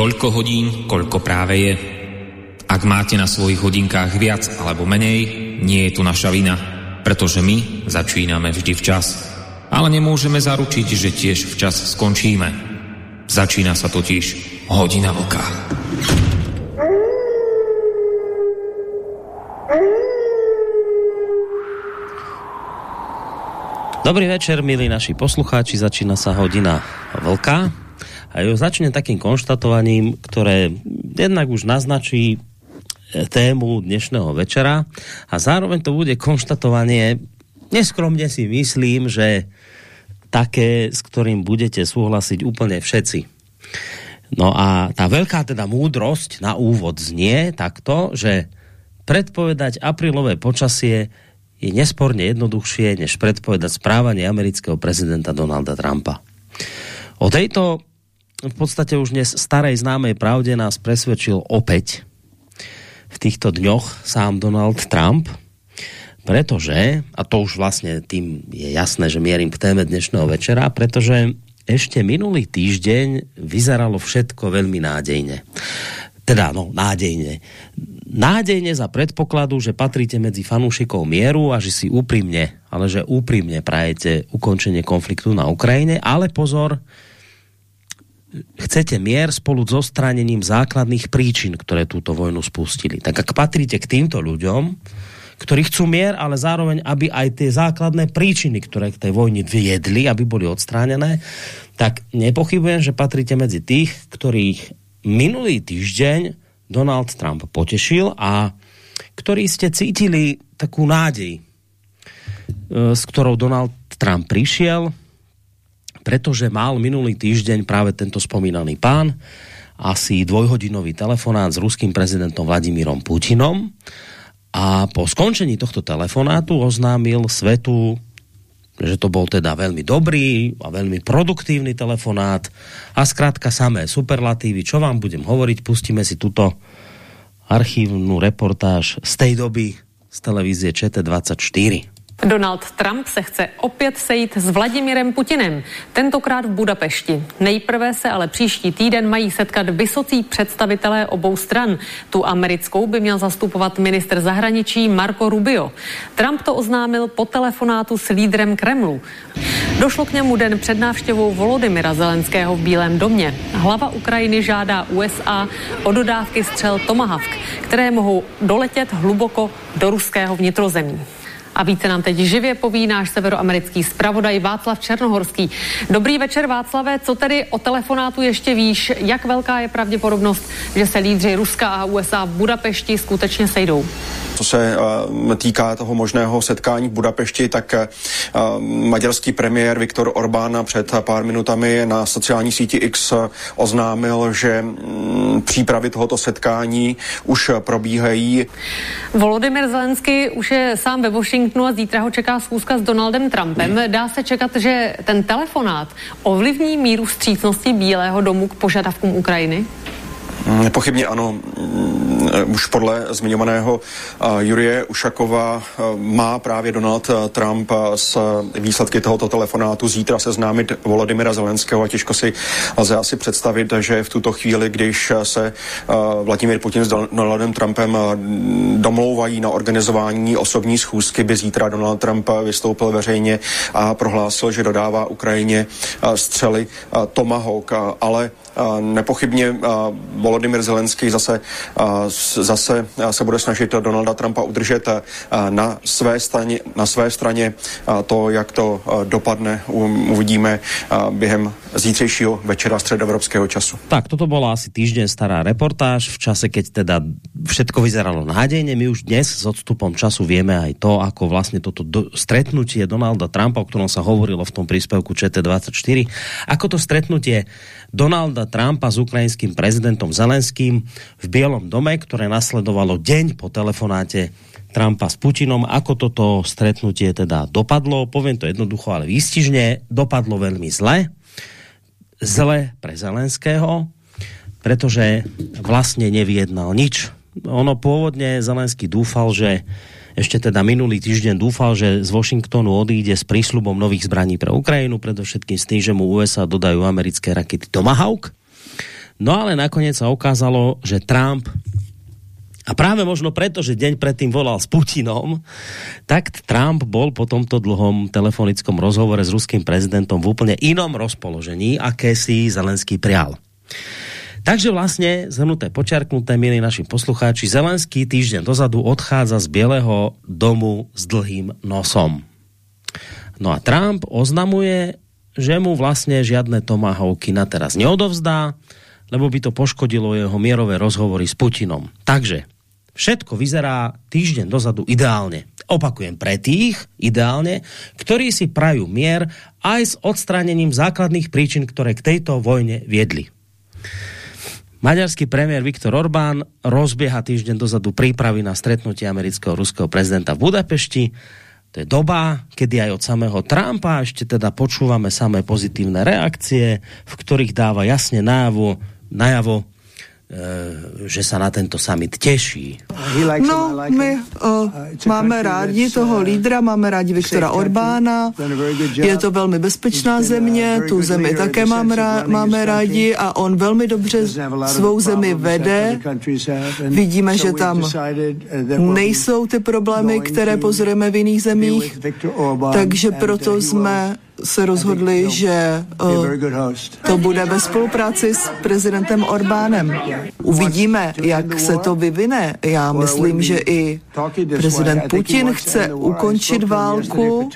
Toľko hodín, koľko práve je. Ak máte na svojich hodinkách viac alebo menej, nie je tu naša vina, pretože my začíname vždy včas. Ale nemôžeme zaručiť, že tiež včas skončíme. Začína sa totiž hodina vlka. Dobrý večer, milí naši poslucháči, začína sa hodina vlka. A ju začne takým konštatovaním, ktoré jednak už naznačí e, tému dnešného večera a zároveň to bude konštatovanie, neskromne si myslím, že také, s ktorým budete súhlasiť úplne všetci. No a tá veľká teda múdrosť na úvod znie takto, že predpovedať aprílové počasie je nesporne jednoduchšie, než predpovedať správanie amerického prezidenta Donalda Trumpa. O tejto v podstate už dnes starej známej pravde nás presvedčil opäť v týchto dňoch sám Donald Trump, pretože, a to už vlastne tým je jasné, že mierim k téme dnešného večera, pretože ešte minulý týždeň vyzeralo všetko veľmi nádejne. Teda, no, nádejne nádejne za predpokladu, že patríte medzi fanúšikov mieru a že si úprimne, ale že úprimne prajete ukončenie konfliktu na Ukrajine, ale pozor, chcete mier spolu s ostranením základných príčin, ktoré túto vojnu spustili. Tak ak patríte k týmto ľuďom, ktorí chcú mier, ale zároveň, aby aj tie základné príčiny, ktoré k tej vojni viedli, aby boli odstránené, tak nepochybujem, že patríte medzi tých, ktorých minulý týždeň Donald Trump potešil a ktorí ste cítili takú nádej, e, s ktorou Donald Trump prišiel, pretože mal minulý týždeň práve tento spomínaný pán asi dvojhodinový telefonát s ruským prezidentom Vladimírom Putinom a po skončení tohto telefonátu oznámil svetu, že to bol teda veľmi dobrý a veľmi produktívny telefonát a zkrátka samé superlatívy, čo vám budem hovoriť, pustíme si tuto archívnu reportáž z tej doby z televízie ČT24. Donald Trump se chce opět sejít s Vladimirem Putinem, tentokrát v Budapešti. Nejprve se ale příští týden mají setkat vysocí představitelé obou stran. Tu americkou by měl zastupovat minister zahraničí Marco Rubio. Trump to oznámil po telefonátu s lídrem Kremlu. Došlo k němu den před návštěvou Volodymyra Zelenského v Bílém domě. Hlava Ukrajiny žádá USA o dodávky střel Tomahawk, které mohou doletět hluboko do ruského vnitrozemí. A více nám teď živě poví náš severoamerický zpravodaj Václav Černohorský. Dobrý večer Václave, co tedy o telefonátu ještě víš? Jak velká je pravděpodobnost, že se lídři Ruska a USA v Budapešti skutečně sejdou? Co se uh, týká toho možného setkání v Budapešti, tak uh, maďarský premiér Viktor Orbán před pár minutami na sociální síti X oznámil, že um, přípravy tohoto setkání už probíhají. Volodymyr Zelensky už je sám ve Washingtonu a zítra ho čeká schůzka s Donaldem Trumpem. Dá se čekat, že ten telefonát ovlivní míru vstřícnosti Bílého domu k požadavkům Ukrajiny? Nepochybně ano. Mm, už podle zmiňovaného Jurie Ušakova má právě Donald Trump s výsledky tohoto telefonátu zítra seznámit Volodymyra Zelenského a těžko si lze asi představit, že v tuto chvíli, když se Vladimír Putin s Donaldem Trumpem domlouvají na organizování osobní schůzky, by zítra Donald Trump vystoupil veřejně a prohlásil, že dodává Ukrajině střely Tomahawk, ale nepochybně Volodymyr Zelenský zase, zase se bude snažit Donalda Trumpa udržet na své straně, na své straně to, jak to dopadne, uvidíme během zítřejšího večera středoevropského času. Tak, toto byla asi týždeň stará reportáž v čase, keď teda všetko vyzeralo nádejne. My už dnes s odstupom času vieme aj to, ako vlastne toto do, stretnutie Donalda Trumpa, o ktorom sa hovorilo v tom príspevku ČT24, ako to stretnutie Donalda Trumpa s ukrajinským prezidentom Zelenským v Bielom dome, ktoré nasledovalo deň po telefonáte Trumpa s Putinom. Ako toto stretnutie teda dopadlo? Poviem to jednoducho, ale výstižne. Dopadlo veľmi zle. Zle pre Zelenského, pretože vlastne nevyjednal nič. Ono pôvodne Zelenský dúfal, že ešte teda minulý týždeň dúfal, že z Washingtonu odíde s prísľubom nových zbraní pre Ukrajinu, predovšetkým s tým, že mu USA dodajú americké rakety Tomahawk. No ale nakoniec sa ukázalo, že Trump a práve možno preto, že deň predtým volal s Putinom, tak Trump bol po tomto dlhom telefonickom rozhovore s ruským prezidentom v úplne inom rozpoložení, aké si Zelenský prial. Takže vlastne, zhrnuté, počarknuté, milí naši poslucháči, Zelenský týždeň dozadu odchádza z Bieleho domu s dlhým nosom. No a Trump oznamuje, že mu vlastne žiadne Tomahawky na teraz neodovzdá, lebo by to poškodilo jeho mierové rozhovory s Putinom. Takže Všetko vyzerá týždeň dozadu ideálne. Opakujem, pre tých ideálne, ktorí si prajú mier aj s odstránením základných príčin, ktoré k tejto vojne viedli. Maďarský premiér Viktor Orbán rozbieha týždeň dozadu prípravy na stretnutie amerického ruského prezidenta v Budapešti. To je doba, kedy aj od samého Trumpa ešte teda počúvame samé pozitívne reakcie, v ktorých dáva jasne najavo, najavo že sa na tento summit teší. No, my uh, máme rádi toho lídra, máme rádi Viktora Orbána, je to velmi bezpečná země, tu zemi také mám rá, máme rádi a on velmi dobře svou zemi vede. Vidíme, že tam nejsou ty problémy, které pozorujeme v jiných zemích, takže proto jsme se rozhodli, že uh, to bude ve spolupráci s prezidentem Orbánem. Uvidíme, jak se to vyvine. Já myslím, že i prezident Putin chce ukončit válku.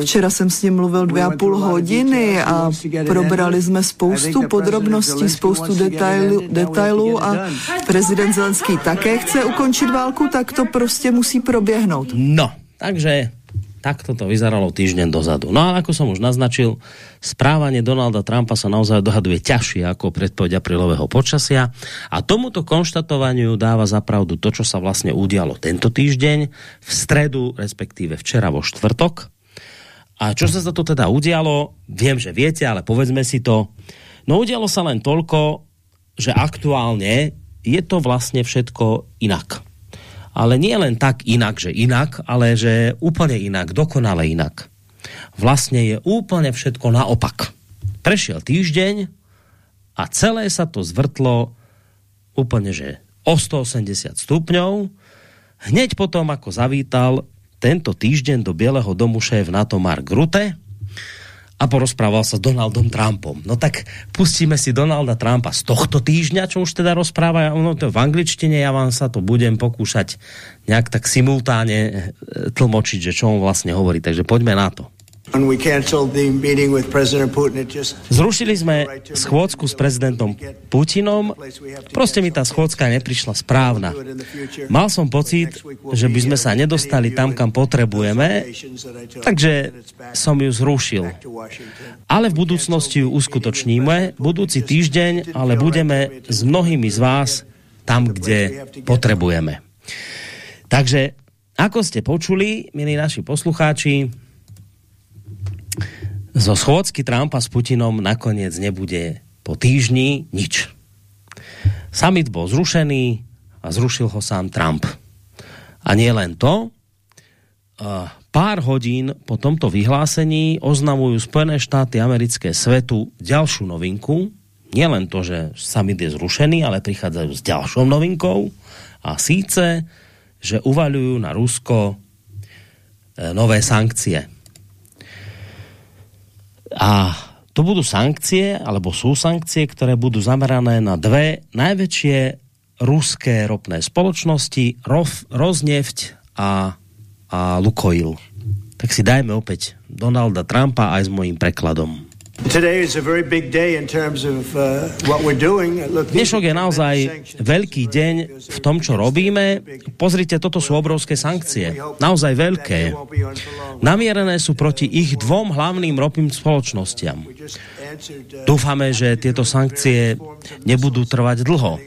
Včera jsem s ním mluvil dvě a půl hodiny a probrali jsme spoustu podrobností, spoustu detailů, detailů a prezident Zelenský také chce ukončit válku, tak to prostě musí proběhnout. No, takže Takto to vyzeralo týždeň dozadu. No a ako som už naznačil, správanie Donalda Trumpa sa naozaj dohaduje ťažšie ako predpoveď aprílového počasia a tomuto konštatovaniu dáva zapravdu to, čo sa vlastne udialo tento týždeň, v stredu, respektíve včera vo štvrtok. A čo sa za to teda udialo, viem, že viete, ale povedzme si to. No udialo sa len toľko, že aktuálne je to vlastne všetko inak ale nie len tak inak, že inak, ale že úplne inak, dokonale inak. Vlastne je úplne všetko naopak. Prešiel týždeň a celé sa to zvrtlo úplne, že o 180 stupňov. Hneď potom, ako zavítal tento týždeň do Bieleho domu šéf NATO Mark Rutte, a porozprával sa s Donaldom Trumpom. No tak pustíme si Donalda Trumpa z tohto týždňa, čo už teda rozpráva, ono to v angličtine, ja vám sa to budem pokúšať nejak tak simultáne eh, tlmočiť, že čo on vlastne hovorí. Takže poďme na to. Zrušili sme schôdzku s prezidentom Putinom. Proste mi tá schôdzka neprišla správna. Mal som pocit, že by sme sa nedostali tam, kam potrebujeme, takže som ju zrušil. Ale v budúcnosti ju uskutočníme. Budúci týždeň, ale budeme s mnohými z vás tam, kde potrebujeme. Takže, ako ste počuli, milí naši poslucháči, zo schôdzky Trumpa s Putinom nakoniec nebude po týždni nič. Summit bol zrušený a zrušil ho sám Trump. A nie len to, pár hodín po tomto vyhlásení oznamujú Spojené štáty americké svetu ďalšiu novinku. Nie len to, že summit je zrušený, ale prichádzajú s ďalšou novinkou. A síce, že uvaľujú na Rusko e, nové sankcie a to budú sankcie, alebo sú sankcie, ktoré budú zamerané na dve najväčšie ruské ropné spoločnosti, Rof, Roznefť a, a Lukoil. Tak si dajme opäť Donalda Trumpa aj s mojím prekladom. Dnešok je naozaj veľký deň v tom, čo robíme. Pozrite, toto sú obrovské sankcie. Naozaj veľké. Namierené sú proti ich dvom hlavným ropným spoločnostiam. Dúfame, že tieto sankcie nebudú trvať dlho.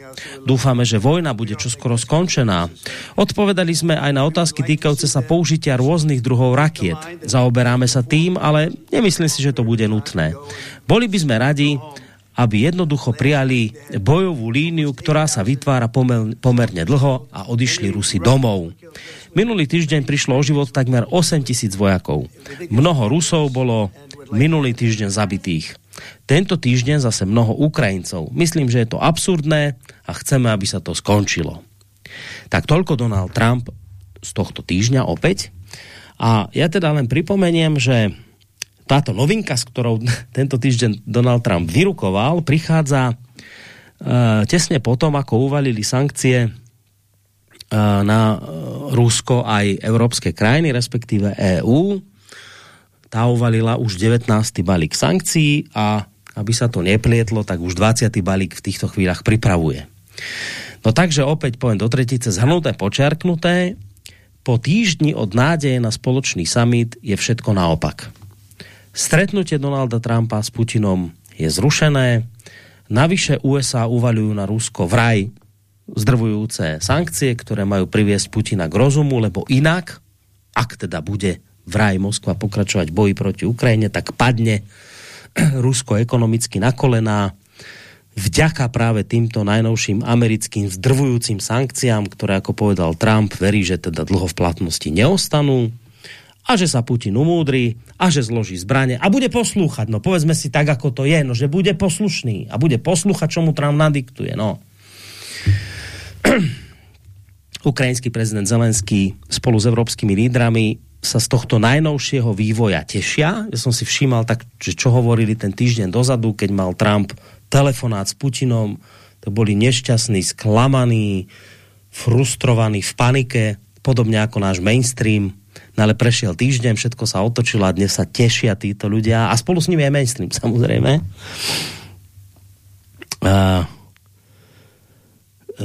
Dúfame, že vojna bude čoskoro skončená. Odpovedali sme aj na otázky týkajúce sa použitia rôznych druhov rakiet. Zaoberáme sa tým, ale nemyslím si, že to bude nutné. Boli by sme radi, aby jednoducho prijali bojovú líniu, ktorá sa vytvára pomerne dlho a odišli Rusi domov. Minulý týždeň prišlo o život takmer 8 tisíc vojakov. Mnoho Rusov bolo minulý týždeň zabitých. Tento týždeň zase mnoho Ukrajincov. Myslím, že je to absurdné a chceme, aby sa to skončilo. Tak toľko Donald Trump z tohto týždňa opäť. A ja teda len pripomeniem, že táto novinka, s ktorou tento týždeň Donald Trump vyrukoval, prichádza uh, tesne potom, ako uvalili sankcie uh, na Rusko aj európske krajiny, respektíve EÚ. Tá uvalila už 19. balík sankcií a aby sa to neplietlo, tak už 20. balík v týchto chvíľach pripravuje. No takže opäť poviem do tretice zhrnuté, počerknuté. Po týždni od nádeje na spoločný summit je všetko naopak. Stretnutie Donalda Trumpa s Putinom je zrušené. Navyše USA uvalujú na Rusko vraj zdrvujúce sankcie, ktoré majú priviesť Putina k rozumu, lebo inak, ak teda bude vraj Moskva pokračovať v boji proti Ukrajine, tak padne Rusko ekonomicky na kolená vďaka práve týmto najnovším americkým zdrvujúcim sankciám, ktoré, ako povedal Trump, verí, že teda dlho v platnosti neostanú a že sa Putin umúdri a že zloží zbranie a bude poslúchať. No povedzme si tak, ako to je, no že bude poslušný a bude poslúchať, čo mu Trump nadiktuje. No. Ukrajinský prezident Zelenský spolu s evropskými lídrami sa z tohto najnovšieho vývoja tešia. Ja som si všímal tak, že čo hovorili ten týždeň dozadu, keď mal Trump telefonát s Putinom, to boli nešťastní, sklamaní, frustrovaní, v panike, podobne ako náš mainstream. No ale prešiel týždeň, všetko sa otočilo a dnes sa tešia títo ľudia a spolu s nimi je mainstream, samozrejme. Uh,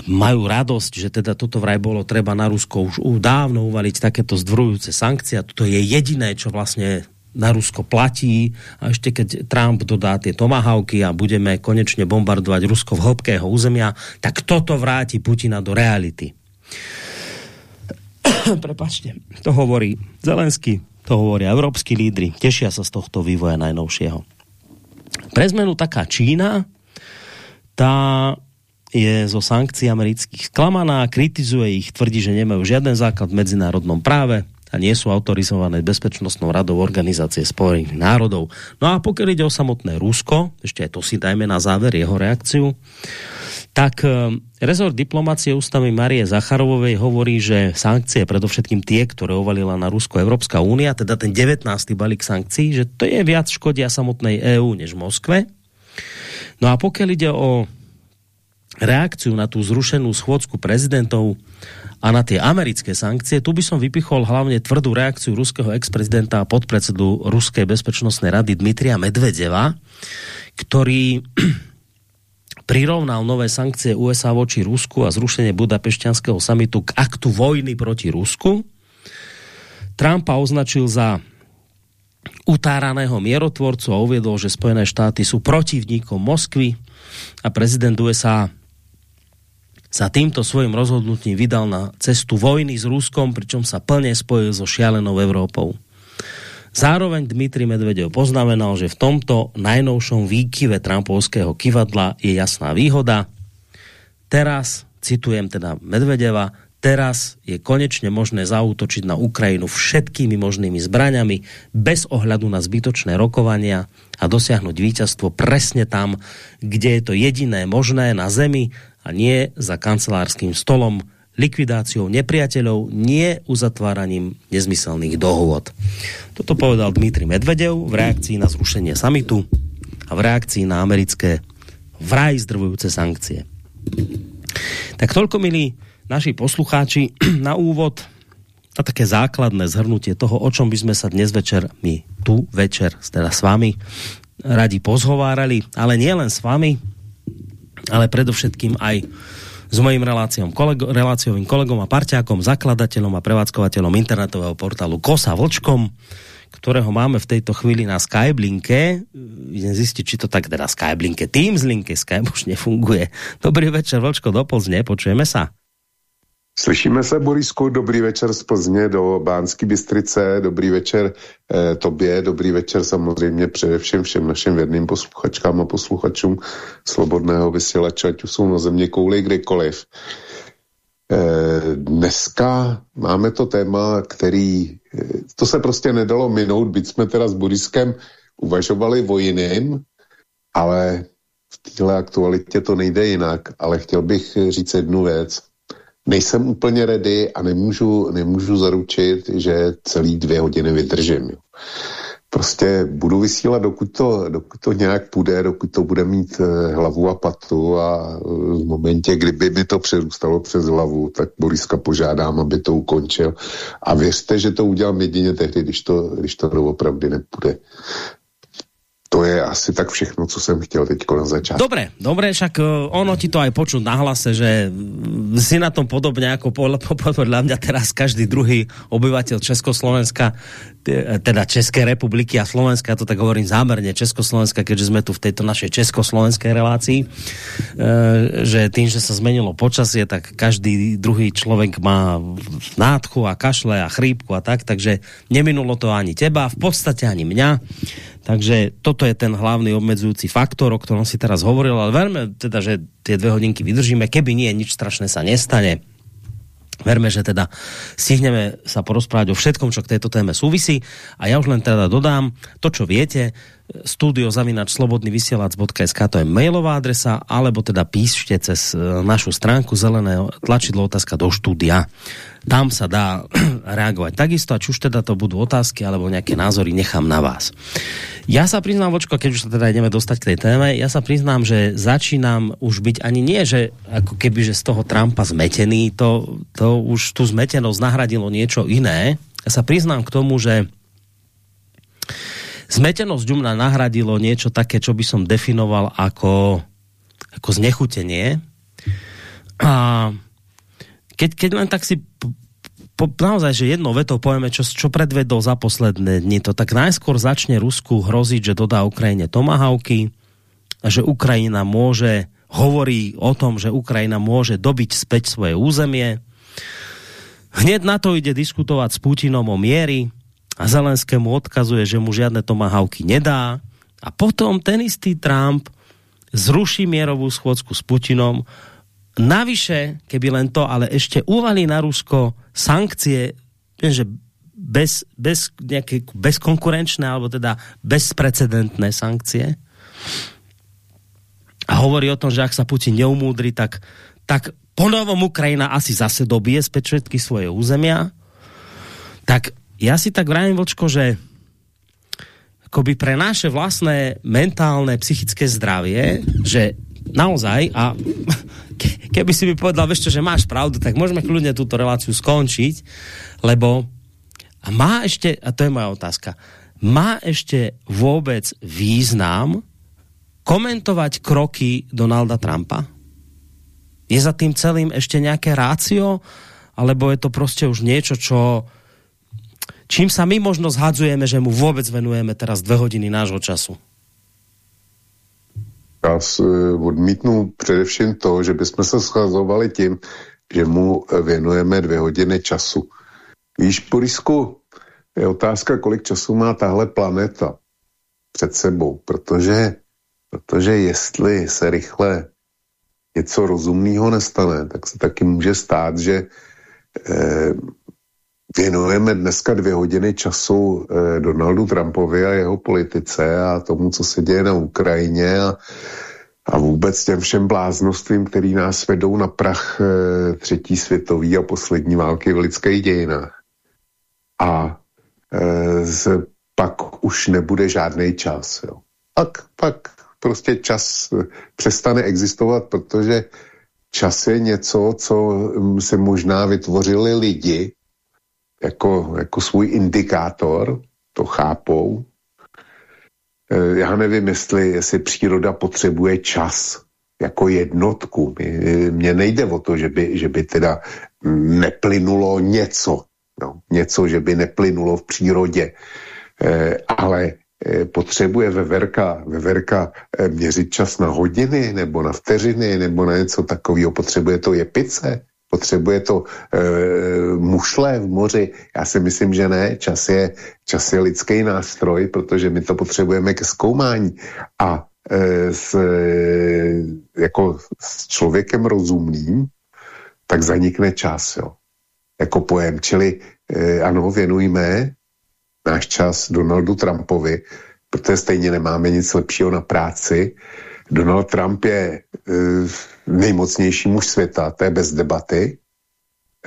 majú radosť, že teda toto vraj bolo treba na Rusko už dávno uvaliť takéto zdvojujúce sankcie. Toto je jediné, čo vlastne na Rusko platí a ešte keď Trump dodá tie tomahawky a budeme konečne bombardovať Rusko v hĺbke jeho územia, tak toto vráti Putina do reality. Prepačte, to hovorí Zelensky, to hovoria európsky lídry, tešia sa z tohto vývoja najnovšieho. Pre zmenu taká Čína, tá je zo sankcií amerických sklamaná, kritizuje ich, tvrdí, že nemajú žiaden základ v medzinárodnom práve a nie sú autorizované Bezpečnostnou radou Organizácie spojených národov. No a pokiaľ ide o samotné Rusko, ešte aj to si dajme na záver jeho reakciu, tak e, rezort diplomácie ústavy Marie Zacharovovej hovorí, že sankcie, predovšetkým tie, ktoré uvalila na Rusko Európska únia, teda ten 19. balík sankcií, že to je viac škodia samotnej EÚ než Moskve. No a pokiaľ ide o reakciu na tú zrušenú schôdzku prezidentov a na tie americké sankcie, tu by som vypichol hlavne tvrdú reakciu ruského ex-prezidenta a podpredsedu Ruskej bezpečnostnej rady Dmitria Medvedeva, ktorý prirovnal nové sankcie USA voči Rusku a zrušenie budapešťanského samitu k aktu vojny proti Rusku. Trumpa označil za utáraného mierotvorcu a uviedol, že Spojené štáty sú protivníkom Moskvy a prezident USA sa týmto svojim rozhodnutím vydal na cestu vojny s Ruskom, pričom sa plne spojil so šialenou Európou. Zároveň Dmitri Medvedev poznamenal, že v tomto najnovšom výkyve Trumpovského kivadla je jasná výhoda. Teraz, citujem teda Medvedeva, teraz je konečne možné zaútočiť na Ukrajinu všetkými možnými zbraňami bez ohľadu na zbytočné rokovania a dosiahnuť víťazstvo presne tam, kde je to jediné možné na zemi a nie za kancelárským stolom, likvidáciou nepriateľov, nie uzatváraním nezmyselných dohôd. Toto povedal Dmitri Medvedev v reakcii na zrušenie samitu a v reakcii na americké vraj zdrvujúce sankcie. Tak toľko, milí naši poslucháči, na úvod a také základné zhrnutie toho, o čom by sme sa dnes večer, my tu večer, teda s vami, radi pozhovárali, ale nie len s vami, ale predovšetkým aj s mojím reláciom, kolego, reláciovým kolegom a parťákom, zakladateľom a prevádzkovateľom internetového portálu Kosa Vlčkom, ktorého máme v tejto chvíli na Skyblinke. Idem zistiť, či to tak teda Skyblinke, Teams linke, Skype už nefunguje. Dobrý večer, Vlčko, do Plzne, počujeme sa. Slyšíme se, Borisku, dobrý večer z Plzně do Bánské Bystrice, dobrý večer eh, tobě, dobrý večer samozřejmě především všem našim věrným posluchačkám a posluchačům Slobodného vysílače, ať jsou na země kouli kdekoliv. Eh, dneska máme to téma, který, eh, to se prostě nedalo minout, byť jsme teda s Boriskem uvažovali o jiném, ale v téhle aktualitě to nejde jinak, ale chtěl bych říct jednu věc. Nejsem úplně ready a nemůžu, nemůžu zaručit, že celý dvě hodiny vydržím. Jo prostě budu vysílat, dokud to, dokud to nějak půjde, dokud to bude mít eh, hlavu a patu a eh, v momentě, kdyby mi to přerůstalo přes hlavu, tak Boriska požádám, aby to ukončil. A věřte, že to udělám jedině tehdy, když to, když to doopravdy nepůjde to je asi tak všechno, co jsem chtěl teď na začátku. Dobre, dobre, však uh, ono ti to aj počuť na hlase, že si na tom podobně jako podľa mňa teraz každý druhý obyvateľ Československa, teda České republiky a Slovenska, to tak hovorím zámerne Československa, keďže sme tu v tejto našej československej relácii, uh, že tým, že sa zmenilo počasie, tak každý druhý človek má nádchu a kašle a chrípku a tak, takže neminulo to ani teba, v podstate ani mňa. Takže toto je ten hlavný obmedzujúci faktor, o ktorom si teraz hovoril, ale verme teda, že tie dve hodinky vydržíme. Keby nie, nič strašné sa nestane. Verme, že teda stihneme sa porozprávať o všetkom, čo k tejto téme súvisí. A ja už len teda dodám to, čo viete. Studio zavinač slobodný vysielač.sk to je mailová adresa, alebo teda píšte cez našu stránku zelené tlačidlo otázka do štúdia tam sa dá reagovať takisto a či už teda to budú otázky alebo nejaké názory, nechám na vás. Ja sa priznám, Vočko, keď už sa teda ideme dostať k tej téme, ja sa priznám, že začínam už byť ani nie, že ako keby, že z toho Trumpa zmetený, to, to už tu zmetenosť nahradilo niečo iné. Ja sa priznám k tomu, že zmetenosť u mňa nahradilo niečo také, čo by som definoval ako, ako znechutenie. A keď, keď len tak si po, naozaj, že jednou vetou povieme, čo, čo predvedol za posledné dny, to tak najskôr začne Rusku hroziť, že dodá Ukrajine tomahawky a že Ukrajina môže, hovorí o tom, že Ukrajina môže dobiť späť svoje územie. Hneď na to ide diskutovať s Putinom o miery a Zelenskému odkazuje, že mu žiadne tomahawky nedá. A potom ten istý Trump zruší mierovú schôdzku s Putinom, Navyše, keby len to, ale ešte uvalí na Rusko sankcie, že bez, bez, nejaké, bezkonkurenčné, alebo teda bezprecedentné sankcie. A hovorí o tom, že ak sa Putin neumúdri, tak, tak ponovom Ukrajina asi zase dobije späť všetky svoje územia. Tak ja si tak vravím, Vlčko, že akoby pre naše vlastné mentálne, psychické zdravie, že naozaj a keby si mi povedal, vieš čo, že máš pravdu, tak môžeme kľudne túto reláciu skončiť, lebo a má ešte, a to je moja otázka, má ešte vôbec význam komentovať kroky Donalda Trumpa? Je za tým celým ešte nejaké rácio? Alebo je to prostě už niečo, čo čím sa my možno zhadzujeme, že mu vôbec venujeme teraz dve hodiny nášho času? Já eh, odmítnu především to, že bychom se schazovali tím, že mu věnujeme dvě hodiny času. Víš, Borisku, je otázka, kolik času má tahle planeta před sebou, protože, protože jestli se rychle něco rozumného nestane, tak se taky může stát, že eh, věnujeme dneska dvě hodiny času eh, Donaldu Trumpovi a jeho politice a tomu, co se děje na Ukrajině a, a vůbec těm všem bláznostvím, který nás vedou na prach eh, třetí světový a poslední války v lidských dějinách. A eh, z, pak už nebude žádný čas. Jo. Pak, pak prostě čas eh, přestane existovat, protože čas je něco, co hm, se možná vytvořili lidi, jako, jako svůj indikátor, to chápou. E, já nevím, jestli, jestli příroda potřebuje čas jako jednotku. Mně nejde o to, že by, že by teda neplynulo něco, no, něco, že by neplynulo v přírodě, e, ale e, potřebuje veverka, veverka měřit čas na hodiny nebo na vteřiny nebo na něco takového, potřebuje to jepice, Potřebuje to e, mušle v moři? Já si myslím, že ne. Čas je, čas je lidský nástroj, protože my to potřebujeme ke zkoumání. A e, s, e, jako s člověkem rozumným, tak zanikne čas, jo. Jako pojem. Čili e, ano, věnujme náš čas Donaldu Trumpovi, protože stejně nemáme nic lepšího na práci. Donald Trump je uh, nejmocnější muž světa, to je bez debaty.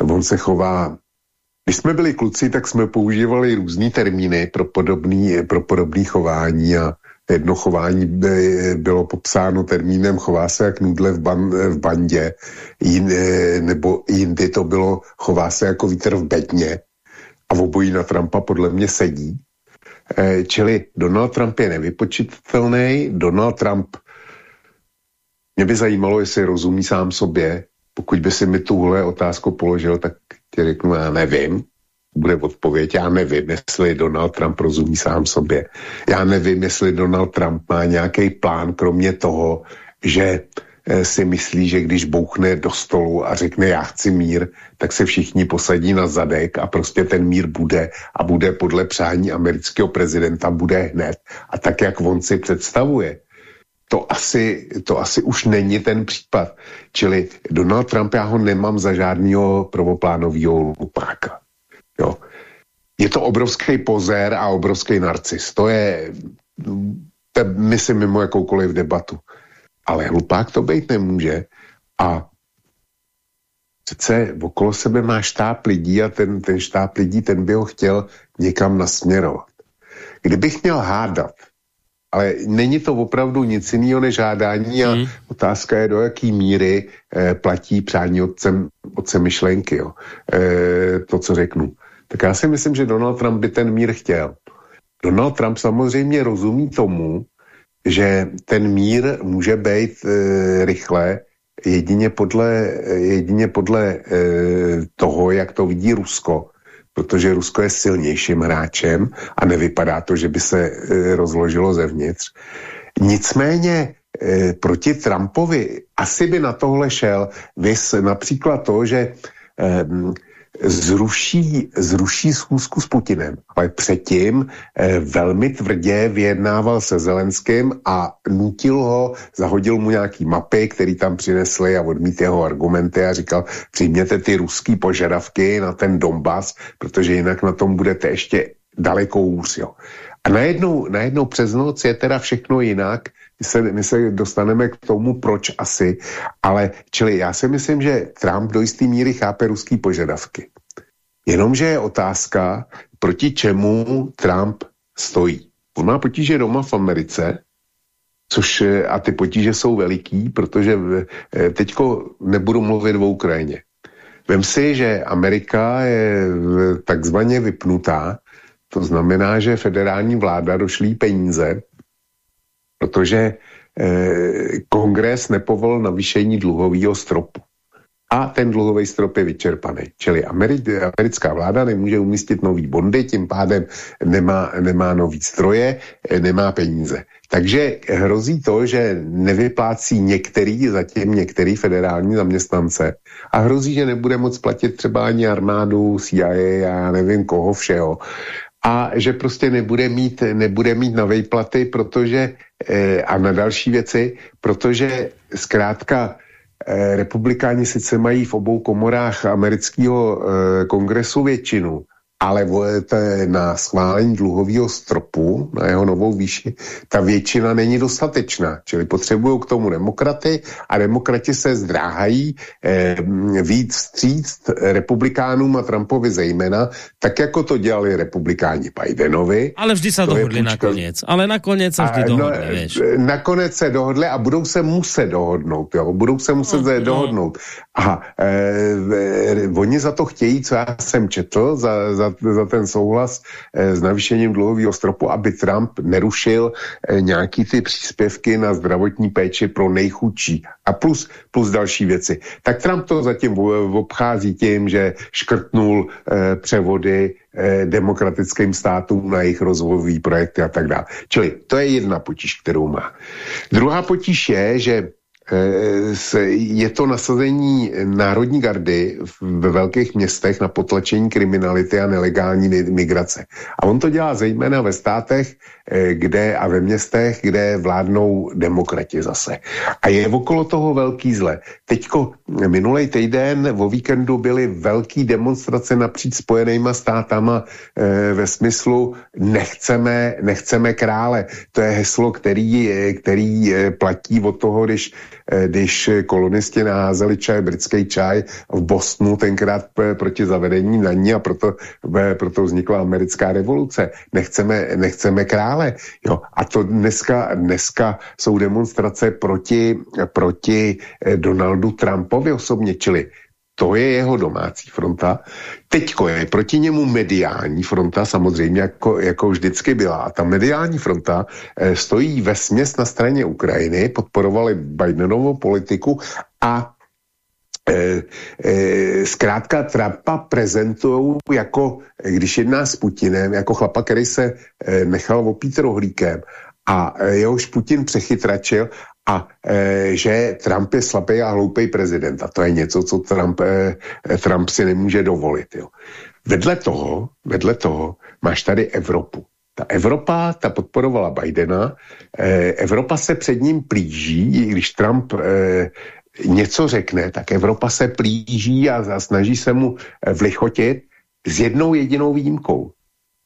On se chová když jsme byli kluci, tak jsme používali různé termíny pro podobný, pro podobný chování a jedno chování by bylo popsáno termínem chová se jak nudle v, ban, v bandě, jin, nebo jindy to bylo chová se jako vítr v bedně a obojí na Trumpa podle mě sedí. Eh, čili Donald Trump je nevypočitatelný, Donald Trump mě by zajímalo, jestli rozumí sám sobě. Pokud by si mi tuhle otázku položil, tak ti řeknu, já nevím bude odpověď. Já nevím, jestli Donald Trump rozumí sám sobě. Já nevím, jestli Donald Trump má nějaký plán, kromě toho, že eh, si myslí, že když bouchne do stolu a řekne já chci mír, tak se všichni posadí na zadek a prostě ten mír bude a bude podle přání amerického prezidenta, bude hned. A tak, jak on si představuje. To asi, to asi už není ten případ. Čili Donald Trump, já ho nemám za žádného prvoplánového lupáka. Jo. Je to obrovský pozér a obrovský narcis. To je, to myslím, mimo jakoukoliv debatu. Ale hlupák to být nemůže a přece okolo sebe má štáb lidí a ten, ten štáb lidí, ten by ho chtěl někam nasměrovat. Kdybych měl hádat, ale není to opravdu nic jiného než hádání a mm. otázka je, do jaký míry eh, platí přání otcem, otcem myšlenky, jo. Eh, to, co řeknu. Tak já si myslím, že Donald Trump by ten mír chtěl. Donald Trump samozřejmě rozumí tomu, že ten mír může být e, rychle jedině podle, jedině podle e, toho, jak to vidí Rusko, protože Rusko je silnějším hráčem a nevypadá to, že by se e, rozložilo zevnitř. Nicméně e, proti Trumpovi asi by na tohle šel vys například to, že e, zruší, zruší schůzku s Putinem. Ale předtím eh, velmi tvrdě vyjednával se Zelenským a nutil ho, zahodil mu nějaký mapy, který tam přinesli a odmít jeho argumenty a říkal, přijměte ty ruský požadavky na ten Donbass, protože jinak na tom budete ještě daleko hůř. Jo. A najednou, najednou přes noc je teda všechno jinak, my se, my se dostaneme k tomu, proč asi, ale čili já si myslím, že Trump do jisté míry chápe ruský požadavky. Jenomže je otázka, proti čemu Trump stojí. On má potíže doma v Americe, což a ty potíže jsou veliký, protože eh, teďko nebudu mluvit o Ukrajině. Vem si, že Amerika je takzvaně vypnutá, to znamená, že federální vláda došlí peníze protože eh, kongres nepovolil navýšení dluhového stropu. A ten dluhový strop je vyčerpaný. Čili americká vláda nemůže umístit nový bondy, tím pádem nemá, nemá nový stroje, eh, nemá peníze. Takže hrozí to, že nevyplácí některý, zatím některý federální zaměstnance a hrozí, že nebude moc platit třeba ani armádu, CIA a nevím koho všeho a že prostě nebude mít, nebude mít na vejplaty, protože eh, a na další věci, protože zkrátka eh, republikáni sice mají v obou komorách amerického eh, kongresu většinu, ale na schválení dluhového stropu, na jeho novou výši, ta většina není dostatečná. Čili potřebují k tomu demokraty a demokrati se zdráhají eh, víc vstříct republikánům a Trumpovi zejména, tak jako to dělali republikáni Bidenovi. Ale vždy se dohodli nakonec. Ale nakonec se vždy dohodli, no, vieš. Nakonec se dohodli a budou se muset dohodnout. Jo? Budou se muset no, dohodnout. A eh, oni za to chtějí, co já jsem četl, za, za za, ten souhlas eh, s navýšením dluhového stropu, aby Trump nerušil eh, nějaký ty příspěvky na zdravotní péči pro nejchudší a plus, plus další věci. Tak Trump to zatím obchází tím, že škrtnul eh, převody demokratickým státům na jejich rozvojové projekty a tak dále. Čili to je jedna potíž, kterou má. Druhá potíž je, že je to nasazení národní gardy ve velkých městech na potlačení kriminality a nelegální migrace. A on to dělá zejména ve státech, eh, kde a ve městech, kde vládnou demokrati zase. A je okolo toho velký zle. Teďko minulý týden o víkendu byly velký demonstrace napříč spojenýma státama e, ve smyslu nechceme, nechceme krále. To je heslo, který, který platí od toho, když Eh, když kolonisti naházeli čaj, britský čaj v Bostonu tenkrát proti zavedení na ní a proto, proto vznikla americká revoluce. Nechceme, nechceme krále. Jo. A to dneska, dneska jsou demonstrace proti, proti eh, Donaldu Trumpovi osobně, čili to je jeho domácí fronta. Teďko je proti němu mediální fronta, samozřejmě jako, jako vždycky byla. A ta mediální fronta eh, stojí ve směs na straně Ukrajiny, podporovali Bidenovou politiku a eh, eh, zkrátka Trumpa prezentují jako, když jedná s Putinem, jako chlapa, který se eh, nechal opít rohlíkem a eh, jehož Putin přechytračil a e, že Trump je slabý a hloupý prezident. A to je něco, co Trump, e, Trump si nemůže dovolit. Jo. Vedle toho, vedle toho máš tady Evropu. Ta Evropa, ta podporovala Bidena, e, Evropa se před ním plíží, když Trump e, něco řekne, tak Evropa se plíží a, a snaží se mu vlichotit s jednou jedinou výjimkou.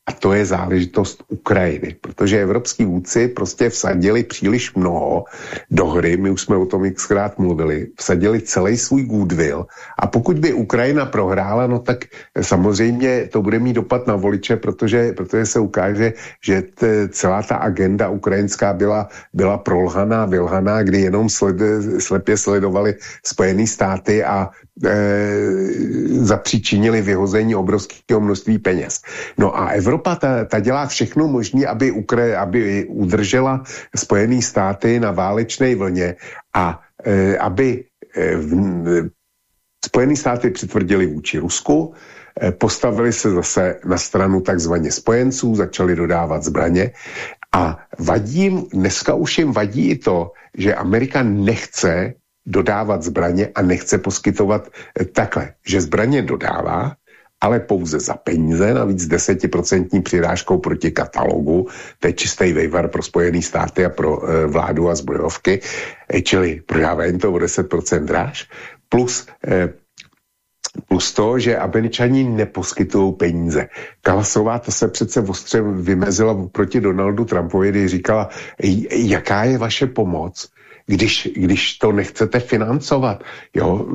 A to je záležitost Ukrajiny, protože evropský vůdci prostě vsadili příliš mnoho do hry, my už jsme o tom xkrát mluvili, vsadili celý svůj goodwill. A pokud by Ukrajina prohrála, no tak samozřejmě to bude mít dopad na voliče, protože, protože se ukáže, že t, celá ta agenda ukrajinská byla, byla prolhaná, vylhaná, kdy jenom sled, slepě sledovali Spojené státy a zapříčinili vyhození obrovského množství peněz. No a Evropa ta, ta dělá všechno možné, aby, aby udržela Spojené státy na válečné vlně a e, aby e, Spojené státy přitvrdili vůči Rusku, e, postavili se zase na stranu takzvaně spojenců, začali dodávat zbraně a vadí dneska už jim vadí i to, že Amerika nechce dodávat zbraně a nechce poskytovat eh, takhle, že zbraně dodává, ale pouze za peníze, navíc desetiprocentní přirážkou proti katalogu, to je čistý vejvar pro Spojené státy a pro e, vládu a zbrojovky, e, čili prodává jim to o 10% dráž, plus e, Plus to, že Američani neposkytují peníze. Kalasová to se přece ostře vymezila proti Donaldu Trumpovi, když říkala, jaká je vaše pomoc, když, když to nechcete financovat. Jo,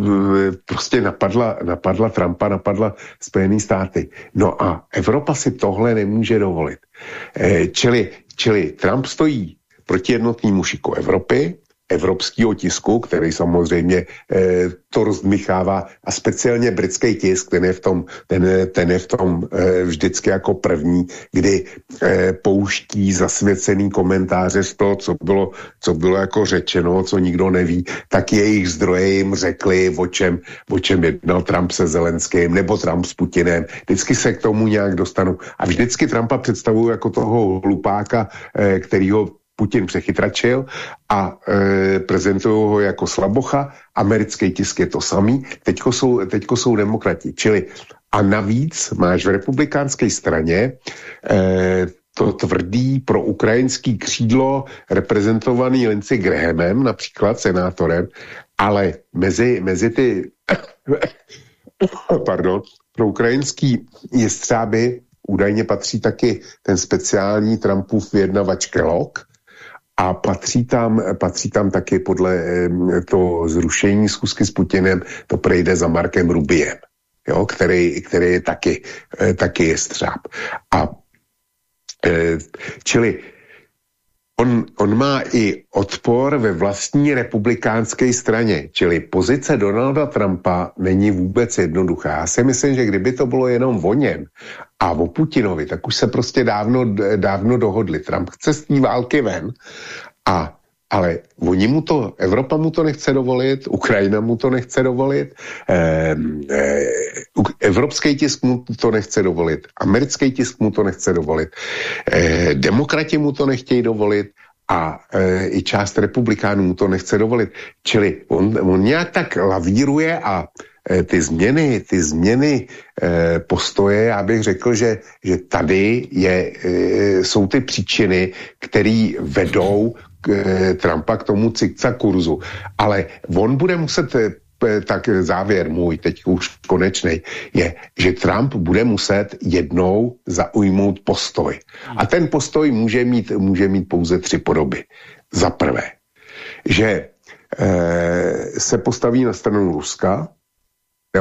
prostě napadla, napadla Trumpa, napadla Spojené státy. No a Evropa si tohle nemůže dovolit. E, čili, čili Trump stojí proti jednotnímu šiku Evropy, evropského tisku, který samozřejmě eh, to rozdmychává a speciálně britský tisk, ten je v tom, ten, ten je v tom eh, vždycky jako první, kdy eh, pouští zasvěcený komentáře z toho, co bylo, co bylo jako řečeno, co nikdo neví, tak jejich zdroje jim řekli, o čem, o čem jednal Trump se Zelenským nebo Trump s Putinem. Vždycky se k tomu nějak dostanu. A vždycky Trumpa představují jako toho hlupáka, eh, kterýho Putin přechytračil a e, prezentují ho jako slabocha. Americký tisk je to samý. Teďko jsou, teďko jsou demokrati. Čili a navíc máš v republikánské straně e, to tvrdý pro ukrajinský křídlo reprezentovaný Lindsey Grahamem, například senátorem, ale mezi, mezi ty pardon, pro ukrajinský jestřáby údajně patří taky ten speciální Trumpův vyjednavač Kellogg, a patří tam, patří tam taky podle to zrušení zkusky s Putinem, to prejde za Markem Rubiem, jo, který, který je taky, eh, taky je střáb. A eh, čili On, on má i odpor ve vlastní republikánské straně, čili pozice Donalda Trumpa není vůbec jednoduchá. Já si myslím, že kdyby to bylo jenom o něm a o Putinovi, tak už se prostě dávno, dávno dohodli. Trump chce z té války ven a ale oni mu to, Evropa mu to nechce dovolit, Ukrajina mu to nechce dovolit, eh, eh, evropský tisk mu to nechce dovolit, americký tisk mu to nechce dovolit, eh, demokrati mu to nechtějí dovolit a e, i část republikánů to nechce dovolit. Čili on, on nějak tak lavíruje a e, ty změny, ty změny e, postoje, já bych řekl, že, že tady je, e, jsou ty příčiny, které vedou Trumpa k tomu cikca kurzu. Ale on bude muset e, tak závěr můj, teď už konečný, je, že Trump bude muset jednou zaujmout postoj. A ten postoj může mít, může mít pouze tři podoby. Za prvé, že eh, se postaví na stranu Ruska,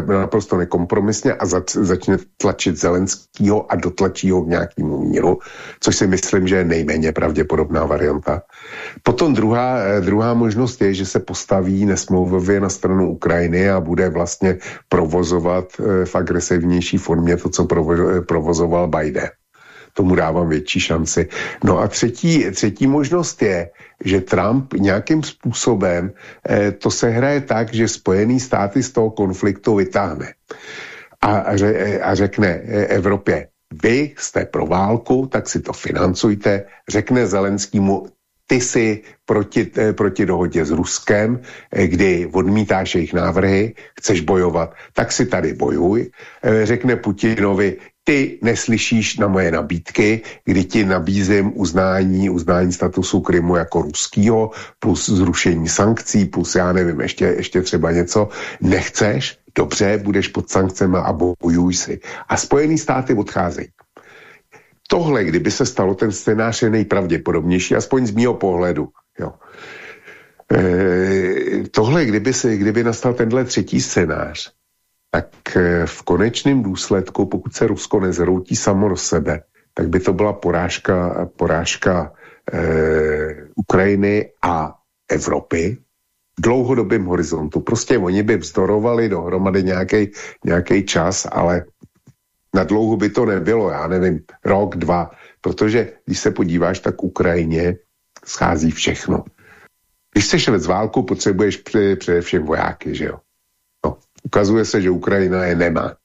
naprosto nekompromisně a zač, začne tlačit Zelenskýho a dotlačí ho k nějakému míru, což si myslím, že je nejméně pravděpodobná varianta. Potom druhá, eh, druhá možnost je, že se postaví nesmlouvavě na stranu Ukrajiny a bude vlastně provozovat eh, v agresivnější formě to, co provozoval Biden tomu dávám větší šanci. No a třetí, třetí možnost je, že Trump nějakým způsobem eh, to se hraje tak, že Spojený státy z toho konfliktu vytáhne a, a, ře, a řekne eh, Evropě, vy jste pro válku, tak si to financujte, řekne Zelenskýmu, ty si proti, eh, proti dohodě s Ruskem, eh, kdy odmítáš jejich návrhy, chceš bojovat, tak si tady bojuj. Eh, řekne Putinovi, ty neslyšíš na moje nabídky, kdy ti nabízím uznání, uznání statusu Krymu jako ruskýho, plus zrušení sankcí, plus já nevím, ještě, ještě třeba něco. Nechceš? Dobře, budeš pod sankcemi a bojuj si. A Spojený státy odcházejí. Tohle, kdyby se stalo, ten scénář je nejpravděpodobnější, aspoň z mého pohledu. Jo. E, tohle, kdyby, se, kdyby nastal tenhle třetí scénář, tak e, v konečném důsledku, pokud se Rusko nezroutí samo do sebe, tak by to byla porážka, porážka e, Ukrajiny a Evropy v dlouhodobém horizontu. Prostě oni by vzdorovali dohromady nějaký čas, ale na dlouho by to nebylo, já nevím, rok, dva, protože když se podíváš, tak Ukrajině schází všechno. Když chceš z válku, potřebuješ především vojáky, že jo? No, ukazuje se, že Ukrajina je nemá.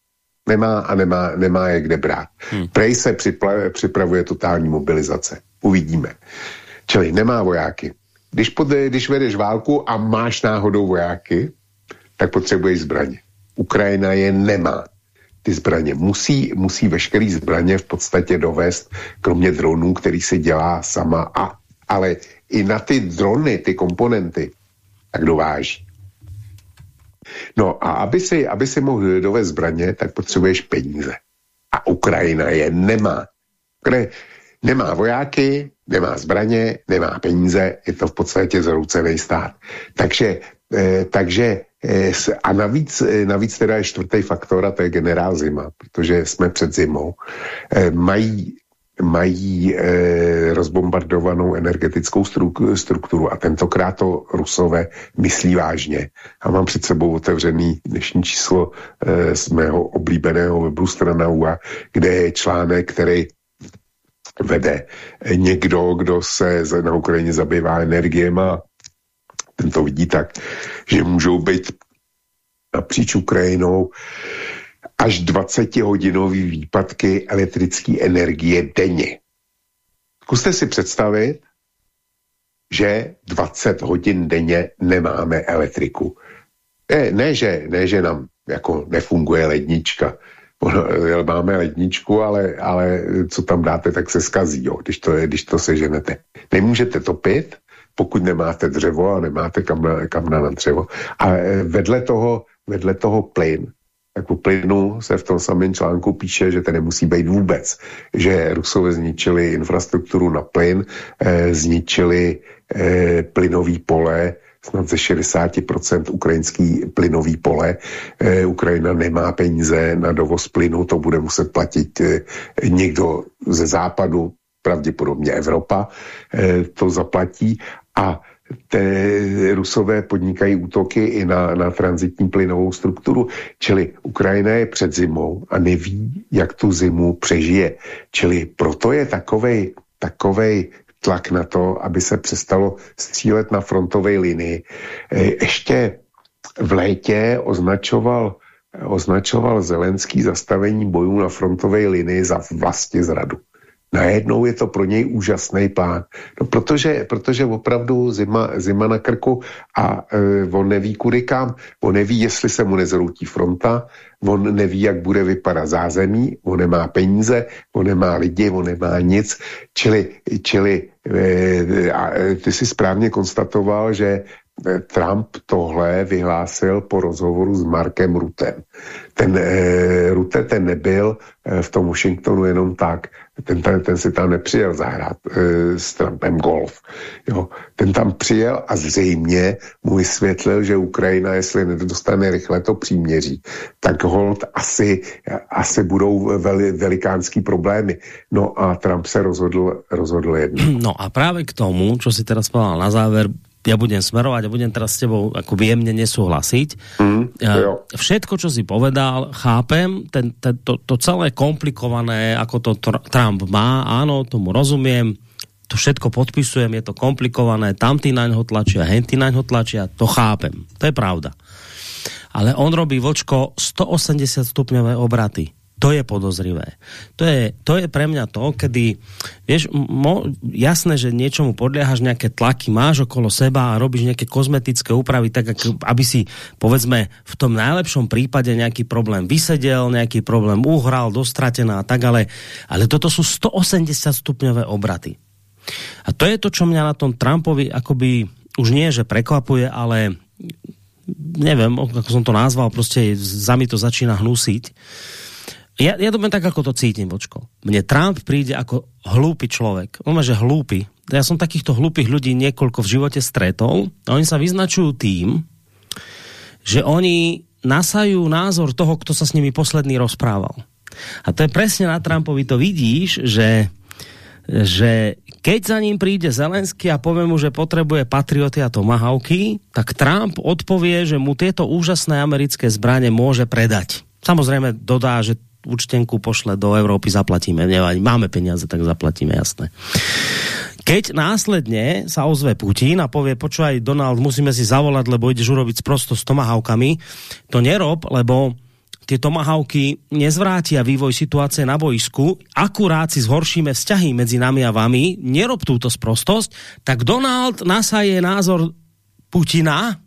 Nemá a nemá, nemá je kde brát. Hmm. Prej se připravuje totální mobilizace. Uvidíme. Čili nemá vojáky. Když, pod, když vedeš válku a máš náhodou vojáky, tak potřebuješ zbraně. Ukrajina je nemá ty zbraně. Musí, musí veškerý zbraně v podstatě dovést, kromě dronů, který si dělá sama, a, ale i na ty drony, ty komponenty, tak dováží. No a aby si, aby si mohl dovést zbraně, tak potřebuješ peníze. A Ukrajina je nemá. Ukrajina nemá vojáky, nemá zbraně, nemá peníze, je to v podstatě zroucený stát. Takže, eh, takže a navíc, eh, navíc teda je čtvrtý faktor a to je generál Zima, protože jsme před zimou. Eh, mají mají rozbombardovanou energetickou strukturu a tentokrát to Rusové myslí vážně. A mám před sebou otevřený dnešní číslo z mého oblíbeného webu strana UA, kde je článek, který vede někdo, kdo se na Ukrajině zabývá energiema ten to vidí tak, že můžou být napříč Ukrajinou až 20-hodinový výpadky elektrické energie denně. Zkuste si představit, že 20 hodin denně nemáme elektriku. Ne, ne, že, ne že nám jako nefunguje lednička. Máme ledničku, ale, ale co tam dáte, tak se skazí, jo, když, to, když to seženete. Nemůžete topit, pokud nemáte dřevo a nemáte kamna, kamna na dřevo. A e, vedle toho, vedle toho plyn, tak u plynu se v tom samém článku píše, že to nemusí být vůbec, že Rusové zničili infrastrukturu na plyn, eh, zničili eh, plynový pole, snad ze 60% ukrajinský plynový pole. Eh, Ukrajina nemá peníze na dovoz plynu, to bude muset platit eh, někdo ze západu, pravděpodobně Evropa to zaplatí a te, Rusové podnikají útoky i na, na transitní plynovou strukturu. Čili Ukrajina je před zimou a neví, jak tu zimu přežije. Čili proto je takovej, takovej tlak na to, aby se přestalo střílet na frontové linii. E, ještě v létě označoval, označoval Zelenský zastavení bojů na frontové linii za vlastně zradu. Najednou je to pro něj úžasný plán. No protože, protože opravdu zima, zima na krku a e, on neví kudy kam, on neví, jestli se mu nezroutí fronta, on neví, jak bude vypadat zázemí, on nemá peníze, on nemá lidi, on nemá nic, čili, čili e, e, ty si správně konstatoval, že Trump tohle vyhlásil po rozhovoru s Markem Rutem. Ten e, Rute ten nebyl e, v tom Washingtonu jenom tak. Ten, ten, ten si tam nepřijel zahrát e, s Trumpem golf. Jo. Ten tam přijel a zřejmě mu vysvětlil, že Ukrajina, jestli nedostane rychle to příměří, tak hold asi, asi budou veli, velikánský problémy. No a Trump se rozhodl, rozhodl jedno. No a právě k tomu, čo si teraz povedal na záver, ja budem smerovať a budem teraz s tebou ako jemne nesúhlasiť. Mm, Všetko, čo si povedal, chápem, ten, ten, to, to celé komplikované, ako to Trump má, áno, tomu rozumiem, to všetko podpisujem, je to komplikované, tamtý na ňo tlačia, hentý na ňo tlačia, to chápem, to je pravda. Ale on robí vočko 180 stupňové obraty to je podozrivé. To je, to je pre mňa to, kedy, vieš, mo, jasné, že niečomu podliehaš, nejaké tlaky máš okolo seba a robíš nejaké kozmetické úpravy, tak aby si, povedzme, v tom najlepšom prípade nejaký problém vysedel, nejaký problém uhral, dostratená a tak, ale, ale toto sú 180 stupňové obraty. A to je to, čo mňa na tom Trumpovi akoby už nie, že prekvapuje, ale neviem, ako som to nazval, prostě za mi to začína hnusiť ja, ja to tak, ako to cítim, Vočko. Mne Trump príde ako hlúpy človek. On má, že hlúpy. Ja som takýchto hlúpych ľudí niekoľko v živote stretol a oni sa vyznačujú tým, že oni nasajú názor toho, kto sa s nimi posledný rozprával. A to je presne na Trumpovi, to vidíš, že, že keď za ním príde Zelensky a povie mu, že potrebuje patrioty a tomahavky, tak Trump odpovie, že mu tieto úžasné americké zbranie môže predať. Samozrejme dodá, že účtenku pošle do Európy, zaplatíme. Nevadí, máme peniaze, tak zaplatíme, jasné. Keď následne sa ozve Putin a povie, počúvaj Donald, musíme si zavolať, lebo ideš urobiť prosto s tomahavkami, to nerob, lebo tie tomahavky nezvrátia vývoj situácie na boisku, akurát si zhoršíme vzťahy medzi nami a vami, nerob túto sprostosť, tak Donald nasaje názor Putina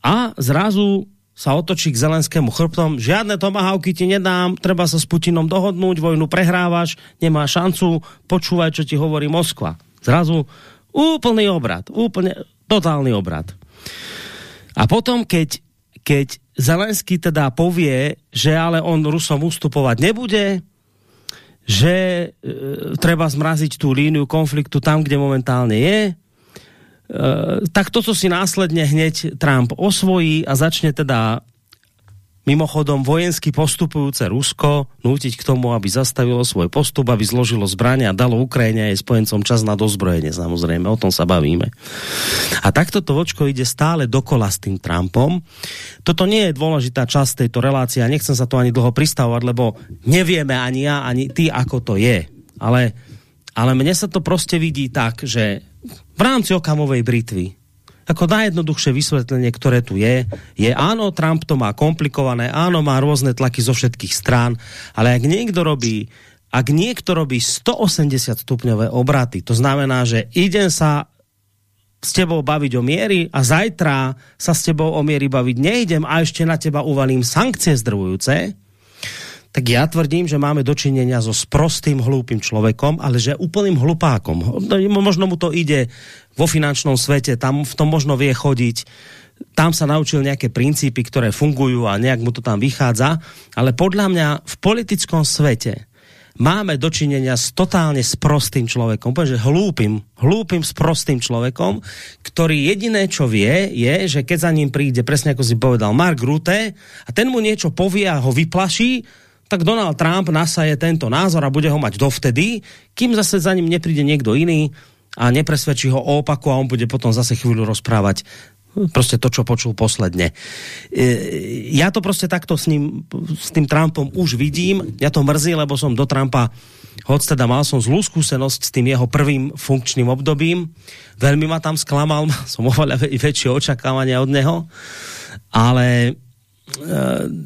a zrazu sa otočí k Zelenskému chrbtom, žiadne tomahawky ti nedám, treba sa s Putinom dohodnúť, vojnu prehrávaš, nemá šancu, počúvaj, čo ti hovorí Moskva. Zrazu úplný obrad, úplne totálny obrad. A potom, keď, keď Zelenský teda povie, že ale on Rusom ustupovať nebude, že e, treba zmraziť tú líniu konfliktu tam, kde momentálne je, tak toto si následne hneď Trump osvojí a začne teda mimochodom vojensky postupujúce Rusko nútiť k tomu, aby zastavilo svoj postup, aby zložilo zbranie a dalo Ukrajine aj spojencom čas na dozbrojenie, samozrejme, o tom sa bavíme. A takto to vočko ide stále dokola s tým Trumpom. Toto nie je dôležitá časť tejto relácie a nechcem sa to ani dlho pristavovať, lebo nevieme ani ja, ani ty, ako to je. Ale, ale mne sa to prostě vidí tak, že v rámci okamovej britvy. Ako najjednoduchšie vysvetlenie, ktoré tu je, je áno, Trump to má komplikované, áno, má rôzne tlaky zo všetkých strán, ale ak niekto robí ak niekto robí 180 stupňové obraty, to znamená, že idem sa s tebou baviť o miery a zajtra sa s tebou o miery baviť nejdem a ešte na teba uvalím sankcie zdrvujúce, tak ja tvrdím, že máme dočinenia so sprostým hlúpým človekom, ale že úplným hlupákom. Možno mu to ide vo finančnom svete, tam v tom možno vie chodiť, tam sa naučil nejaké princípy, ktoré fungujú a nejak mu to tam vychádza, ale podľa mňa v politickom svete máme dočinenia s totálne sprostým človekom, úplne, že hlúpým, hlúpým sprostým človekom, ktorý jediné, čo vie, je, že keď za ním príde, presne ako si povedal, Mark Rutte a ten mu niečo povie a ho vyplaší, tak Donald Trump nasaje tento názor a bude ho mať dovtedy, kým zase za ním nepríde niekto iný a nepresvedčí ho o opaku a on bude potom zase chvíľu rozprávať prostě to, čo počul posledne. E, ja to prostě takto s ním, s tým Trumpom už vidím. Ja to mrzí, lebo som do Trumpa, hoď teda mal som zlú skúsenosť s tým jeho prvým funkčným obdobím. Veľmi ma tam sklamal, som oveľa väčšie očakávania od neho. Ale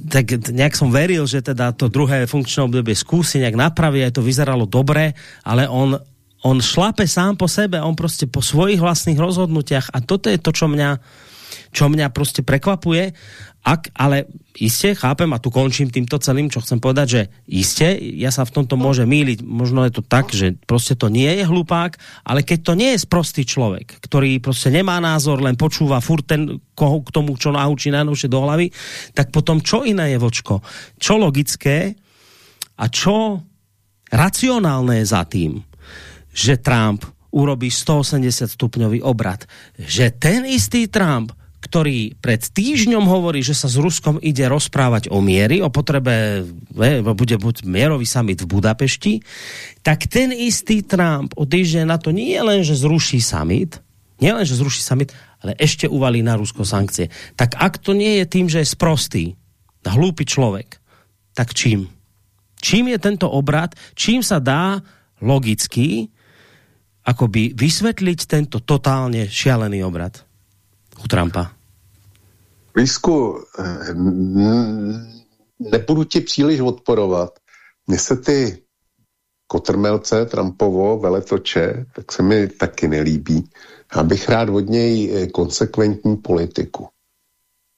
tak nejak som veril, že teda to druhé funkčné obdobie skúsi nejak napraviť, aj to vyzeralo dobre, ale on, on šlape sám po sebe, on prostě po svojich vlastných rozhodnutiach a toto je to, čo mňa, čo mňa prostě prekvapuje ak, ale iste chápem a tu končím týmto celým, čo chcem povedať, že iste, ja sa v tomto môže míliť, možno je to tak, že prostě to nie je hlupák, ale keď to nie je sprostý človek, ktorý prostě nemá názor, len počúva furt ten, koho k tomu, čo naučí najnovšie do hlavy, tak potom čo iné je vočko? Čo logické a čo racionálne je za tým, že Trump urobí 180 stupňový obrat. Že ten istý Trump ktorý pred týždňom hovorí, že sa s Ruskom ide rozprávať o miery, o potrebe, ne, bude buď mierový summit v Budapešti, tak ten istý Trump o týždeň na to nie len, že zruší summit, nie len, že zruší summit, ale ešte uvalí na Rusko sankcie. Tak ak to nie je tým, že je sprostý, hlúpy človek, tak čím? Čím je tento obrat? Čím sa dá logicky akoby vysvetliť tento totálne šialený obrad? u Trumpa? Lísku, eh, nebudu ti příliš odporovat. Mně se ty kotrmelce Trumpovo, veletoče, tak se mi taky nelíbí. Abych rád od něj eh, konsekventní politiku.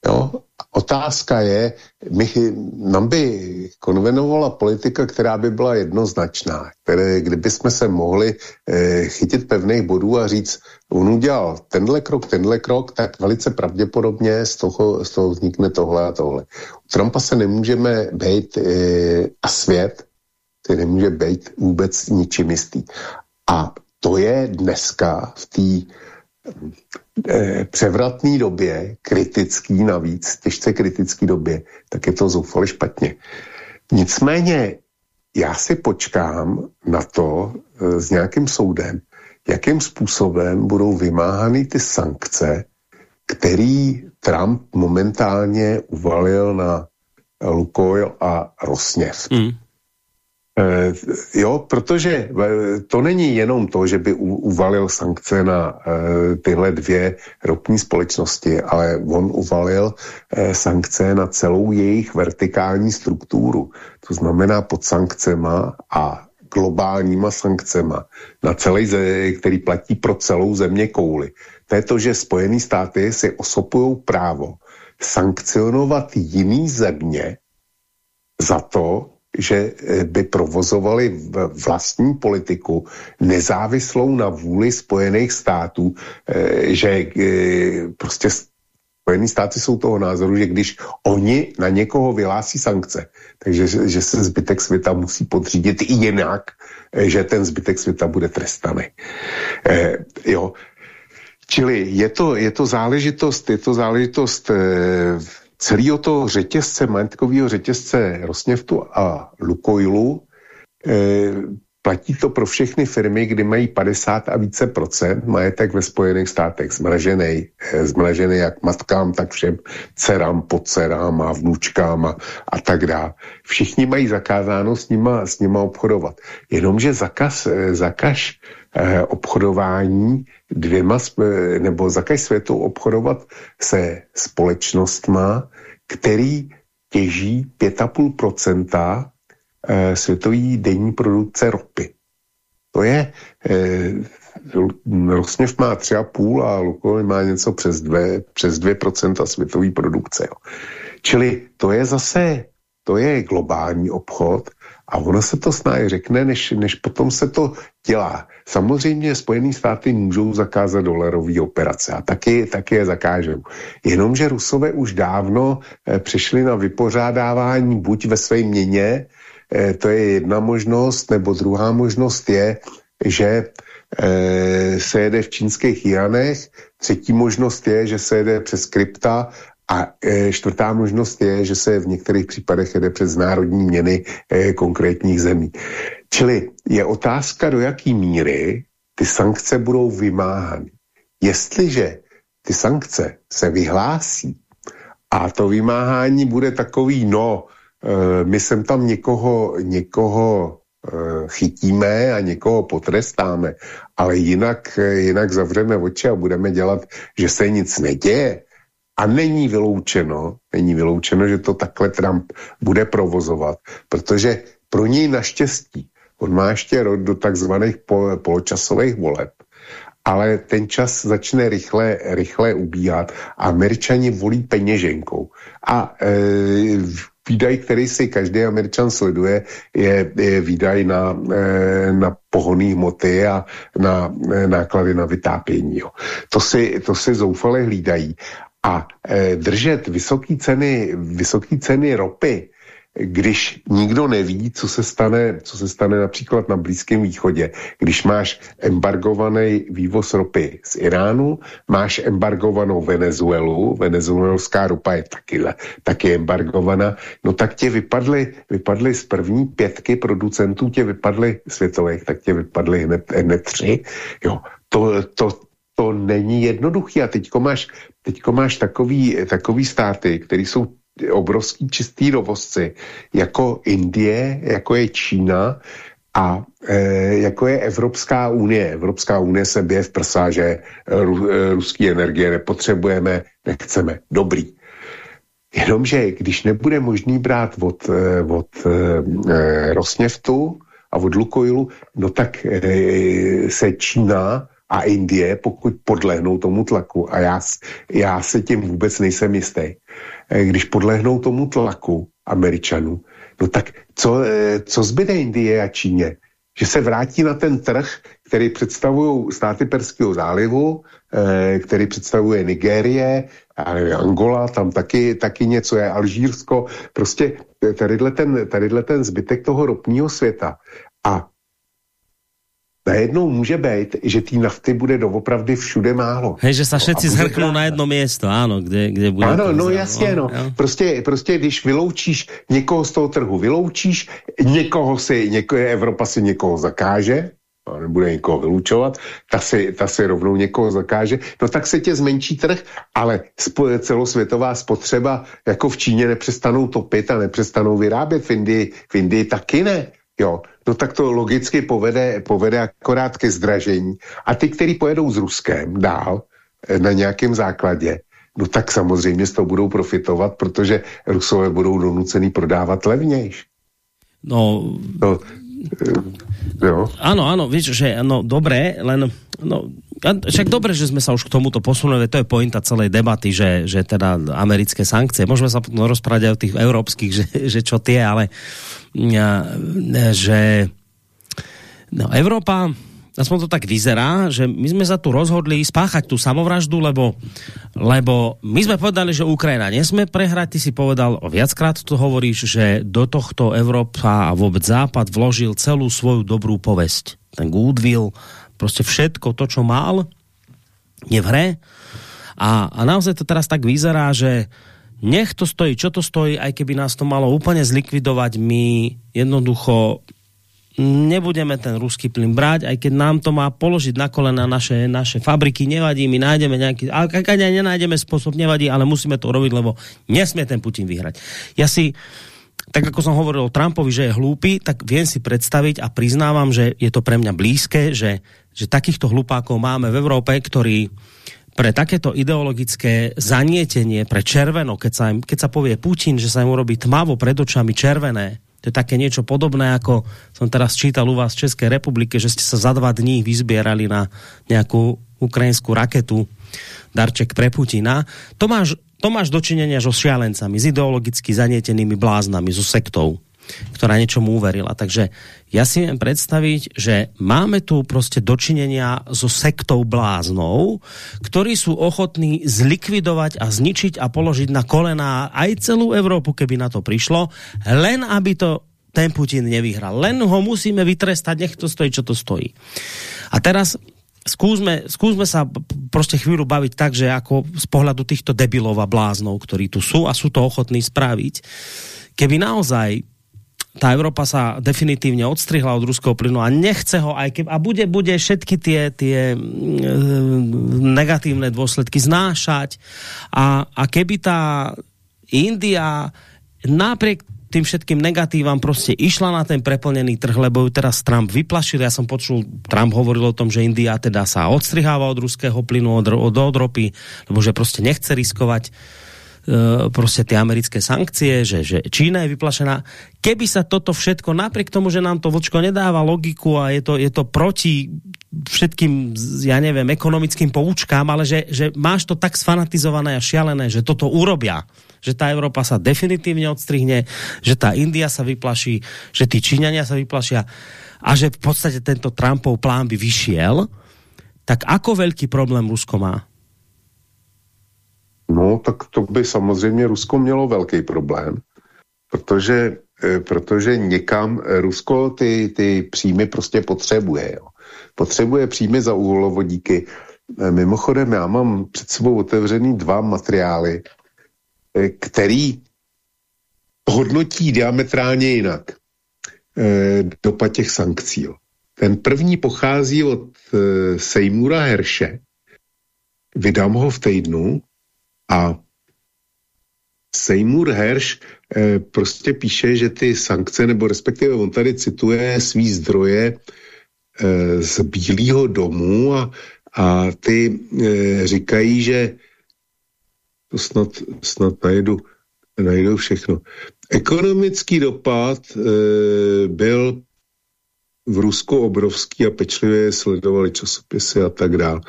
Jo? Otázka je, my, nám by konvenovala politika, která by byla jednoznačná, které, kdyby jsme se mohli eh, chytit pevných bodů a říct, on udělal tenhle krok, tenhle krok, tak velice pravděpodobně z toho, z toho vznikne tohle a tohle. U Trumpa se nemůžeme být eh, a svět se nemůže být vůbec ničím jistý. A to je dneska v té převratné době, kritický navíc, těžce kritický době, tak je to zoufale špatně. Nicméně já si počkám na to eh, s nějakým soudem, jakým způsobem budou vymáhány ty sankce, který Trump momentálně uvalil na Lukoil a Rosněv. Mm. E, jo, protože eh, to není jenom to, že by uvalil sankce na e, tyhle dvě ropní společnosti, ale on uvalil sankce na celou jejich vertikální strukturu. To znamená pod sankcema a globálníma sankcema na celý zem, který platí pro celou země kouly. To je to, že Spojené státy si osopují právo sankcionovat jiný země za to, že eh, by provozovali vlastní politiku nezávislou na vůli Spojených států, eh, že eh, prostě Spojené státy jsou toho názoru, že když oni na někoho vyhlásí sankce, takže že se zbytek světa musí podřídit i jinak, že ten zbytek světa bude trestaný. Eh, jo. Čili je to, je to záležitost, je to záležitost eh, celého toho řetězce, majetkového řetězce Rosněvtu a Lukoilu, eh, platí to pro všechny firmy, kdy mají 50 a více procent majetek ve Spojených státech zmražený, eh, zmražený jak matkám, tak všem dcerám, podcerám a vnučkám a, a tak dále. Všichni mají zakázáno s nima, s nima obchodovat. Jenomže zakaz, eh, zakaz eh, obchodování dvěma, nebo zakaz světu obchodovat se společnostma, který těží 5,5% eh, světový denní produkce ropy. To je, eh, Rosněv má 3,5 a Lukoil má něco přes 2, přes 2% světové produkce. Jo. Čili to je zase, to je globální obchod a ono se to snáje řekne, než, než potom se to dělá. Samozřejmě Spojené státy můžou zakázat dolarové operace a taky, taky je zakážou. Jenomže Rusové už dávno eh, přešli na vypořádávání buď ve své měně, Eh, to je jedna možnost, nebo druhá možnost je, že eh, se jede v čínských Jianech, třetí možnost je, že se jede přes krypta a e, čtvrtá možnost je, že se v některých případech jede přes národní měny konkrétních zemí. Čili je otázka, do jaký míry ty sankce budou vymáhány. Jestliže ty sankce se vyhlásí a to vymáhání bude takový, no, Eh, my sem tam někoho, někoho eh, chytíme a někoho potrestáme, ale jinak, jinak zavřeme oči a budeme dělat, že se nic neděje, A není vyloučeno, není vyloučeno, že to takhle Trump bude provozovat, protože pro něj naštěstí, on má ještě rok do takzvaných poločasových voleb, ale ten čas začne rychle, rychle ubíhat a američani volí peněženkou. A e, výdaj, který si každý američan sleduje, je, je výdaj na, e, na pohonné hmoty a na e, náklady na vytápění. Jo. To, si, to si zoufale hlídají. A e, držet vysoké ceny, vysoké ceny ropy, když nikdo neví, co se stane, co se stane například na Blízkém východě, když máš embargovaný vývoz ropy z Iránu, máš embargovanou Venezuelu, venezuelská ropa je taky, taky embargovaná, no tak tě vypadly, vypadly z první pětky producentů, tě vypadly světových, tak tě vypadly hned, hned tři. Jo, to, to, to není jednoduchý a teďko máš, teďko máš takový, takový státy, které jsou obrovský čistý dovozci, jako Indie, jako je Čína a e, jako je Evropská unie. Evropská unie se bije v prsa, že ru, e, ruský energie nepotřebujeme, nechceme. Dobrý. Jenomže když nebude možný brát od, e, od e, e, Rosněftu a od Lukoilu, no tak e, se Čína a Indie, pokud podlehnou tomu tlaku, a já, já se tím vůbec nejsem jistý, když podlehnou tomu tlaku Američanů, no tak co, eh, co zbyde Indie a Číně? Že se vrátí na ten trh, který představují státy Perského zálivu, eh, který představuje Nigérie, Angola, tam taky, taky něco je, Alžírsko, prostě tadyhle ten, tadyhle ten zbytek toho ropního světa. A najednou může být, že té nafty bude doopravdy všude málo. Hej, že se všetci zhrknou na jedno město, ano, kde, kde bude... Ano, no jasně, no. Jo. Prostě, prostě, když vyloučíš někoho z toho trhu, vyloučíš, někoho si, někoho, Evropa si někoho zakáže, nebude někoho vylučovat, ta si, ta si rovnou někoho zakáže, no tak se tě zmenší trh, ale celosvětová spotřeba jako v Číně nepřestanou topit a nepřestanou vyrábět, v Indii, v Indii taky ne. Jo, no tak to logicky povede, povede akorát ke zdražení. A ty, kteří pojedou s Ruskem dál eh, na nějakém základě, no tak samozřejmě z toho budou profitovat, protože Rusové budou donucený prodávat levnějš. No, no Jo. Áno, áno, vieš, že no, dobré, len no, však dobre, že sme sa už k tomuto posunuli, to je pointa celej debaty, že, že teda americké sankcie, môžeme sa potom rozprávať o tých európskych, že, že čo tie, ale že no, Európa aspoň to tak vyzerá, že my sme sa tu rozhodli spáchať tú samovraždu, lebo, lebo my sme povedali, že Ukrajina nesme prehrať, ty si povedal, viackrát to hovoríš, že do tohto Európa a vôbec Západ vložil celú svoju dobrú povesť. Ten goodwill, prostě všetko to, čo mal, je v hre. A, a naozaj to teraz tak vyzerá, že nech to stojí, čo to stojí, aj keby nás to malo úplne zlikvidovať, my jednoducho nebudeme ten ruský plyn brať, aj keď nám to má položiť na kolena naše, naše fabriky, nevadí, my nájdeme nejaký, a keď nenájdeme spôsob, nevadí, ale musíme to robiť, lebo nesmie ten Putin vyhrať. Ja si, tak ako som hovoril o Trumpovi, že je hlúpy, tak viem si predstaviť a priznávam, že je to pre mňa blízke, že, že takýchto hlupákov máme v Európe, ktorí pre takéto ideologické zanietenie, pre červeno, keď sa, im, keď sa povie Putin, že sa im urobí tmavo pred očami červené, to je také niečo podobné, ako som teraz čítal u vás v České republike, že ste sa za dva dní vyzbierali na nejakú ukrajinskú raketu, darček pre Putina. To máš, to máš dočinenia so šialencami, s ideologicky zanietenými bláznami, so sektou ktorá niečomu uverila. Takže ja si viem predstaviť, že máme tu prostě dočinenia so sektou bláznou, ktorí sú ochotní zlikvidovať a zničiť a položiť na kolená aj celú Európu, keby na to prišlo, len aby to ten Putin nevyhral. Len ho musíme vytrestať, nech to stojí, čo to stojí. A teraz skúsme, skúsme sa prostě chvíľu baviť tak, že ako z pohľadu týchto debilov a bláznov, ktorí tu sú a sú to ochotní spraviť, keby naozaj tá Európa sa definitívne odstrihla od ruského plynu a nechce ho aj a bude, bude všetky tie, tie mm, negatívne dôsledky znášať a, a keby tá India napriek tým všetkým negatívam prostě išla na ten preplnený trh, lebo ju teraz Trump vyplašil. Ja som počul, Trump hovoril o tom, že India teda sa odstriháva od ruského plynu, od, od, od ropy, lebo že prostě nechce riskovať prostě ty americké sankcie, že, že Čína je vyplašená. Keby sa toto všetko, napriek tomu, že nám to vočko nedáva logiku a je to, je to proti všetkým, ja neviem, ekonomickým poučkám, ale že, že máš to tak sfanatizované a šialené, že toto urobia, že tá Európa sa definitívne odstrihne, že tá India sa vyplaší, že tí Číňania sa vyplašia a že v podstate tento Trumpov plán by vyšiel, tak ako veľký problém Rusko má? No, tak to by samozřejmě Rusko mělo velký problém, protože, eh, protože někam Rusko ty, ty příjmy prostě potřebuje. Jo. Potřebuje příjmy za uhlovodíky. Eh, mimochodem, já mám před sebou otevřený dva materiály, eh, který hodnotí diametrálně jinak dopad těch sankcí. Ten první pochází od Seymoura Herše, vydám ho v týdnu, a Seymour Hersh eh, prostě píše, že ty sankce, nebo respektive on tady cituje svý zdroje eh, z Bílého domu a, a ty eh, říkají, že to snad, snad najdu, najdu všechno. Ekonomický dopad byl v Rusku obrovský a pečlivě sledovali časopisy a tak dále.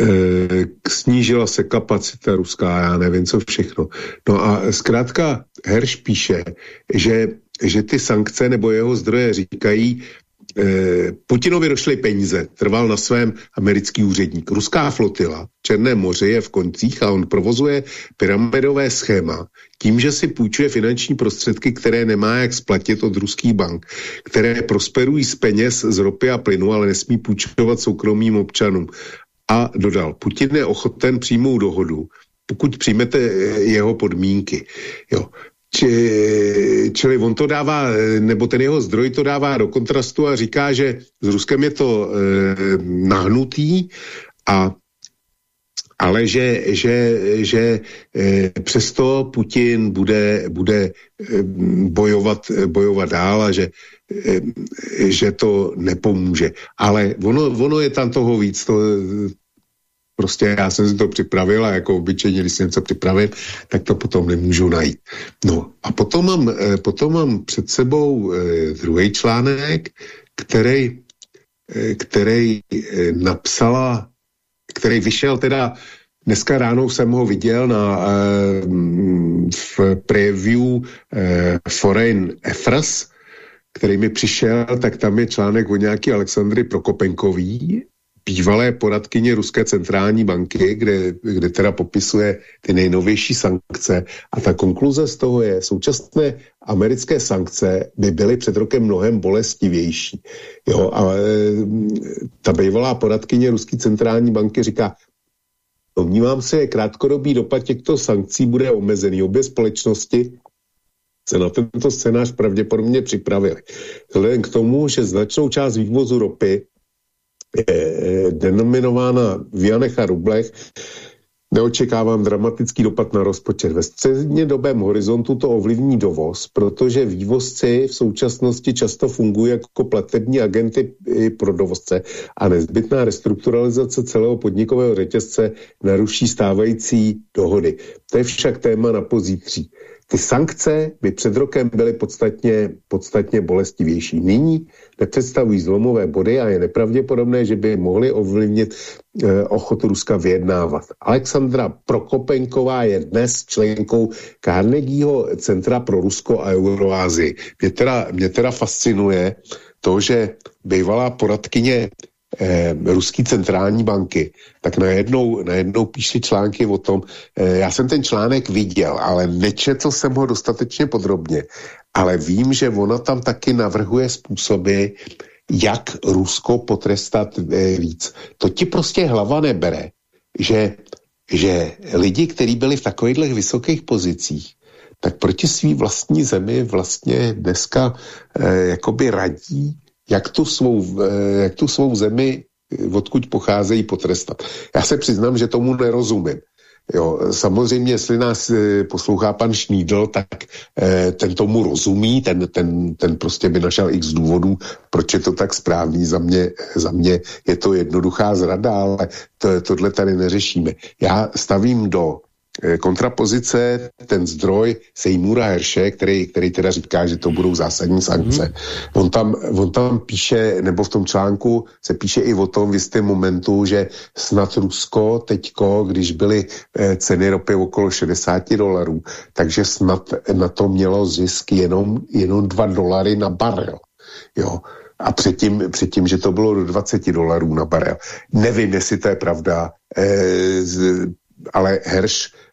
Eh, snížila se kapacita ruská, já nevím, co všechno. No a zkrátka Herš píše, že, že ty sankce nebo jeho zdroje říkají, eh, Putinovi došly peníze, trval na svém americký úředník. Ruská flotila v Černém moři je v koncích a on provozuje pyramidové schéma tím, že si půjčuje finanční prostředky, které nemá jak splatit od ruských bank, které prosperují z peněz z ropy a plynu, ale nesmí půjčovat soukromým občanům a dodal, Putin je ochoten přijmout dohodu, pokud přijmete eh, jeho podmínky. Jo. Či, čili on to dává, eh, nebo ten jeho zdroj to dává do kontrastu a říká, že s Ruskem je to e, nahnutý, a, ale že, že, že e, přesto Putin bude, bude bojovat, bojovat dál a že, e, že to nepomůže. Ale ono, ono je tam toho víc, to, Prostě já jsem si to připravil a jako obyčejně, když si něco připravím, tak to potom nemůžu najít. No a potom mám, eh, potom mám před sebou eh, druhý článek, který, eh, který napsala, který vyšel teda Dneska ráno jsem ho viděl na, v preview Foreign Affairs, který mi přišel, tak tam je článek o nějaký Alexandry Prokopenkový bývalé poradkyně Ruské centrální banky, kde, kde teda popisuje ty nejnovější sankce a ta konkluze z toho je, současné americké sankce by byly před rokem mnohem bolestivější. Jo, a e, ta bývalá poradkyně Ruské centrální banky říká, domnívám se, že krátkodobý dopad těchto sankcí bude omezený. Obě společnosti se na tento scénář pravděpodobně připravili. Vzhledem k tomu, že značnou část vývozu ropy je denominována v janech a rublech, Neočekávám dramatický dopad na rozpočet. Ve střednědobém horizontu to ovlivní dovoz, protože vývozci v současnosti často fungují jako platební agenty pro dovozce a nezbytná restrukturalizace celého podnikového řetězce naruší stávající dohody. To je však téma na pozítří. Ty sankce by před rokem byly podstatně, podstatně bolestivější. Nyní nepředstavují zlomové body a je nepravděpodobné, že by mohly ovlivnit eh, ochotu Ruska vyjednávat. Alexandra Prokopenková je dnes členkou Carnegieho Centra pro Rusko a Euroázii. Mě mě teda fascinuje to, že bývalá poradkyně eh, ruský centrální banky, tak najednou, najednou píše články o tom, eh, já jsem ten článek viděl, ale nečetl jsem ho dostatečně podrobně, ale vím, že ona tam taky navrhuje způsoby, jak Rusko potrestat eh, víc. To ti prostě hlava nebere, že, že lidi, kteří byli v takovýchhle vysokých pozicích, tak proti svý vlastní zemi vlastně dneska eh, jakoby radí, jak tu svou, eh, jak tu svou zemi, eh, odkud pocházejí, potrestat. Já se přiznám, že tomu nerozumím. Jo, samozřejmě, jestli nás e, poslouchá pan Šnídl, tak e, ten tomu rozumí, ten, ten, ten prostě by našel x důvodů, proč je to tak správný. Za mě, za mě je to jednoduchá zrada, ale to, tohle tady neřešíme. Já stavím do kontrapozice ten zdroj Seymoura Herše, který, který teda říká, že to budou zásadní sankce. Mm. On, tam, on tam píše, nebo v tom článku se píše i o tom v jistém momentu, že snad Rusko teďko, když byly eh, ceny ropy okolo 60 dolarů, takže snad na to mělo zisk jenom, jenom 2 dolary na barel. Jo, a předtím, předtím, že to bylo do 20 dolarů na barel. Nevím, jestli to je pravda, eh, z, ale Herš Eh,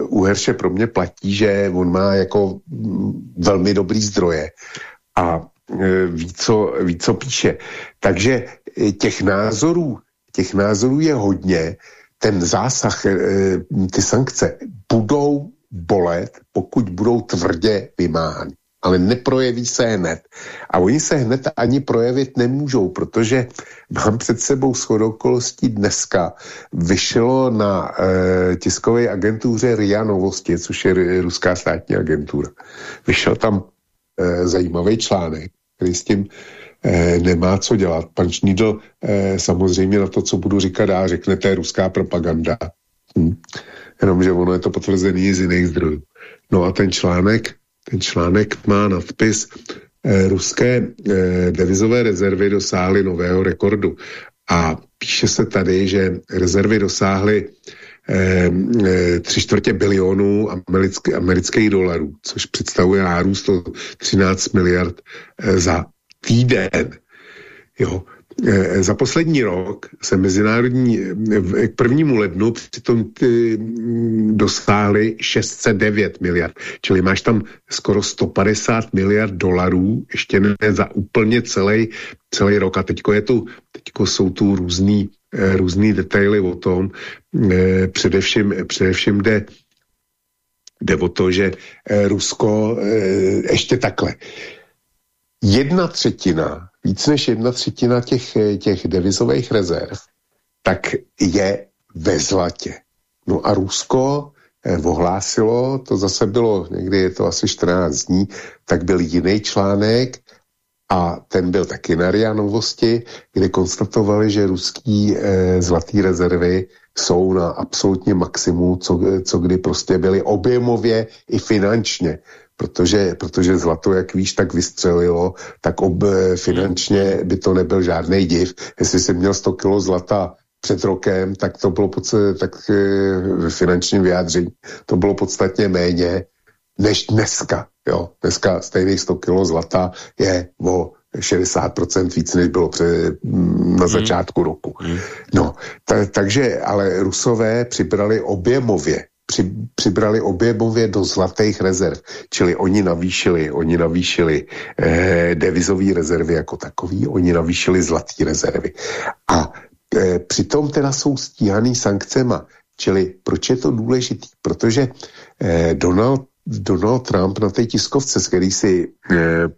u Herše pro mě platí, že on má jako mm, velmi dobrý zdroje a eh, ví, co, ví, co píše. Takže eh, těch názorů, těch názorů je hodně. Ten zásah, ty sankce budou bolet, pokud budou tvrdě vymáhány ale neprojeví se hned. A oni se hned ani projevit nemůžou, protože mám před sebou shodokolostí dneska vyšlo na e, tiskové agentuře RIA Novosti, což je ruská státní agentura. Vyšel tam e, zajímavý článek, který s tím e, nemá co dělat. Pan Šnídl e, samozřejmě na to, co budu říkat dá, řekne, to je ruská propaganda. Hm. Jenomže ono je to potvrzený z jiných zdrojů. No a ten článek ten článek má nadpis eh, Ruské eh, devizové rezervy dosáhly nového rekordu. A píše se tady, že rezervy dosáhly eh, tři čtvrtě bilionů amerických, amerických dolarů, což představuje nárůst o 13 miliard za týden. Jo. Eh, za poslední rok se mezinárodní eh, k prvnímu lednu přitom ty mm, dosáhly 609 miliard, čili máš tam skoro 150 miliard dolarů, ještě ne za úplně celý, celý rok. A teďko, je tu, teďko jsou tu různý, eh, různý detaily o tom, především, především jde jde o to, že Rusko ještě takhle. Jedna třetina víc než jedna třetina těch, těch devizových rezerv, tak je ve zlatě. No a Rusko eh, ohlásilo, to zase bylo, někdy je to asi 14 dní, tak byl jiný článek a ten byl taky na RIA Novosti, kde konstatovali, že ruský eh, zlatý rezervy jsou na absolutně maximu, co, co kdy prostě byly objemově i finančně protože, protože zlato, jak víš, tak vystřelilo, tak ob, eh, finančně by to nebyl žádný div. Jestli jsi měl 100 kilo zlata před rokem, tak to bylo podstatně, tak v eh, finančním vyjádření to bylo podstatně méně než dneska. Jo. Dneska stejných 100 kilo zlata je o 60% víc, než bylo před, mm, na hmm. začátku roku. Mm. No, ta, takže, ale Rusové přibrali objemově při, přibrali objemově do zlatých rezerv, čili oni navýšili, oni navýšili eh, devizové rezervy jako takový, oni navýšili zlatý rezervy. A eh, přitom teda jsou stíhaný sankcema, čili proč je to důležitý? Protože eh, Donald, Donald Trump na té tiskovce, s který si eh,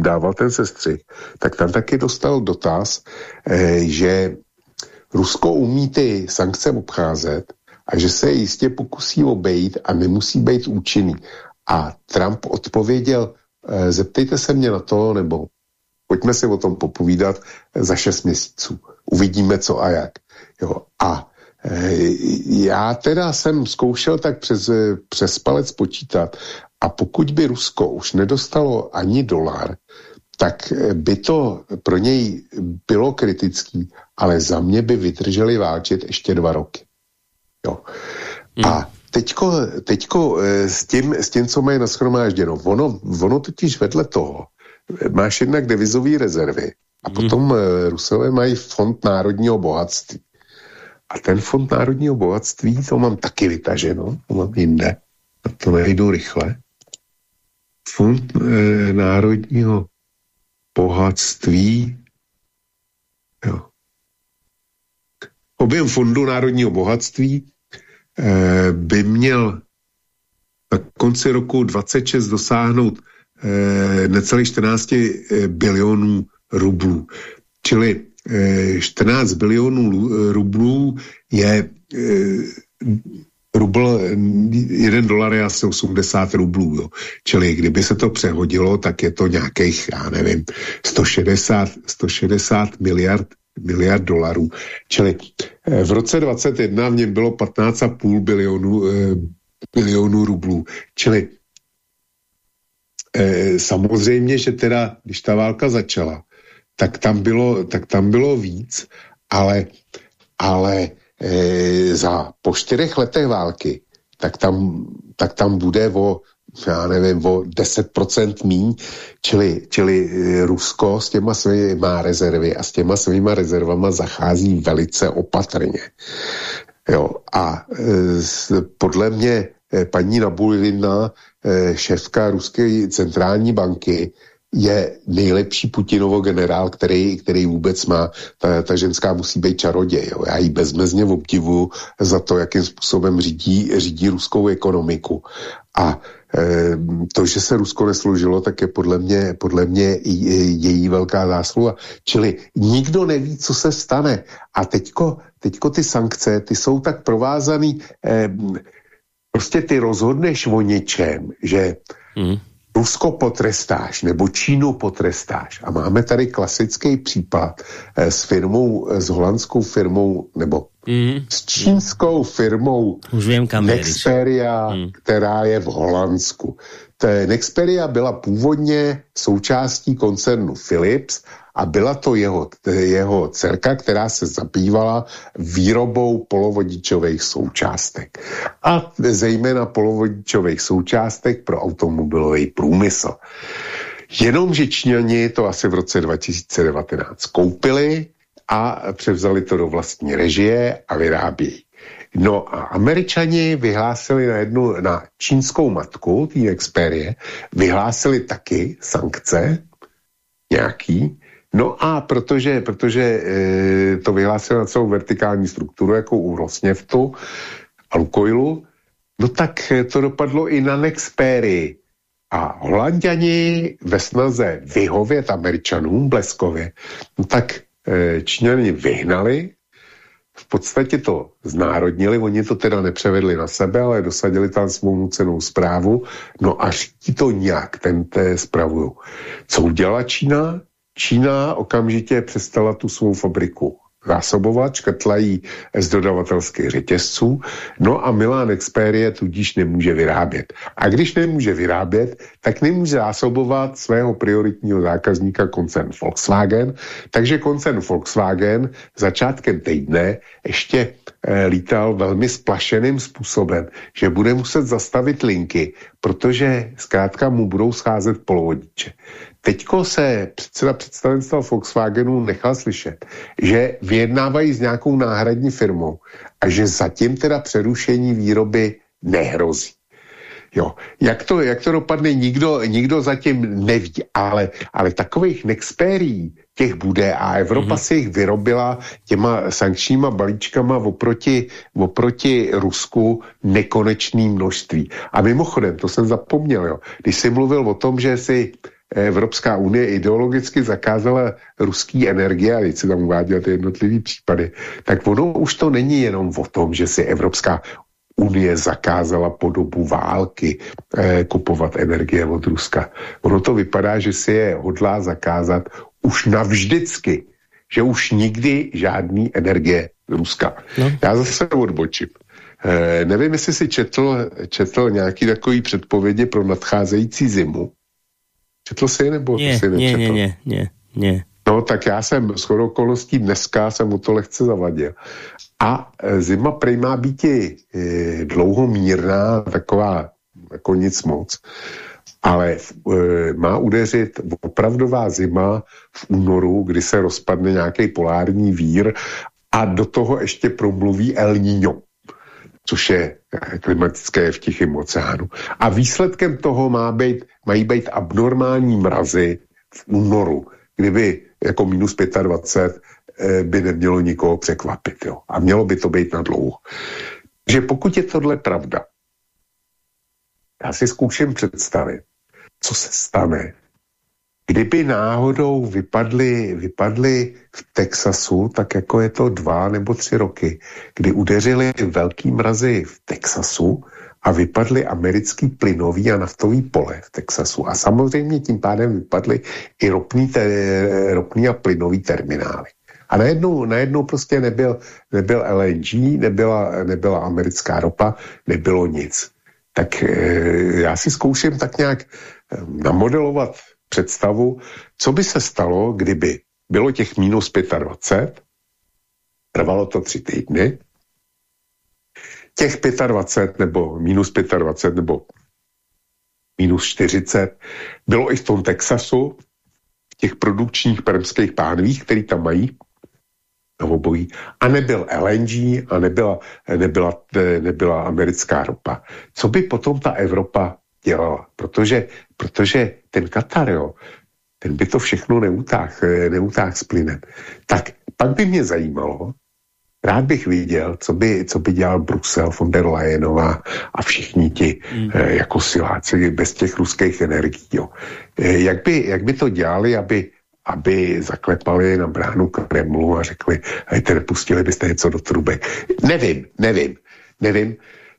dával ten sestřih, tak tam taky dostal dotaz, eh, že Rusko umí ty sankce obcházet, a že se jistě pokusí obejít a nemusí být účinný. A Trump odpověděl, e, zeptejte se mě na to, nebo pojďme si o tom popovídat za šest měsíců. Uvidíme co a jak. Jo. A e, já teda jsem zkoušel tak přes, přes palec počítat a pokud by Rusko už nedostalo ani dolar, tak by to pro něj bylo kritický, ale za mě by vydrželi válčit ještě dva roky. Jo. Hmm. A teďko, teďko eh, s, tím, s tím, co mají naschromážděno, ono, ono totiž vedle toho, eh, máš jednak devizové rezervy a hmm. potom hmm. Rusové mají fond národního bohatství. A ten fond národního bohatství, to mám taky vytaženo, to mám jinde, a to nejdu rychle. Fond e, národního bohatství, jo. Objem fondu národního bohatství Eh, by měl na konci roku 26 dosáhnout eh, necelých 14 eh, bilionů rublů. Čili 14 bilionů rublů je rubl, jeden dolar je asi 80 rublů, jo. Čili kdyby se to přehodilo, tak je to nějakých, já nevím, 160, 160 miliard miliard dolarů. Čili eh, v roce 2021 v něm bylo 15,5 bilionů, eh, bilionů rublů. Čili eh, samozřejmě, že teda, když ta válka začala, tak tam bylo, tak tam bylo víc, ale, ale za po čtyřech letech války, tak tam, tak tam bude o já nevím, o 10% míň, čili, čili e, Rusko s těma svými má rezervy a s těma svýma rezervama zachází velice opatrně. Jo, a e, podle mě e, paní Nabulina, e, šéfka Ruské centrální banky, je nejlepší Putinovo generál, který, který vůbec má. Ta, ta ženská musí být čaroděj. Jo. Já ji bezmezně obdivu za to, jakým způsobem řídí, řídí ruskou ekonomiku. A e, to, že se Rusko nesloužilo, tak je podle mě, podle mě její velká zásluha. Čili nikdo neví, co se stane. A teďko, teďko ty sankce, ty jsou tak provázaný, e, prostě ty rozhodneš o něčem, že mm Rusko potrestáš nebo Čínu potrestáš. A máme tady klasický případ eh, s firmou, eh, s holandskou firmou nebo mm. s čínskou firmou Už vím, kam Nexperia, mm. která je v Holandsku. Nexperia byla původně součástí koncernu Philips a byla to jeho, jeho dcerka, která se zabývala výrobou polovodičových součástek. A zejména polovodičových součástek pro automobilový průmysl. Jenomže Číňani to asi v roce 2019 koupili a převzali to do vlastní režie a vyrábějí. No a američani vyhlásili na jednu, na čínskou matku, tý Xperie, vyhlásili taky sankce, nějaký, No a protože, protože e, to vyhlásili na celou vertikální strukturu, jako u Rosněvtu a Lukoilu, no tak to dopadlo i na Nexperii. A holanděni ve snaze vyhovět američanům bleskově, no tak Číňani vyhnali v podstatě to znárodnili, oni to teda nepřevedli na sebe, ale dosadili tam svou nucenou zprávu, no a ti to nějak ten té zpravují. Co udělala Čína? Čína okamžitě přestala tu svou fabriku zásobovat, škrtlají z dodavatelských řetězců, no a Milan Experie tudíž nemůže vyrábět. A když nemůže vyrábět, tak nemůže zásobovat svého prioritního zákazníka koncern Volkswagen, takže koncern Volkswagen začátkem týdne ještě e, lítal velmi splašeným způsobem, že bude muset zastavit linky, protože zkrátka mu budou scházet polovodiče. Teďko se předseda představenstva Volkswagenu nechal slyšet, že vyjednávají s nějakou náhradní firmou a že zatím teda přerušení výroby nehrozí. Jo, jak to, jak to dopadne, nikdo, nikdo zatím neví, ale, ale takových nexpérií těch bude a Evropa mm-hmm. si jich vyrobila těma sankčníma balíčkama oproti, oproti Rusku nekonečný množství. A mimochodem, to jsem zapomněl, jo, když jsi mluvil o tom, že si Evropská unie ideologicky zakázala ruský energie, a teď se tam uváděl ty jednotlivý případy, tak ono už to není jenom o tom, že si Evropská Unie zakázala po dobu války eh, kupovat energie od Ruska. Ono to vypadá, že si je hodlá zakázat už navždycky, že už nikdy žádný energie z Ruska. No. Já zase odbočím. Eh, nevím, jestli si četl, četl nějaký takový předpovědi pro nadcházející zimu. Četl jsi nebo nie, jsi nečetl? Nie, nie, nie, nie. No tak já jsem s okolností dneska jsem mu to lehce zavadil. A e, zima prej má být i e, dlouhomírná, taková jako nic moc, ale e, má udeřit opravdová zima v únoru, kdy se rozpadne nějaký polární vír a do toho ještě promluví El Niño což je klimatické v Tichém oceánu. A výsledkem toho má být, mají být abnormální mrazy v únoru, kdyby jako minus 25 eh, by nemělo nikoho překvapit. Jo. A mělo by to být na dlouho. Takže pokud je tohle pravda, já si zkouším představit, co se stane, kdyby náhodou vypadly, vypadly v Texasu, tak jako je to dva nebo tři roky, kdy udeřili velký mrazy v Texasu a vypadly americký plynový a naftový pole v Texasu. A samozřejmě tím pádem vypadly i ropný, te, ropný a plynový terminály. A najednou, najednou prostě nebyl, nebyl LNG, nebyla, nebyla americká ropa, nebylo nic. Tak e, já si zkouším tak nějak eh, namodelovat představu, co by se stalo, kdyby bylo těch minus 25, trvalo to tři týdny, těch 25 nebo minus 25 nebo minus 40 bylo i v tom Texasu, v těch produkčních permských pánvích, který tam mají, obojí, a nebyl LNG a nebyla, nebyla, nebyla americká ropa. Co by potom ta Evropa dělala? Protože, protože ten Katar, jo, ten by to všechno neutáh, neutáh s plynem. Tak pak by mě zajímalo, rád bych viděl, co by, co by dělal Brusel, von der Leyenová a všichni ti mm. eh, jako siláci bez těch ruských energií. Jo. Eh, jak, by, jak by to dělali, aby aby zaklepali na bránu Kremlu a řekli, hejte, nepustili byste něco do trubek. Nevím, nevím, nevím.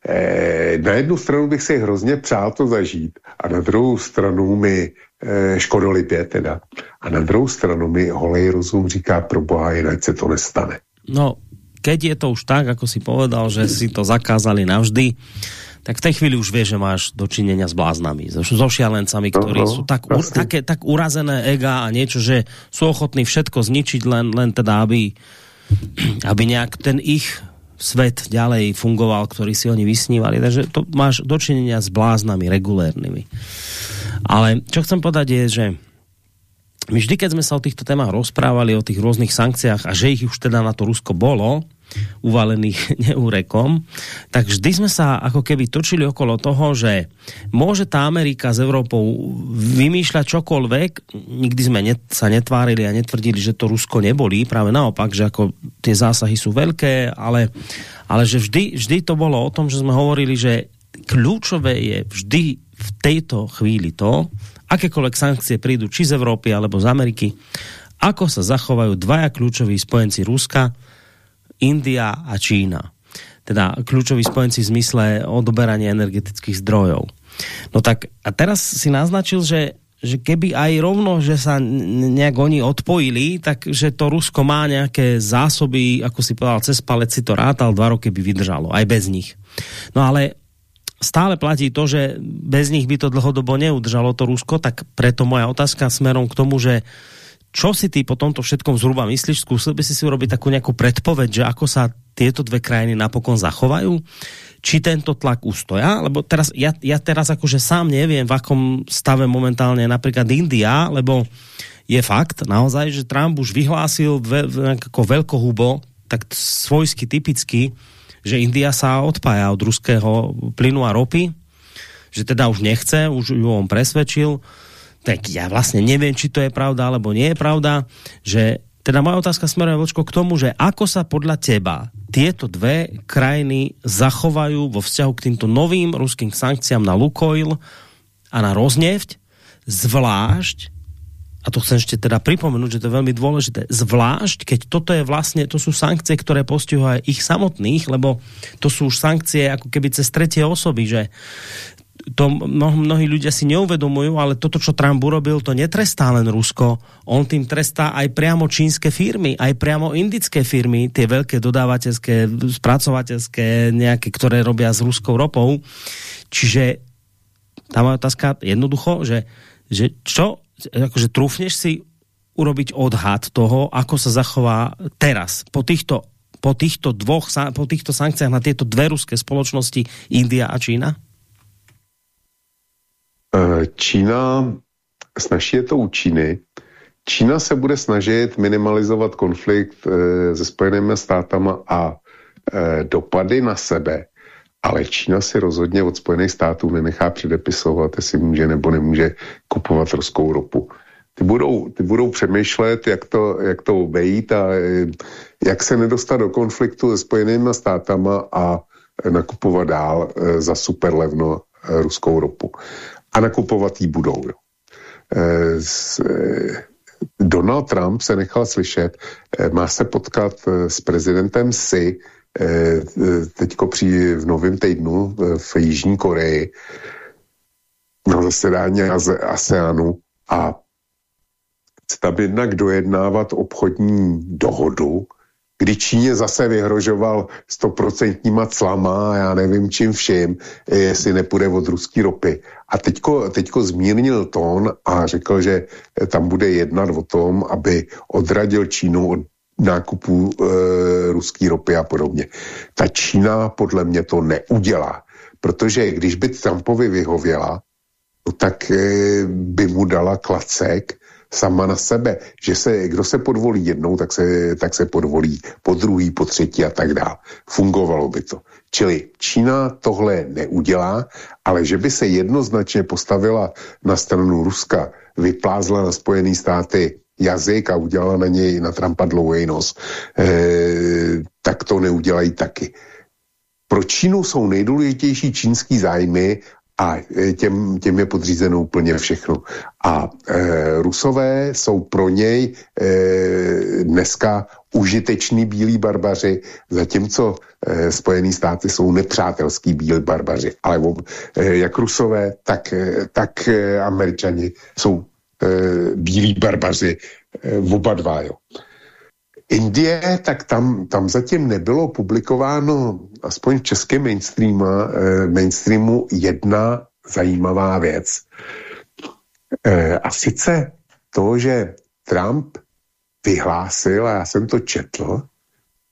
Eh, na jednu stranu bych si hrozně přál to zažít a na druhou stranu mi eh, škodolibě teda. A na druhou stranu mi holej rozum říká pro boha, jinak se to nestane. No, keď je to už tak, ako si povedal, že si to zakázali navždy, tak v tej chvíli už vieš, že máš dočinenia s bláznami, so, so šialencami, ktorí uh-huh, sú tak, u, také, tak urazené ega a niečo, že sú ochotní všetko zničiť, len, len teda, aby, aby nejak ten ich svet ďalej fungoval, ktorý si oni vysnívali. Takže to máš dočinenia s bláznami regulérnymi. Ale čo chcem povedať je, že my vždy, keď sme sa o týchto témach rozprávali, o tých rôznych sankciách a že ich už teda na to Rusko bolo, uvalených neúrekom, tak vždy sme sa ako keby točili okolo toho, že môže tá Amerika s Európou vymýšľať čokoľvek, nikdy sme net, sa netvárili a netvrdili, že to Rusko nebolí, práve naopak, že ako tie zásahy sú veľké, ale, ale že vždy, vždy to bolo o tom, že sme hovorili, že kľúčové je vždy v tejto chvíli to, akékoľvek sankcie prídu či z Európy alebo z Ameriky, ako sa zachovajú dvaja kľúčoví spojenci Ruska, India a Čína. Teda kľúčoví spojenci v zmysle odoberania energetických zdrojov. No tak a teraz si naznačil, že že keby aj rovno, že sa nejak oni odpojili, tak že to Rusko má nejaké zásoby, ako si povedal, cez palec si to rátal, dva roky by vydržalo, aj bez nich. No ale stále platí to, že bez nich by to dlhodobo neudržalo to Rusko, tak preto moja otázka smerom k tomu, že čo si ty po tomto všetkom zhruba myslíš? Skúsil by si si urobiť takú nejakú predpoveď, že ako sa tieto dve krajiny napokon zachovajú? Či tento tlak ustoja? Lebo teraz, ja, ja teraz akože sám neviem, v akom stave momentálne napríklad India, lebo je fakt naozaj, že Trump už vyhlásil ve, ako veľkohubo, tak svojsky typicky, že India sa odpája od ruského plynu a ropy, že teda už nechce, už ju on presvedčil, tak ja vlastne neviem, či to je pravda, alebo nie je pravda, že teda moja otázka smeruje Vlčko k tomu, že ako sa podľa teba tieto dve krajiny zachovajú vo vzťahu k týmto novým ruským sankciám na Lukoil a na Roznefť, zvlášť, a to chcem ešte teda pripomenúť, že to je veľmi dôležité, zvlášť, keď toto je vlastne, to sú sankcie, ktoré postihujú aj ich samotných, lebo to sú už sankcie ako keby cez tretie osoby, že to mnoho, mnohí ľudia si neuvedomujú, ale toto, čo Trump urobil, to netrestá len Rusko. On tým trestá aj priamo čínske firmy, aj priamo indické firmy, tie veľké dodávateľské, spracovateľské, nejaké, ktoré robia s ruskou ropou. Čiže tá moja otázka jednoducho, že, že čo, akože trúfneš si urobiť odhad toho, ako sa zachová teraz, po týchto, po týchto dvoch, po týchto sankciách na tieto dve ruské spoločnosti India a Čína? Eh, Čína, snaží je to u Číny, Čína se bude snažit minimalizovat konflikt e, se Spojenými státama a e, dopady na sebe, ale Čína si rozhodně od Spojených států nenechá předepisovat, jestli může nebo nemůže kupovat ruskou ropu. Ty budou, ty budou přemýšlet, jak to, jak to obejít a jak se nedostat do konfliktu se Spojenými státama a nakupovat dál za super levno e, ruskou ropu a nakupovat jí budou. Jo. z, Donald Trump se nechal slyšet, má se potkat s prezidentem Si teďko při v novém týdnu v Jižní Koreji na zasedání ASEANu a tam jednak dojednávat obchodní dohodu, kdy Číně zase vyhrožoval stoprocentníma clama a já nevím čím vším, jestli nepůjde od ruský ropy. A teďko, teďko zmírnil tón a řekl, že tam bude jednat o tom, aby odradil Čínu od nákupu e, ruský ropy a podobně. Ta Čína podle mě to neudělá, protože když by Trumpovi vyhověla, no tak e, by mu dala klacek sama na sebe, že se, kdo se podvolí jednou, tak se, tak se podvolí po druhý, po třetí a tak dále. Fungovalo by to. Čili Čína tohle neudělá, ale že by se jednoznačně postavila na stranu Ruska, vyplázla na Spojené státy jazyk a udělala na něj na Trumpa dlouhý nos, eh, tak to neudělají taky. Pro Čínu jsou nejdůležitější čínský zájmy a e, těm, těm je podřízeno úplně všechno. A e, Rusové jsou pro něj e, dneska užiteční bílí barbaři, zatímco e, Spojené státy jsou nepřátelský bílí barbaři. Ale e, jak Rusové, tak, e, tak e, Američani jsou e, bílí barbaři, e, oba dva. Jo. Indie, tak tam, tam zatím nebylo publikováno, aspoň v českém mainstreamu, eh, mainstreamu, jedna zajímavá věc. Eh, a sice to, že Trump vyhlásil, a já jsem to četl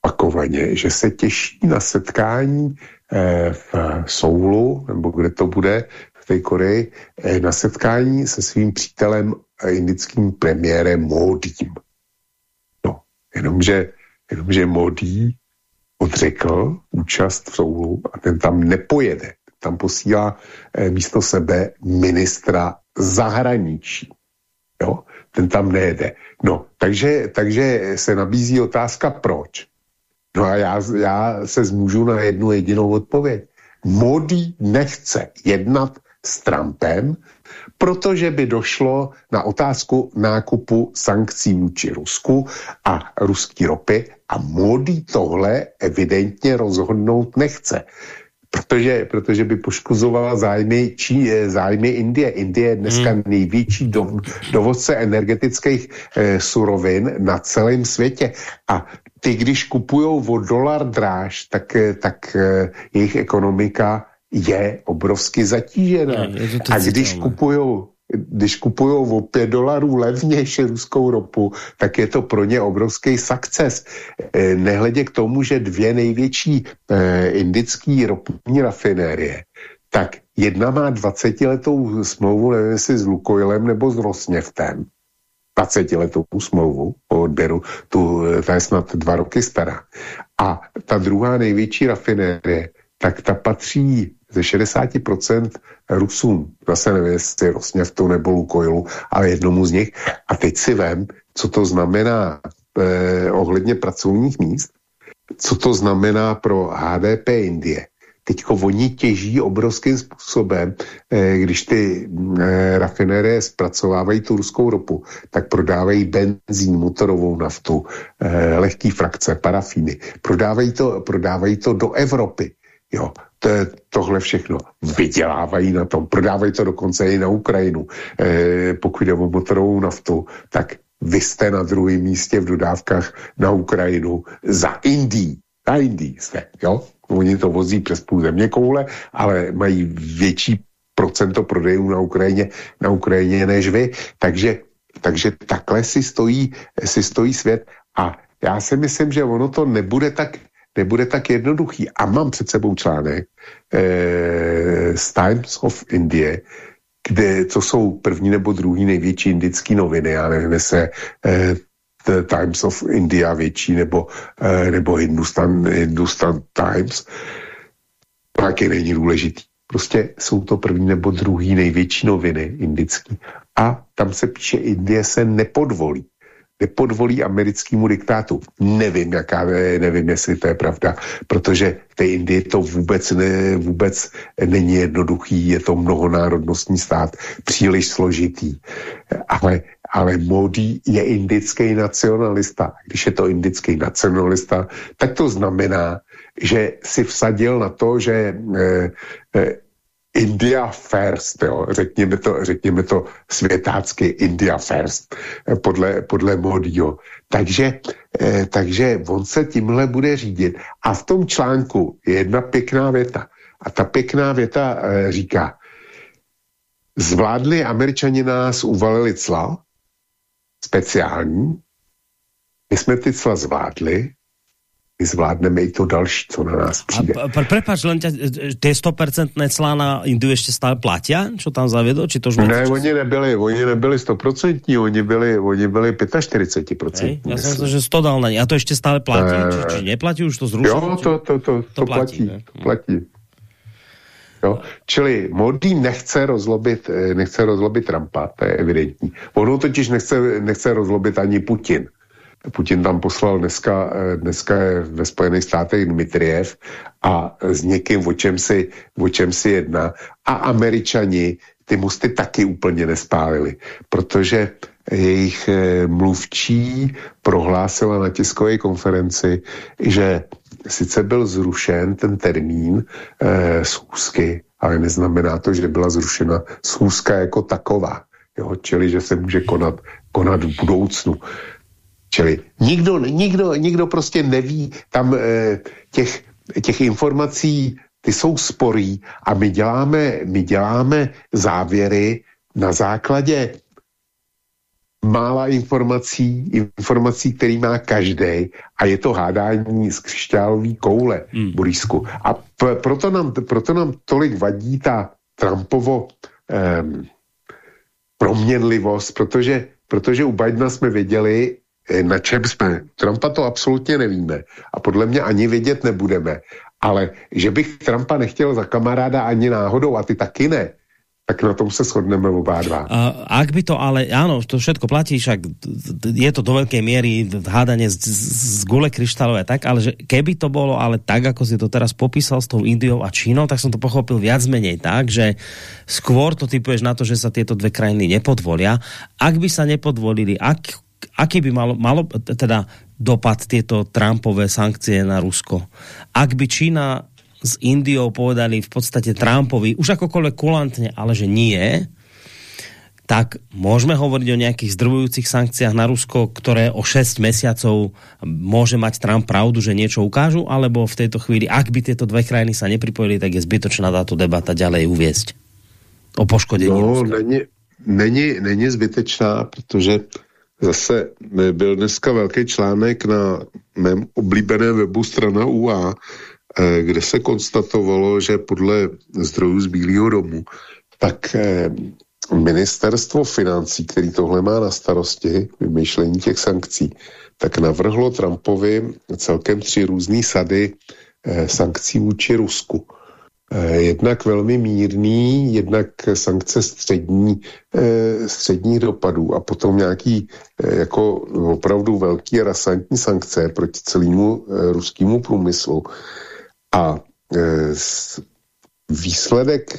opakovaně, že se těší na setkání eh, v Soulu, nebo kde to bude, v té Koreji, na setkání se svým přítelem indickým premiérem Modím. Jenomže, jenomže Modi odřekl účast v soulu a ten tam nepojede. Tam posílá eh, místo sebe ministra zahraničí. Jo? Ten tam nejede. No, takže, takže se nabízí otázka, proč. No a já, já se zmůžu na jednu jedinou odpověď. Modi nechce jednat s Trumpem, protože by došlo na otázku nákupu sankcí vůči Rusku a ruský ropy a Modi tohle evidentně rozhodnout nechce. Protože, protože by poškozovala zájmy, čí, eh, zájmy Indie. Indie je dneska hmm. největší do, dovozce energetických eh, surovin na celém světě. A ty, když kupují o dolar dráž, tak, eh, tak eh, jejich ekonomika je obrovsky zatížená. Je a když kupují když kupují o 5 dolarů levnější ruskou ropu, tak je to pro ně obrovský success. Eh, nehledě k tomu, že dvě největší eh, indický ropní rafinérie, tak jedna má 20 letou smlouvu, nevím jestli s Lukoilem nebo s Rosněvtem, 20 letou smlouvu o odběru, tu, eh, ta je snad dva roky stará. A ta druhá největší rafinérie, tak ta patří ze 60% Rusům, zase nevím, jestli Rosněvtu nebo Lukoilu, ale jednomu z nich. A teď si vem, co to znamená eh, ohledně pracovních míst, co to znamená pro HDP Indie. Teďko oni těží obrovským způsobem, eh, když ty eh, rafinérie zpracovávají tu ruskou ropu, tak prodávají benzín, motorovou naftu, eh, lehký frakce, parafíny. Prodávají to, prodávají to do Evropy. Jo, to tohle všechno. Vydělávají na tom, prodávají to dokonce i na Ukrajinu. E, pokud jde o motorovou naftu, tak vy jste na druhém místě v dodávkách na Ukrajinu za Indii. Na Indii jste, jo? Oni to vozí přes půl země koule, ale mají větší procento prodejů na Ukrajině, na Ukrajině než vy. Takže, takže takhle si stojí, si stojí svět a já si myslím, že ono to nebude tak nebude tak jednoduchý. A mám před sebou článek eh, z Times of India, kde, co jsou první nebo druhý největší indický noviny, já nevím, se eh, The Times of India větší nebo, eh, nebo Hindustan, Hindustan Times, taky není důležitý. Prostě jsou to první nebo druhý největší noviny indický. A tam se píše, Indie se nepodvolí nepodvolí americkému diktátu. Nevím, jaká, nevím, jestli to je pravda, protože v té Indii to vůbec, ne, vůbec není jednoduchý, je to mnohonárodnostní stát, příliš složitý. Ale, ale Modi je indický nacionalista. Když je to indický nacionalista, tak to znamená, že si vsadil na to, že eh, eh, India first, jo, řekněme to, řekněme to světácky India first, eh, podle, podle Modiho. Takže, eh, takže on se tímhle bude řídit. A v tom článku je jedna pěkná věta. A ta pěkná věta eh, říká, zvládli američani nás uvalili cla, speciální, my jsme ty cla zvládli, my zvládneme i to další, co na nás přijde. A prepač, len ťa, tie 100% clá na Indiu ještě stále platia, čo tam zavědol? Či to už ne, oni nebyli, oni nebyli 100%, oni byli, oni byli 45%. Hej, já jsem že 100 dal na ně. A to ještě stále platí? Ne, či, či neplatí už to zrušení? Jo, to, to, to, to, to platí, platí, to platí. Jo? Čili Modi nechce rozlobit, eh, nechce rozlobit Trumpa, to je evidentní. Ono totiž nechce, nechce rozlobit ani Putin. Putin tam poslal dneska, eh, dneska je ve Spojených státech Dmitriev a s někým, o čem si, o čem si jedná. A američani ty mosty taky úplně nespálili, protože jejich eh, mluvčí prohlásila na tiskové konferenci, že sice byl zrušen ten termín eh, schůzky, ale neznamená to, že byla zrušena schůzka jako taková. Jo, čili, že se může konat, konat v budoucnu. Čili nikdo, nikdo, nikdo prostě neví, tam e, těch, těch informací, ty jsou sporý a my děláme, my děláme závěry na základě mála informací, informací, který má každý a je to hádání z křišťálový koule, hmm. Borisku. A proto nám, proto nám tolik vadí ta Trumpovo um, proměnlivost, protože, protože u Bidena jsme věděli, Eh, na čem jsme. Trumpa to absolutně nevíme a podle mě ani vědět nebudeme. Ale že bych Trumpa nechtěl za kamaráda ani náhodou a ty taky ne, tak na tom se shodneme oba dva. A, ak by to ale, áno, to všetko platí, však je to do veľkej miery hádanie z, z gule kryštálové tak, ale že keby to bolo ale tak, ako si to teraz popísal s tou Indiou a Čínou, tak som to pochopil viac menej tak, že skôr to typuješ na to, že sa tieto dve krajiny nepodvolia. Ak by sa nepodvolili, ak aký by malo, malo teda dopad tieto Trumpové sankcie na Rusko? Ak by Čína s Indiou povedali v podstate Trumpovi, už akokoľvek kulantne, ale že nie, tak môžeme hovoriť o nejakých zdrvujúcich sankciách na Rusko, ktoré o 6 mesiacov môže mať Trump pravdu, že niečo ukážu, alebo v tejto chvíli, ak by tieto dve krajiny sa nepripojili, tak je zbytočná táto debata ďalej uviesť o poškodení no, Ruska. Není, není, není zbytečná, protože Zase byl dneska velký článek na mém oblíbeném webu strana UA, eh, kde se konstatovalo, že podle zdrojů z Bílého domu, tak eh, ministerstvo financí, který tohle má na starosti, vymýšlení těch sankcí, tak navrhlo Trumpovi celkem tři různé sady sankcí vůči Rusku. Eh, jednak velmi mírný, jednak sankce střední, eh, středních dopadů a potom nějaký eh, jako opravdu velký rasantní sankce proti celému ruskému průmyslu. A výsledek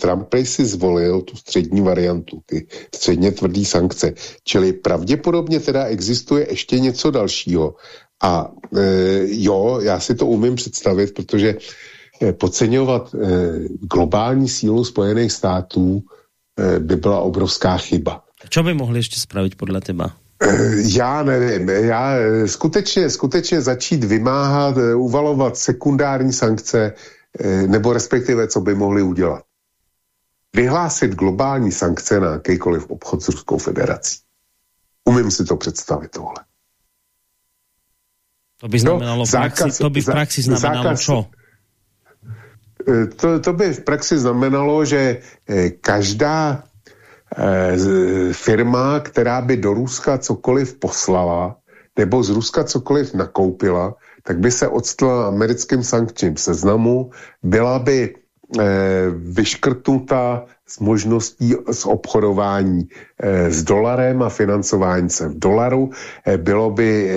Trump si zvolil tu střední variantu, ty středně tvrdý sankce. Čili pravděpodobně teda existuje ještě něco dalšího. A jo, já si to umím představit, protože podceňovat eh, globální sílu Spojených států eh, by byla obrovská chyba. Co by mohli ještě spravit podle teba? Já nevím, já skutečně, skutečně začít vymáhat, uvalovat sekundární sankce, nebo respektive, co by mohli udělat. Vyhlásit globální sankce na jakýkoliv obchod s Ruskou federací. Umím si to představit tohle. To by znamenalo no, zákaz, praxi, to by v praxi znamenalo zákaz, čo? Eh, to, to by v praxi znamenalo, že eh, každá eh, firma, která by do Ruska cokoliv poslala, nebo z Ruska cokoliv nakoupila, tak by se odstala americkým sankčním seznamu, byla by vyškrtnuta s možností s obchodování s dolarem a financování se v dolaru. Bylo by,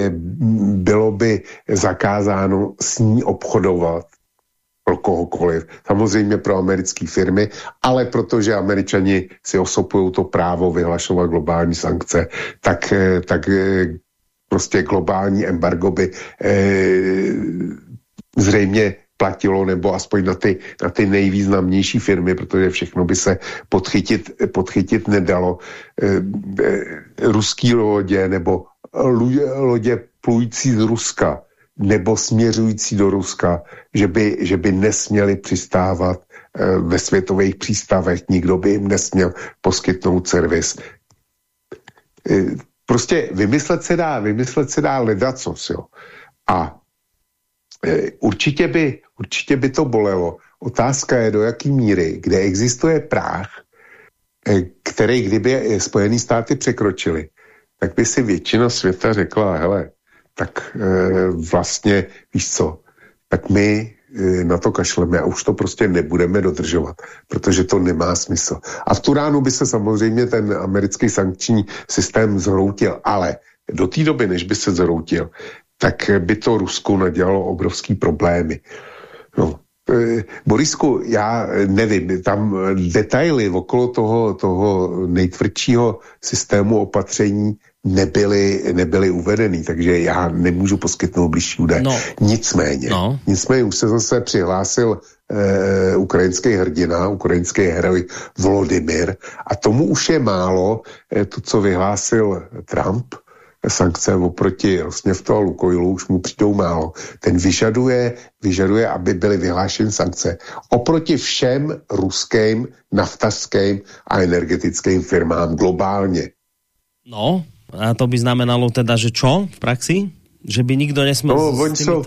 bylo by zakázáno s ní obchodovat pro kohokoliv. Samozřejmě pro americké firmy, ale protože američani si osopují to právo vyhlašovat globální sankce, tak, eh, tak eh, prostě globální embargo by eh, zřejmě platilo, nebo aspoň na ty, na ty nejvýznamnější firmy, protože všechno by se podchytit, podchytit nedalo. E, e, ruský lodě nebo lodě plující z Ruska nebo směřující do Ruska, že by, že by nesměli přistávat e, ve světových přístavech, nikdo by jim nesměl poskytnout servis. E, prostě vymyslet se dá, vymyslet se dá ledacos, jo. A e, určitě by, určitě by to bolelo. Otázka je, do jaký míry, kde existuje práh, který kdyby Spojené státy překročili, tak by si většina světa řekla, hele, tak e, vlastně, víš co, tak my e, na to kašleme a už to prostě nebudeme dodržovat, protože to nemá smysl. A v tu ránu by se samozřejmě ten americký sankční systém zhroutil, ale do té doby, než by se zhroutil, tak by to Rusku nadělalo obrovský problémy. No, e, Borisku, já nevím, tam detaily okolo toho, toho nejtvrdšího systému opatření nebyly, nebyly uvedeny, takže já nemůžu poskytnout blížší údaje. No. Nicméně, no. nicméně už se zase přihlásil eh, ukrajinský hrdina, ukrajinský heroj Volodymyr a tomu už je málo eh, to, co vyhlásil Trump, sankce oproti vlastně v toho Lukoilu už mu přijdou málo. Ten vyžaduje, vyžaduje, aby byly vyhlášeny sankce oproti všem ruským, naftařským a energetickým firmám globálně. No, a to by znamenalo teda, že čo v praxi? Že by nikdo nesměl... No, oni jsou,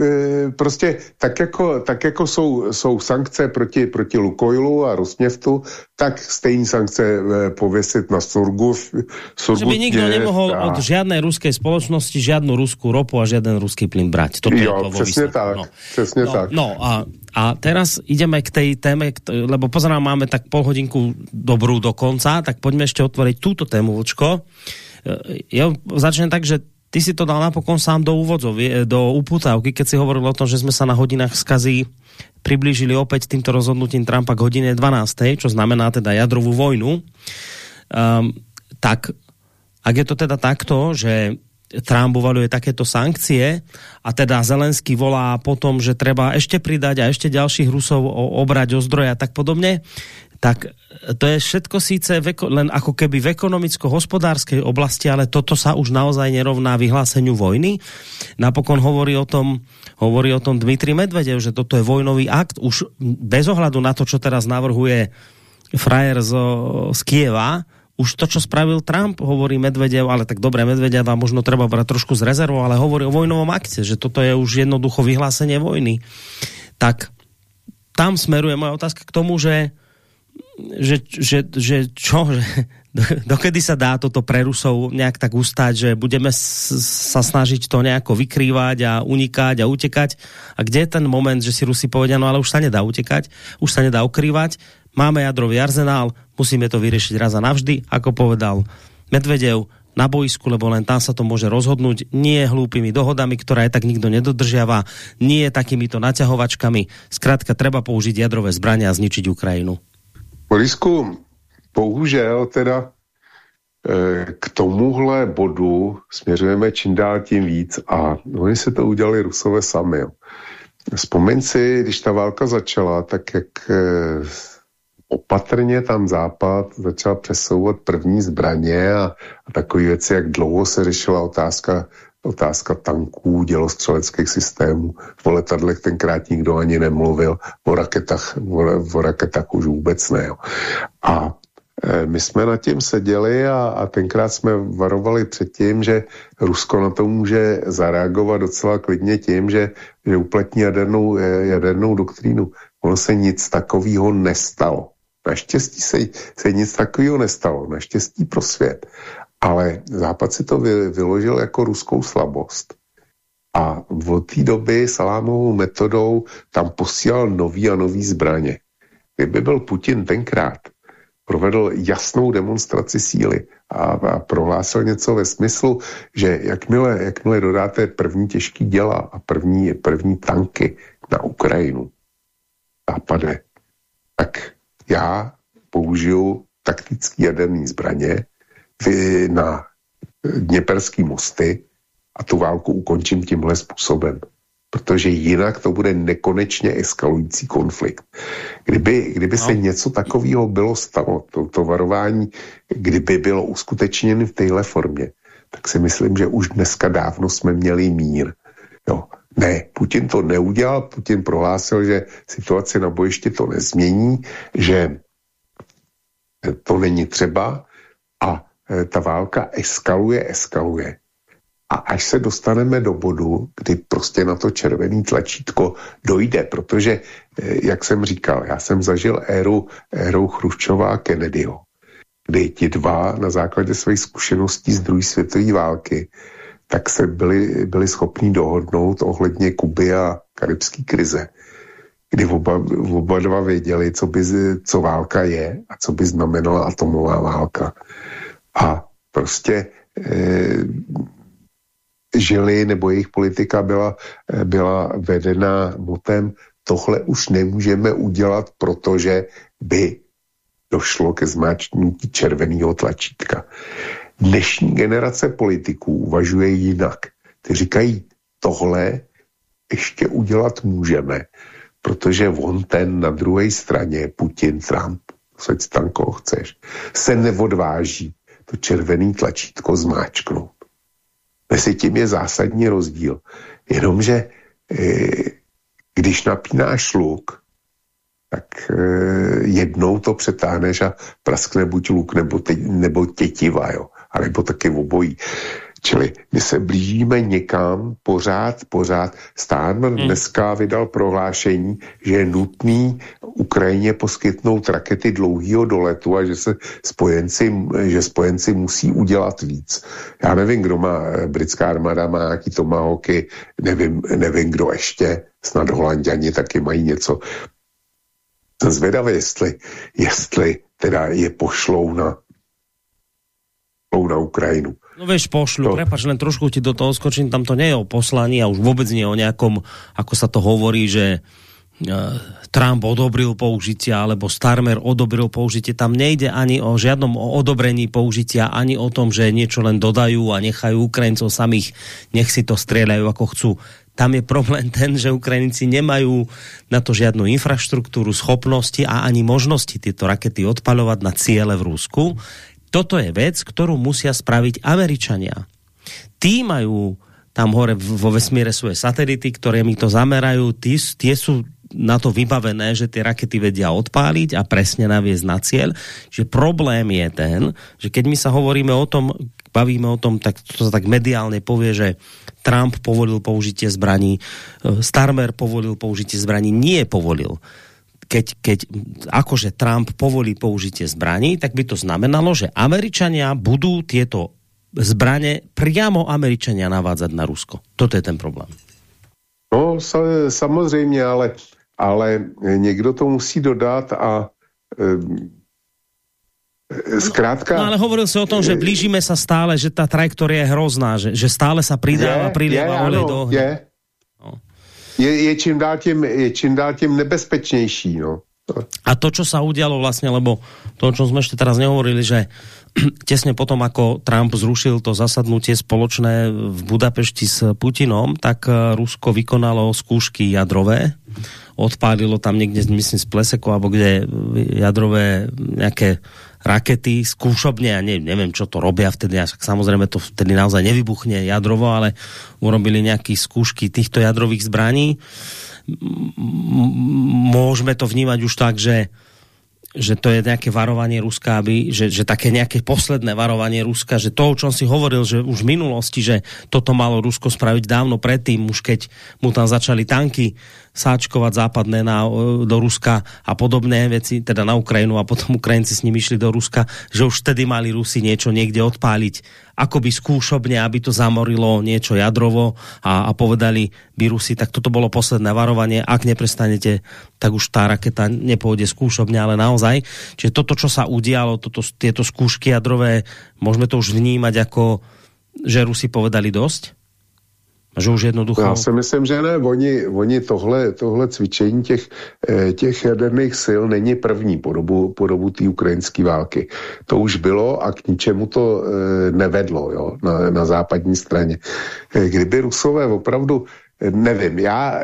e, prostě tak jako, tak jako jsou, jsou sankce proti, proti Lukoilu a Rosněftu, tak stejný sankce e, pověsit na Surgu. Surgu že by nikdo nemohl a... od žádné ruské společnosti žádnou ruskou ropu a žádný ruský plyn brať. Toto jo, je to přesně tak. No. Přesně no, tak. No a, a teraz ideme k tej téme, lebo pozerám, máme tak pol hodinku dobrú do konca, tak poďme ešte otvoriť túto tému, Vočko. E, ja začnem tak, že ty si to dal napokon sám do úvodzov, do uputávky, keď si hovoril o tom, že sme sa na hodinách skazí priblížili opäť týmto rozhodnutím Trumpa k hodine 12, čo znamená teda jadrovú vojnu. Um, tak ak je to teda takto, že Trump uvaluje takéto sankcie a teda Zelenský volá potom, že treba ešte pridať a ešte ďalších Rusov obrať o zdroje a tak podobne, tak to je všetko síce len ako keby v ekonomicko-hospodárskej oblasti, ale toto sa už naozaj nerovná vyhláseniu vojny. Napokon hovorí o tom, hovorí o tom Dmitri Medvedev, že toto je vojnový akt, už bez ohľadu na to, čo teraz navrhuje frajer z, z Kieva, už to, čo spravil Trump, hovorí Medvedev, ale tak dobré, Medvedeva možno treba brať trošku z rezervou, ale hovorí o vojnovom akte, že toto je už jednoducho vyhlásenie vojny. Tak tam smeruje moja otázka k tomu, že že, že, že čo, že dokedy sa dá toto pre Rusov nejak tak ustať, že budeme sa snažiť to nejako vykrývať a unikať a utekať a kde je ten moment, že si Rusi povedia, no ale už sa nedá utekať, už sa nedá ukrývať, máme jadrový arzenál, musíme to vyriešiť raz a navždy, ako povedal Medvedev, na boisku, lebo len tam sa to môže rozhodnúť, nie hlúpými dohodami, ktoré aj tak nikto nedodržiava, nie takýmito naťahovačkami. Zkrátka, treba použiť jadrové zbrania a zničiť Ukrajinu. Borisku, bohužel teda eh, k tomuhle bodu směřujeme čím dál tím víc a oni se to udělali Rusové sami. Jo. Vzpomeň si, když ta válka začala, tak jak eh, opatrně tam Západ začal přesouvat první zbraně a, a takové věci, jak dlouho se řešila otázka otázka tanků, dělostřeleckých systémů. O letadlech tenkrát nikdo ani nemluvil, o raketách, o, o raketách už vůbec ne. A e, my jsme na tím seděli a, a tenkrát jsme varovali před tím, že Rusko na to může zareagovat docela klidně tím, že, že uplatní jadernou, e, jadernou doktrínu. Ono se nic takového nestalo. Naštěstí se, se nic takového nestalo. Naštěstí pro svět. Ale Západ si to vy, vyložil jako ruskou slabost. A od té doby salámovou metodou tam posílal nový a nový zbraně. kdyby byl Putin tenkrát provedl jasnou demonstraci síly a, a prohlásil něco ve smyslu, že jakmile, jakmile dodáte první těžký děla a první, první tanky na Ukrajinu, západe, tak já použiju taktický jaderný zbraně na Dněperský mosty a tu válku ukončím tímhle způsobem protože jinak to bude nekonečně eskalující konflikt. Kdyby, kdyby no. se něco takového bylo stalo, to, to varování, kdyby bylo uskutečněno v téhle formě, tak si myslím, že už dneska dávno jsme měli mír. Jo. Ne, Putin to neudělal, Putin prohlásil, že situace na bojišti to nezmění, že to není třeba ta válka eskaluje, eskaluje. A až se dostaneme do bodu, kdy prostě na to červený tlačítko dojde, protože, eh, jak jsem říkal, já jsem zažil éru, éru Chruščová a Kennedyho, kdy ti dva na základě svých zkušeností z druhé světové války tak se byli, byli schopni dohodnout ohledně Kuby a karibské krize, kdy oba, oba dva věděli, co, by, co válka je a co by znamenala atomová válka. A prostě eh, žili, nebo jejich politika byla, eh, byla vedena motem, tohle už nemůžeme udělat, protože by došlo ke zmáčknutí červeného tlačítka. Dnešní generace politiků uvažuje jinak. Ty říkají, tohle ještě udělat můžeme, protože on ten na druhé straně, Putin, Trump, seď tam koho chceš, se neodváží to červený tlačítko zmáčknout. Mezi tím je zásadní rozdíl. Jenomže e, když napínáš luk, tak e, jednou to přetáhneš a praskne buď luk nebo, te, nebo tětiva, jo. A nebo taky obojí. Čili my se blížíme někam pořád, pořád. Stán hmm. dneska vydal prohlášení, že je nutný Ukrajině poskytnout rakety dlouhého doletu a že se spojenci, že spojenci musí udělat víc. Já nevím, kdo má, britská armáda má nějaký tomahawky, nevím, nevím, kdo ještě, snad holanděni taky mají něco. Jsem zvědavý, jestli, jestli teda je pošlou na, na Ukrajinu. No vieš, pošlu, to... prepač, len trošku ti do toho skočím, tam to nie je o poslaní a už vôbec nie o nejakom, ako sa to hovorí, že uh, Trump odobril použitia, alebo Starmer odobril použitie. Tam nejde ani o žiadnom odobrení použitia, ani o tom, že niečo len dodajú a nechajú Ukrajincov samých, nech si to strieľajú ako chcú. Tam je problém ten, že Ukrajinci nemajú na to žiadnu infraštruktúru, schopnosti a ani možnosti tieto rakety odpaľovať na ciele v Rusku toto je vec, ktorú musia spraviť Američania. Tí majú tam hore vo vesmíre svoje satelity, ktoré mi to zamerajú, tí, tie sú na to vybavené, že tie rakety vedia odpáliť a presne naviesť na cieľ. Že problém je ten, že keď my sa hovoríme o tom, bavíme o tom, tak to sa tak mediálne povie, že Trump povolil použitie zbraní, Starmer povolil použitie zbraní, nie povolil keď, keď akože Trump povolí použitie zbraní, tak by to znamenalo, že Američania budú tieto zbraně priamo Američania navádzať na Rusko. Toto je ten problém. No, samozřejmě, ale, ale někdo to musí dodat a zkrátka... No, no ale hovoril si o tom, že blížíme sa stále, že ta trajektória je hrozná, že, že stále sa pridáva, prilieva olej do ohňa. Je, je, je, čím dál tím, je čím dál tím nebezpečnější. No. A to, čo sa udialo vlastne, lebo to, o čom sme ešte teraz nehovorili, že tesne potom, ako Trump zrušil to zasadnutie spoločné v Budapešti s Putinom, tak eh, Rusko vykonalo skúšky jadrové, odpálilo tam niekde, myslím, z Pleseku, alebo kde jadrové nejaké rakety skúšobne, ja ne, neviem, čo to robia vtedy, a samozrejme to vtedy naozaj nevybuchne jadrovo, ale urobili nejaké skúšky týchto jadrových zbraní. Môžeme to vnímať už tak, že že to je nejaké varovanie Ruska, aby, že, že také nejaké posledné varovanie Ruska, že to, o čom si hovoril, že už v minulosti, že toto malo Rusko spraviť dávno predtým, už keď mu tam začali tanky sáčkovať západné na, do Ruska a podobné veci, teda na Ukrajinu a potom Ukrajinci s nimi išli do Ruska, že už vtedy mali Rusi niečo niekde odpáliť, akoby skúšobne, aby to zamorilo niečo jadrovo a, a povedali by Rusi, tak toto bolo posledné varovanie, ak neprestanete, tak už tá raketa nepôjde skúšobne, ale naozaj. Čiže toto, čo sa udialo, toto, tieto skúšky jadrové, môžeme to už vnímať ako, že Rusi povedali dosť? Že už jednoducho... Já si myslím, že ne. Oni, oni tohle, tohle cvičení těch, eh, těch jaderných sil není první po dobu, po dobu té ukrajinské války. To už bylo a k ničemu to eh, nevedlo jo, na, na západní straně. Eh, kdyby Rusové opravdu, nevím, já,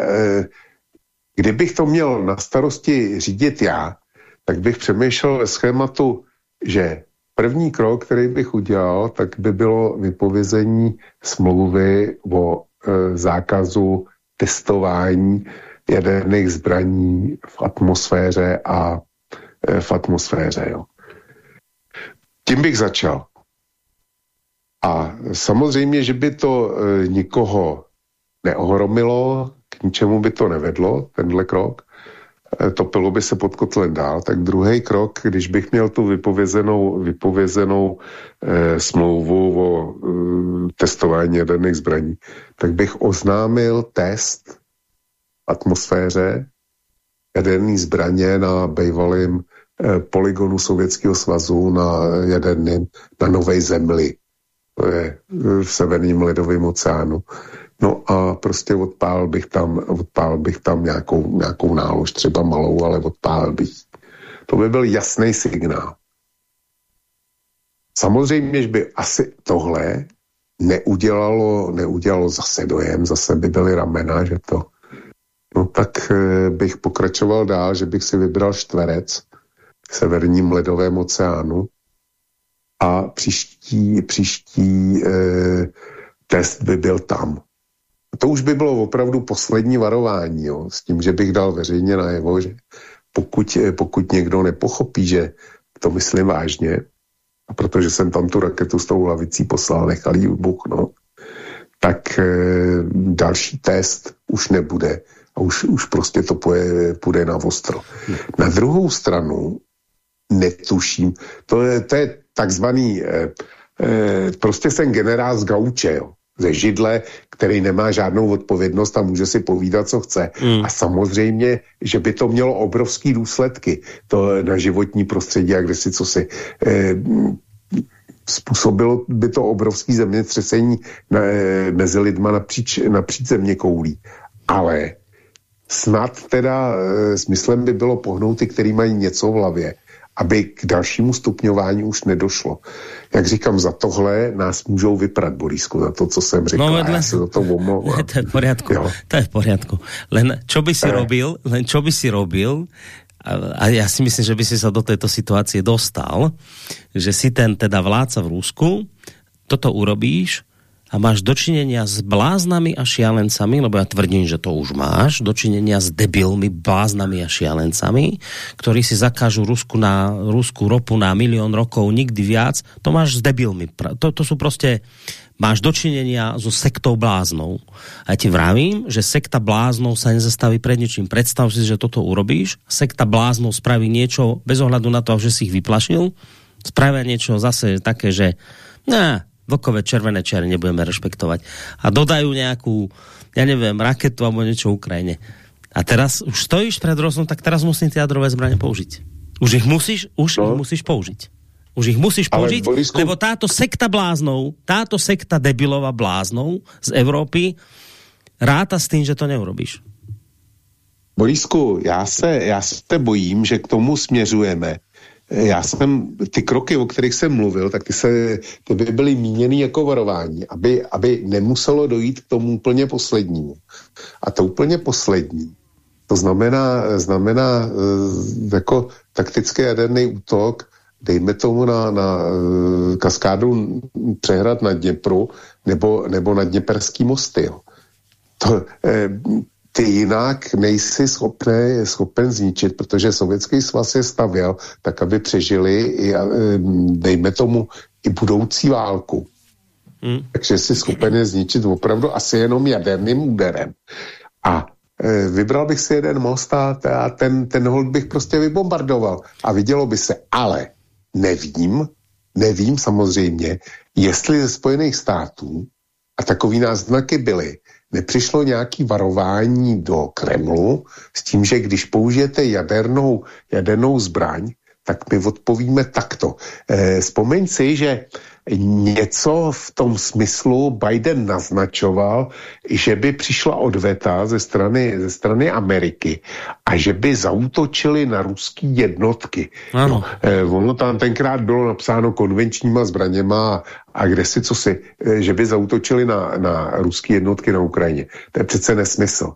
kdybych to měl na starosti řídit já, tak bych přemýšlel ve schématu, že první krok, který bych udělal, tak by bylo vypovězení smlouvy o zákazu testování jaderných zbraní v atmosféře a e, v atmosféře. Jo. Tím bych začal. A samozřejmě, že by to e, nikoho neohromilo, k ničemu by to nevedlo, tenhle krok, Eh, topilo by se pod kotlem dál, tak druhý krok, když bych měl tu vypovězenou, vypovězenou eh, smlouvu o eh, testování jaderných zbraní, tak bych oznámil test atmosféře jaderný zbraně na bývalém eh, poligonu Sovětského svazu na jaderném, na Nové Zemli. To je eh, v severním ledovém oceánu. No a prostě odpál bych tam, odpál bych tam nějakou, nějakou nálož, třeba malou, ale odpál bych. To by byl jasný signál. Samozřejmě, že by asi tohle neudělalo, neudělalo zase dojem, zase by byly ramena, že to... No tak e, bych pokračoval dál, že bych si vybral čtverec v severním ledovém oceánu a příští, příští e, test by byl tam to už by bylo opravdu poslední varování, jo, s tím, že bych dal veřejně najevo, že pokud, eh, pokud někdo nepochopí, že to myslím vážně, a protože jsem tam tu raketu s tou lavicí poslal, nechal jí vybuchnout, tak e, další test už nebude a už, už prostě to půjde, půjde na ostro. Na druhou stranu netuším, to je, to je takzvaný, e, e, prostě jsem generál z gauče, jo ze židle, který nemá žádnou odpovědnost a může si povídat, co chce. Mm. A samozřejmě, že by to mělo obrovský důsledky to na životní prostředí a kde si co si. Eh, způsobilo by to obrovský zemětřesení na, eh, mezi lidma napříč, napříč země koulí. Ale snad teda eh, smyslem by bylo pohnout ty, který mají něco v hlavě aby k dalšímu stupňování už nedošlo. Jak říkám, za tohle nás můžou vyprat, Borisku, za to, co jsem řekl. No, já se za to omlouvám. To je v poriadku, jo. to je v poriadku. Len čo by si eh. robil, len čo by si robil, a ja si myslím, že by si sa do tejto situácie dostal, že si ten teda vládca v Rusku, toto urobíš, a máš dočinenia s bláznami a šialencami, lebo ja tvrdím, že to už máš, dočinenia s debilmi, bláznami a šialencami, ktorí si zakážu Rusku na, Rusku ropu na milión rokov, nikdy viac, to máš s debilmi. To, to sú prostě, máš dočinenia so sektou bláznou. A ja ti vravím, že sekta bláznou sa nezastaví pred ničím. Predstav si, že toto urobíš, sekta bláznou spraví niečo bez ohľadu na to, že si ich vyplašil, spravia niečo zase také, že ne, vlkové červené čiary nebudeme rešpektovať. A dodajú nejakú, ja neviem, raketu alebo niečo Ukrajine. A teraz už stojíš pred rozum, tak teraz musím ty jadrové zbraně použiť. Už ich musíš, už no. ich musíš použiť. Už ich musíš použiť, Borisku... lebo táto sekta bláznou, táto sekta debilova bláznou z Evropy ráta s tým, že to neurobíš. Borisku, já se, já se bojím, že k tomu směřujeme já jsem, ty kroky, o kterých jsem mluvil, tak ty, se, ty by byly míněny jako varování, aby, aby nemuselo dojít k tomu úplně poslednímu. A to úplně poslední, to znamená, znamená eh, jako taktický jaderný útok, dejme tomu na, na eh, kaskádu přehrad na Dněpru nebo, nebo na Dněperský mosty. To, eh, ty jinak nejsi schopný, schopen zničit, protože Sovětský svaz je stavěl tak, aby přežili i, dejme tomu, i budoucí válku. Hmm. Takže si schopen je zničit opravdu asi jenom jaderným úderem. A e, vybral bych si jeden most a, a ten, ten hold bych prostě vybombardoval a vidělo by se, ale nevím, nevím samozřejmě, jestli ze Spojených států, a takový náznaky byly, nepřišlo nějaký varování do Kremlu s tím, že když použijete jadernou, jadernou zbraň, tak my odpovíme takto. E, vzpomeň si, že něco v tom smyslu Biden naznačoval, že by přišla odveta ze strany, ze strany Ameriky a že by zautočili na ruský jednotky. Ano. No, eh, ono tam tenkrát bylo napsáno konvenčníma zbraněma a kde si co si, eh, že by zautočili na, na ruské jednotky na Ukrajině. To je přece nesmysl.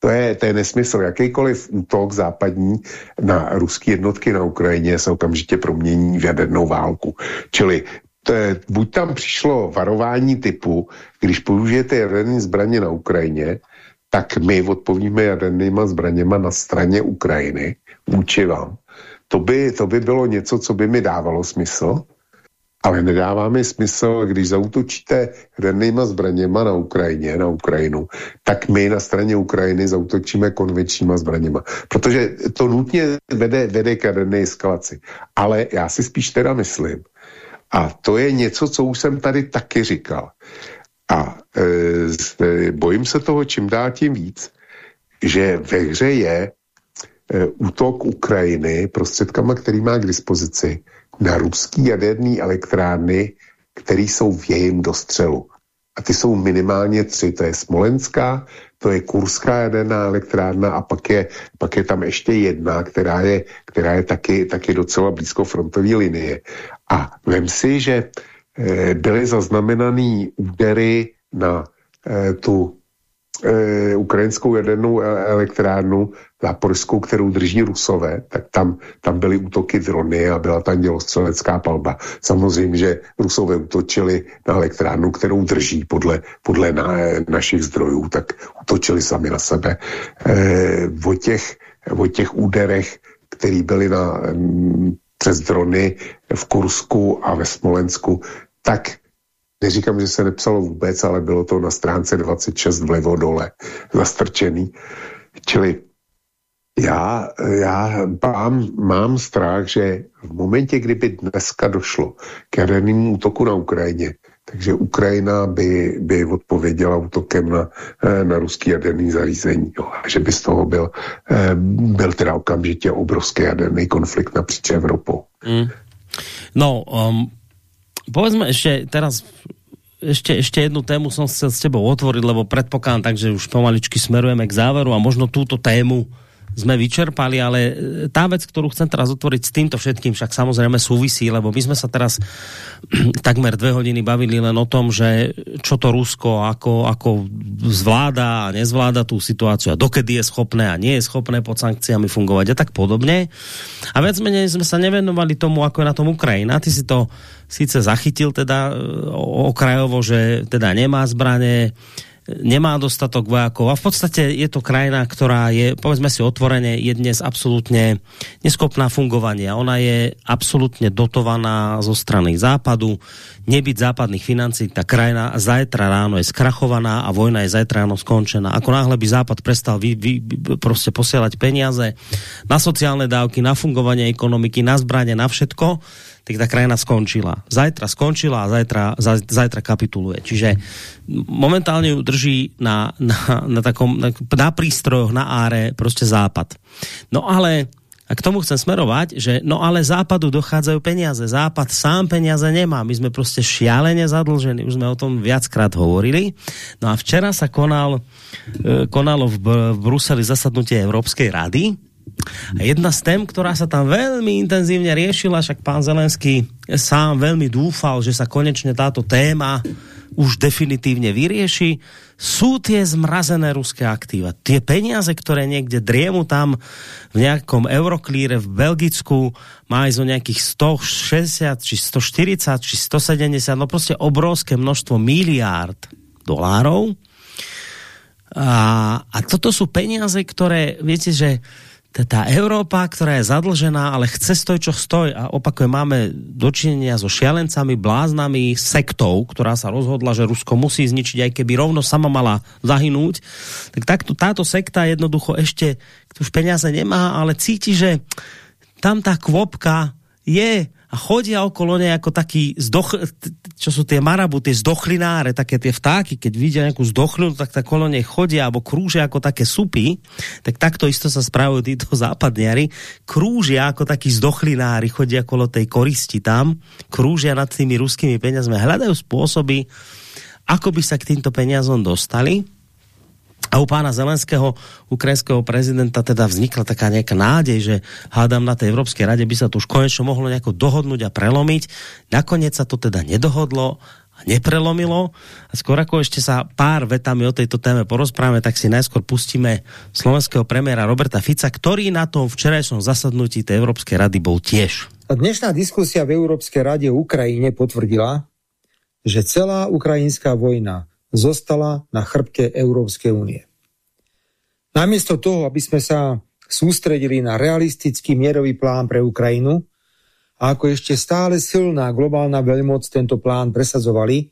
To je, to je nesmysl. Jakýkoliv útok západní na ruské jednotky na Ukrajině se okamžitě promění v jadernou válku. Čili to je, buď tam přišlo varování typu, když použijete jaderné zbraně na Ukrajině, tak my odpovíme jadernýma zbraněma na straně Ukrajiny vůči vám. To by, to by bylo něco, co by mi dávalo smysl, ale nedává mi smysl, když zautočíte jadernýma zbraněma na Ukrajině, na Ukrajinu, tak my na straně Ukrajiny zautočíme konvenčníma zbraněma. Protože to nutně vede, vede k jaderné eskalaci. Ale já si spíš teda myslím, a to je něco, co už jsem tady taky říkal. A e, bojím se toho čím dál tím víc, že ve hře je e, útok Ukrajiny prostředkama, který má k dispozici na ruský jaderný elektrárny, které jsou v jejím dostřelu. A ty jsou minimálně tři. To je Smolenská, to je Kurská jaderná elektrárna a pak je, pak je tam ještě jedna, která je, která je taky, taky docela blízko frontové linie. A vem si, že e, byly zaznamenaný údery na e, tu e, ukrajinskou jadernou elektrárnu záporskou, kterou drží Rusové, tak tam, tam byly útoky drony a byla tam dělostřelecká palba. Samozřejmě, že Rusové útočili na elektrárnu, kterou drží podle, podle na, našich zdrojů, tak útočili sami na sebe. E, o, těch, o těch úderech, které byly na, m, přes drony v Kursku a ve Smolensku, tak neříkám, že se nepsalo vůbec, ale bylo to na stránce 26 vlevo dole zastrčený. Čili já, já mám, mám strach, že v momentě, kdyby dneska došlo k jadernému útoku na Ukrajině, takže Ukrajina by, by odpověděla útokem na, eh, na ruský jaderný zařízení. Jo. A že by z toho byl, eh, byl teda okamžitě obrovský jaderný konflikt napříč Evropou. Mm. No, um, povedzme ešte teraz ešte, ešte jednu tému som chcel s tebou otvoriť, lebo predpokladám tak, že už pomaličky smerujeme k záveru a možno túto tému sme vyčerpali, ale e, tá vec, ktorú chcem teraz otvoriť s týmto všetkým, však samozrejme súvisí, lebo my sme sa teraz takmer dve hodiny bavili len o tom, že čo to Rusko, ako, ako zvláda a nezvláda tú situáciu a dokedy je schopné a nie je schopné pod sankciami fungovať a tak podobne. A viac menej sme sa nevenovali tomu, ako je na tom Ukrajina. Ty si to síce zachytil teda e, okrajovo, že teda nemá zbraně, nemá dostatok vojakov a v podstate je to krajina, ktorá je, povedzme si otvorene, je dnes absolútne neschopná fungovania. Ona je absolútne dotovaná zo strany západu. Nebyť západných financí, tá krajina zajtra ráno je skrachovaná a vojna je zajtra ráno skončená. Ako náhle by západ prestal vy, vy, proste posielať peniaze na sociálne dávky, na fungovanie ekonomiky, na zbranie, na všetko, tak ta krajina skončila. Zajtra skončila a zajtra, zajtra kapituluje. Čiže momentálně ju drží na, na, na takom, na, na prístrojoch, na áre, prostě západ. No ale a k tomu chcem smerovať, že no ale západu dochádzajú peniaze. Západ sám peniaze nemá. My sme prostě šialene zadlžení. Už sme o tom viackrát hovorili. No a včera sa konal, e, konalo v Bruseli zasadnutie Európskej rady a jedna z tém, ktorá sa tam veľmi intenzívne riešila, však pán Zelenský sám veľmi dúfal, že sa konečne táto téma už definitívne vyrieši, sú tie zmrazené ruské aktíva. Tie peniaze, ktoré niekde driemu tam v nejakom euroklíre v Belgicku, má ísť o nejakých 160, či 140, či 170, no prostě obrovské množstvo miliárd dolárov. A, a toto sú peniaze, ktoré, viete, že tá Európa, ktorá je zadlžená, ale chce stoj, čo stoj. A opakuje, máme dočinenia so šialencami, bláznami, sektou, ktorá sa rozhodla, že Rusko musí zničiť, aj keby rovno sama mala zahynúť, tak takto, táto sekta jednoducho ešte už peniaze nemá, ale cíti, že tam tá kvopka je a chodia okolo nej ako taký zdoch, čo sú tie marabu, tie zdochlináre, také tie vtáky, keď vidia nejakú zdochlinu, tak tak okolo nej chodia alebo krúžia ako také supy, tak takto isto sa spravujú títo západniari, krúžia ako takí zdochlinári, chodia okolo tej koristi tam, krúžia nad tými ruskými peniazmi, hľadajú spôsoby, ako by sa k týmto peniazom dostali a u pána Zelenského, ukrajinského prezidenta, teda vznikla taká nejaká nádej, že hádam na tej Európskej rade by sa to už konečne mohlo nejako dohodnúť a prelomiť. Nakoniec sa to teda nedohodlo a neprelomilo. A skôr ako ešte sa pár vetami o tejto téme porozprávame, tak si najskôr pustíme slovenského premiéra Roberta Fica, ktorý na tom včerajšom zasadnutí tej Európskej rady bol tiež. Dnešná diskusia v Európskej rade o Ukrajine potvrdila, že celá ukrajinská vojna zostala na chrbte Európskej únie. Namiesto toho, aby sme sa sústredili na realistický mierový plán pre Ukrajinu a ako ešte stále silná globálna veľmoc tento plán presadzovali,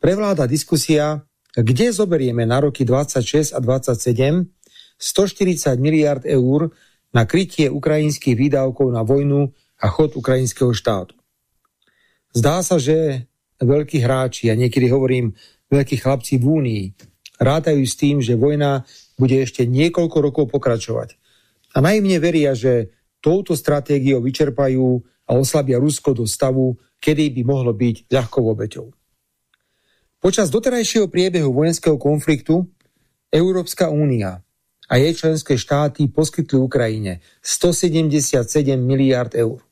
prevláda diskusia, kde zoberieme na roky 26 a 27 140 miliard eur na krytie ukrajinských výdavkov na vojnu a chod ukrajinského štátu. Zdá sa, že veľkí hráči, a niekedy hovorím veľkí chlapci v Únii rátajú s tým, že vojna bude ešte niekoľko rokov pokračovať. A najmne veria, že touto stratégiou vyčerpajú a oslabia Rusko do stavu, kedy by mohlo byť ľahkou obeťou. Počas doterajšieho priebehu vojenského konfliktu Európska únia a jej členské štáty poskytli Ukrajine 177 miliard eur.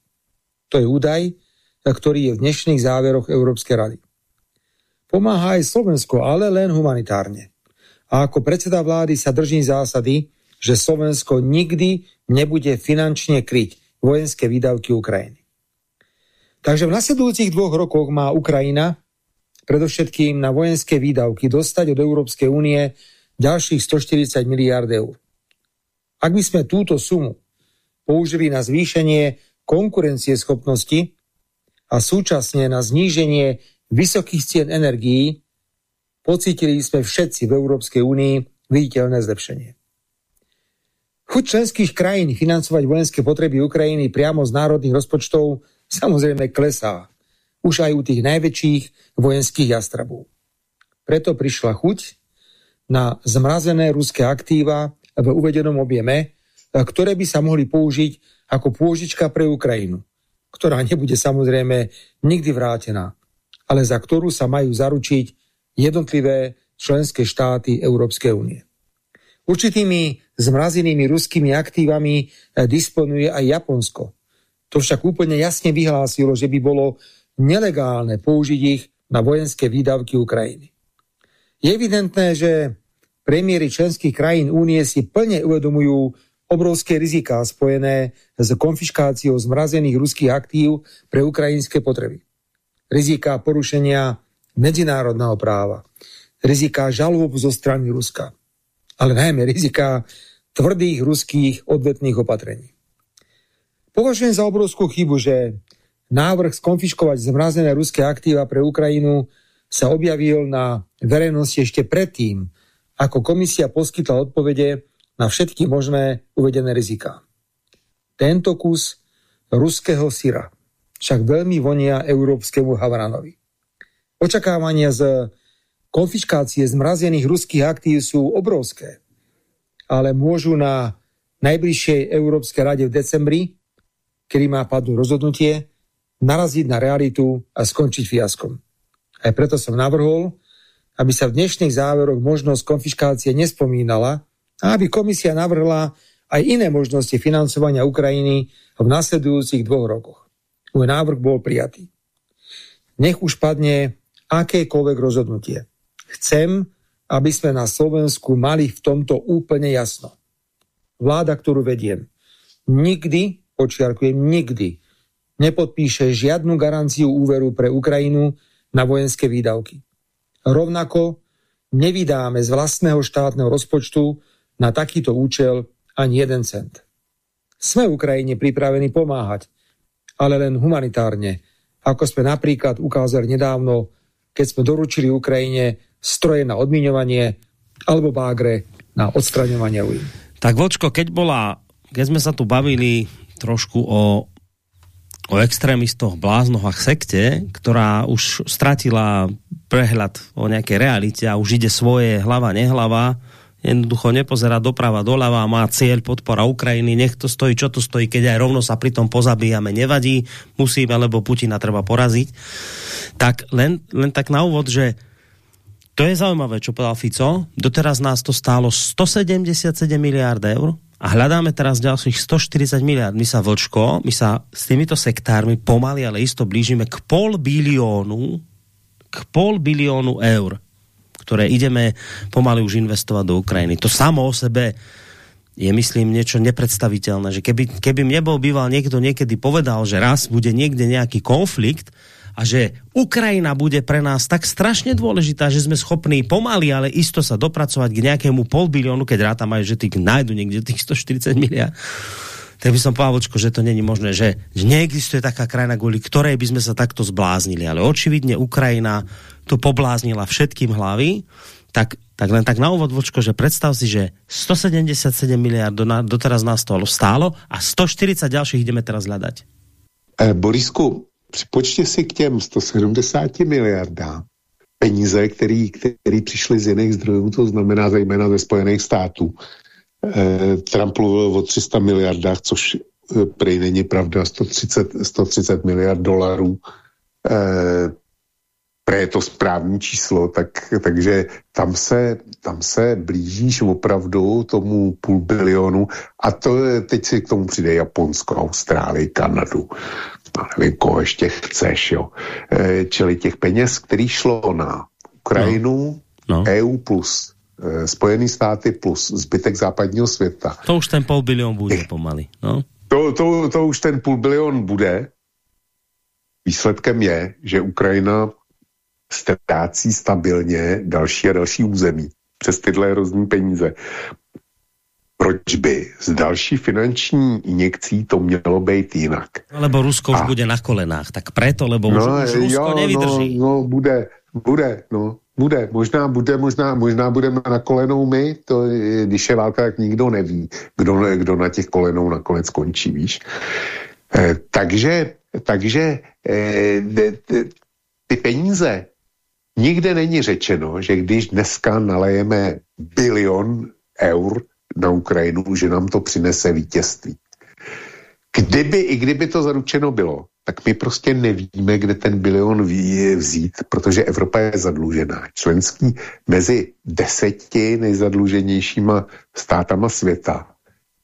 To je údaj, ktorý je v dnešných záveroch Európskej rady. Pomáha aj Slovensko, ale len humanitárne. A ako predseda vlády sa drží zásady, že Slovensko nikdy nebude finančne kryť vojenské výdavky Ukrajiny. Takže v nasledujúcich dvoch rokoch má Ukrajina predovšetkým na vojenské výdavky dostať od Európskej únie ďalších 140 miliard eur. Ak by sme túto sumu použili na zvýšenie konkurencie schopnosti a súčasne na zníženie vysokých cien energií pocítili sme všetci v Európskej únii viditeľné zlepšenie. Chuť členských krajín financovať vojenské potreby Ukrajiny priamo z národných rozpočtov samozrejme klesá, už aj u tých najväčších vojenských jastrabov. Preto prišla chuť na zmrazené ruské aktíva v uvedenom objeme, ktoré by sa mohli použiť ako pôžička pre Ukrajinu, ktorá nebude samozrejme nikdy vrátená ale za ktorú sa majú zaručiť jednotlivé členské štáty Európskej únie. Určitými zmrazenými ruskými aktívami eh, disponuje aj Japonsko. To však úplne jasne vyhlásilo, že by bolo nelegálne použiť ich na vojenské výdavky Ukrajiny. Je evidentné, že premiéry členských krajín únie si plne uvedomujú obrovské riziká spojené s konfiškáciou zmrazených ruských aktív pre ukrajinské potreby rizika porušenia medzinárodného práva, rizika žalob zo strany Ruska, ale najmä rizika tvrdých ruských odvetných opatrení. Považujem za obrovskú chybu, že návrh skonfiškovať zmrazené ruské aktíva pre Ukrajinu sa objavil na verejnosti ešte predtým, ako komisia poskytla odpovede na všetky možné uvedené rizika. Tento kus ruského syra však veľmi vonia európskemu Havranovi. Očakávania z konfiškácie zmrazených ruských aktív sú obrovské, ale môžu na najbližšej Európskej rade v decembri, kedy má padnúť rozhodnutie, naraziť na realitu a skončiť fiaskom. Aj preto som navrhol, aby sa v dnešných záveroch možnosť konfiškácie nespomínala a aby komisia navrhla aj iné možnosti financovania Ukrajiny v nasledujúcich dvoch rokoch môj návrh bol prijatý. Nech už padne akékoľvek rozhodnutie. Chcem, aby sme na Slovensku mali v tomto úplne jasno. Vláda, ktorú vediem, nikdy, počiarkujem, nikdy nepodpíše žiadnu garanciu úveru pre Ukrajinu na vojenské výdavky. Rovnako nevydáme z vlastného štátneho rozpočtu na takýto účel ani jeden cent. Sme Ukrajine pripravení pomáhať, ale len humanitárne, ako sme napríklad ukázali nedávno, keď sme doručili Ukrajine stroje na odmiňovanie alebo bágre na odstraňovanie ruín. Tak Vočko, keď bola, keď sme sa tu bavili trošku o o extrémistoch, bláznoch a sekte, ktorá už stratila prehľad o nejakej realite a už ide svoje hlava, nehlava, jednoducho nepozerá doprava, doľava, má cieľ podpora Ukrajiny, nech to stojí, čo to stojí, keď aj rovno sa pri tom pozabíjame, nevadí, musíme, lebo Putina treba poraziť. Tak len, len tak na úvod, že to je zaujímavé, čo povedal Fico. Doteraz nás to stálo 177 miliard eur a hľadáme teraz ďalších 140 miliard. My sa vočko, my sa s týmito sektármi pomaly, ale isto blížime k pol biliónu k pol biliónu eur, ktoré ideme pomaly už investovať do Ukrajiny. To samo o sebe je, myslím, niečo nepredstaviteľné, že keby, keby nebol býval niekto niekedy povedal, že raz bude niekde nejaký konflikt, a že Ukrajina bude pre nás tak strašne dôležitá, že sme schopní pomaly, ale isto sa dopracovať k nejakému pol biliónu, keď ráta majú, že tých nájdu niekde tých 140 miliard tak by som povedal, že to není možné, že, že neexistuje taká krajina, kvôli ktorej by sme sa takto zbláznili. Ale očividne Ukrajina to pobláznila všetkým hlavy. Tak, tak len tak na úvod, Vočko, že predstav si, že 177 miliard do, doteraz nás to stálo a 140 ďalších ideme teraz hľadať. E, Borisku, připočtě si k těm 170 miliardám peníze, který, který přišly z jiných zdrojů, to znamená zejména ze Spojených států. E, Trump mluvil o 300 miliardách, což e, prej není pravda, 130, 130 miliard dolarů. E, pre je to správní číslo, tak, takže tam se, tam se blížíš opravdu tomu půl bilionu a to teď si k tomu přijde Japonsko, Austrálii, Kanadu nevím, koho ještě chceš, jo. E, čili těch peněz, který šlo na Ukrajinu, no. No. EU plus e, Spojené státy plus zbytek západního světa. To už ten půl bilion bude pomaly, no? To, to, to už ten půl bilion bude. Výsledkem je, že Ukrajina ztrácí stabilně další a další území přes tyhle hrozný peníze proč by z další finanční injekcí to mělo být jinak. Lebo Rusko už a... bude na kolenách, tak preto, lebo no, už, už Rusko jo, nevydrží. No, no, bude, bude, no, bude, možná bude, možná, možná budeme na kolenou my, to, když je válka, tak nikdo neví, kdo, kdo na těch kolenou nakonec končí, víš. Eh, takže, takže eh, de, de, ty peníze, nikde není řečeno, že když dneska nalejeme bilion eur na Ukrajinu, že nám to přinese vítězství. Kdyby, i kdyby to zaručeno bylo, tak my prostě nevíme, kde ten bilion vzít, protože Evropa je zadlužená. Členský mezi deseti nejzadluženějšíma státama světa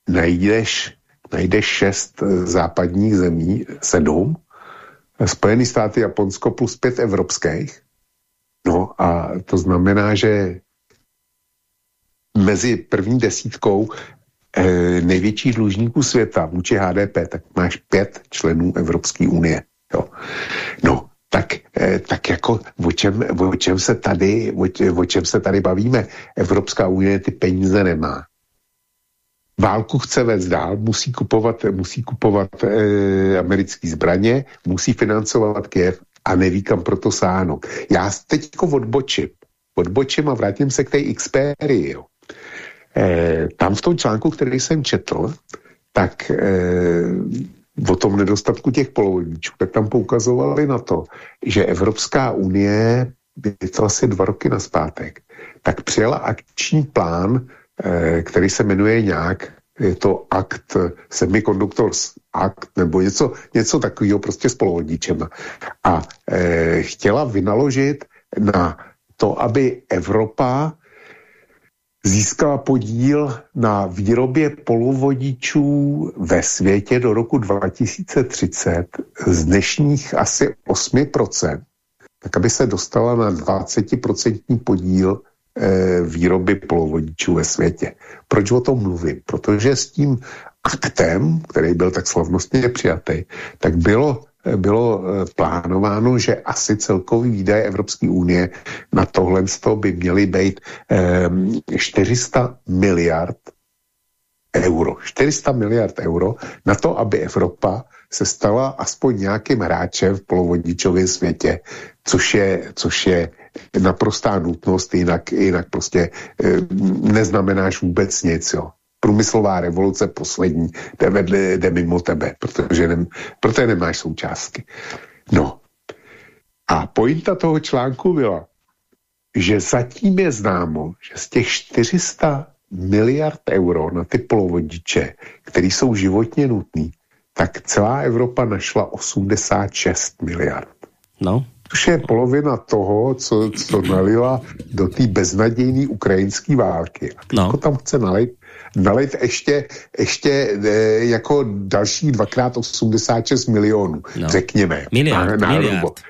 najdeš, najdeš šest západních zemí, sedm, Spojené státy, Japonsko plus pět evropských. No a to znamená, že mezi první desítkou eh, největších dlužníků světa vůči HDP, tak máš pět členů Evropské unie. Jo. No, tak, eh, tak jako o čem, o čem se tady, o, o čem se tady bavíme? Evropská unie ty peníze nemá. Válku chce vést dál, musí kupovat, musí kupovat eh, americké zbraně, musí financovat Kiev a neví, kam proto sáhnout. Já teď odbočím. Odbočím a vrátím se k té Xperii. Jo. Eh, tam v tom článku, který jsem četl, tak eh, o tom nedostatku těch polovodníčů, tak tam poukazovali na to, že Evropská unie, je to asi dva roky naspátek, tak přijala akční plán, eh, který se jmenuje nějak, je to akt Semiconductors akt nebo něco, něco takového prostě s polovodničem. A eh, chtěla vynaložit na to, aby Evropa získala podíl na výrobě polovodičů ve světě do roku 2030 z dnešních asi 8%, tak aby se dostala na 20% podíl e, výroby polovodičů ve světě. Proč o tom mluvím? Protože s tím aktem, který byl tak slavnostně přijatý, tak bylo bylo eh, plánováno, že asi celkový výdaje Evropské unie na tohle by měly být 400 ehm, miliard euro. 400 miliard euro na to, aby Evropa se stala aspoň nějakým hráčem v polovodičovém světě, což je, což je naprostá nutnost, jinak, jinak prostě e, neznamenáš vůbec nic. Jo. Průmyslová revoluce poslední jde, vedle, jde mimo tebe, protože, nem, protože nemáš součástky. No. A pointa toho článku byla, že zatím je známo, že z těch 400 miliard euro na ty polovodiče, které jsou životně nutné, tak celá Evropa našla 86 miliard. No. Což je polovina toho, co, co nalila do té beznadějné ukrajinské války. A no. tam chce nalit, nalit ještě, ještě e, jako další dvakrát 86 milionů, no. řekněme. Miliard, na, na miliard.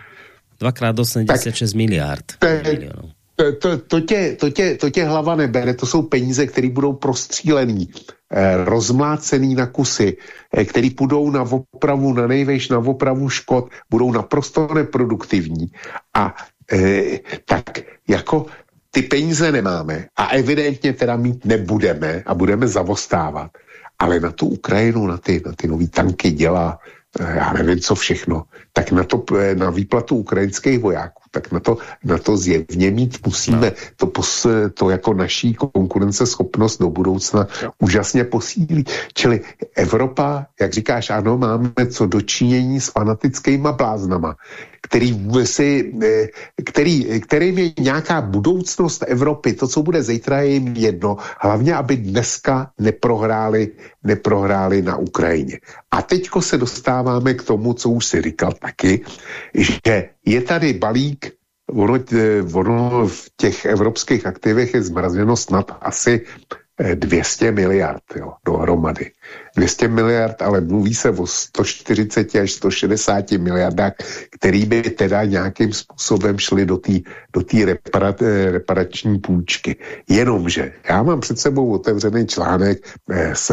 Dvakrát 86 tak, miliard. milionů to, to, tě, to, tě, to tě hlava nebere, to jsou peníze, které budou prostřílený, eh, rozmlácený na kusy, eh, které půjdou na opravu, na nejvejš na opravu škod, budou naprosto neproduktivní. A eh, tak jako ty peníze nemáme a evidentně teda mít nebudeme a budeme zavostávat. Ale na tu Ukrajinu, na ty, na ty nový tanky dělá, eh, já nevím co všechno, tak na, to, eh, na výplatu ukrajinských vojáků tak na to, na to zjevně mít musíme no. to, pos, to jako naší konkurenceschopnost do budoucna úžasně posílit. Čili Evropa, jak říkáš, ano, máme co dočinění s fanatickýma bláznama, který si, eh, který, kterým je nějaká budoucnost Evropy, to, co bude zítra, je jim jedno, hlavně, aby dneska neprohráli, neprohráli na Ukrajině. A teďko se dostáváme k tomu, co už si říkal taky, že je tady balík, ono, eh, ono v těch evropských aktivech je zmrazeno snad asi 200 eh, miliard jo, dohromady. 200 miliard, ale mluví se o 140 až 160 miliardách, který by teda nějakým způsobem šly do té do tý repara, eh, reparační půjčky. Jenomže já mám před sebou otevřený článek z,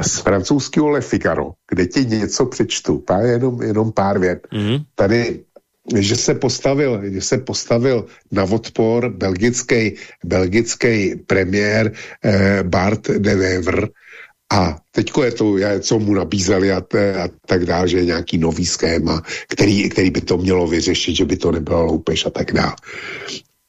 z francouzského Le Figaro, kde ti něco přečtu, pá, jenom, jenom pár vět. Mm-hmm. Tady že se postavil, že se postavil na odpor belgický, belgický premiér eh, Bart de Wever a teďko je to, co mu nabízeli a, a tak dále, že je nějaký nový schéma, který, který by to mělo vyřešit, že by to nebylo loupež a tak dále.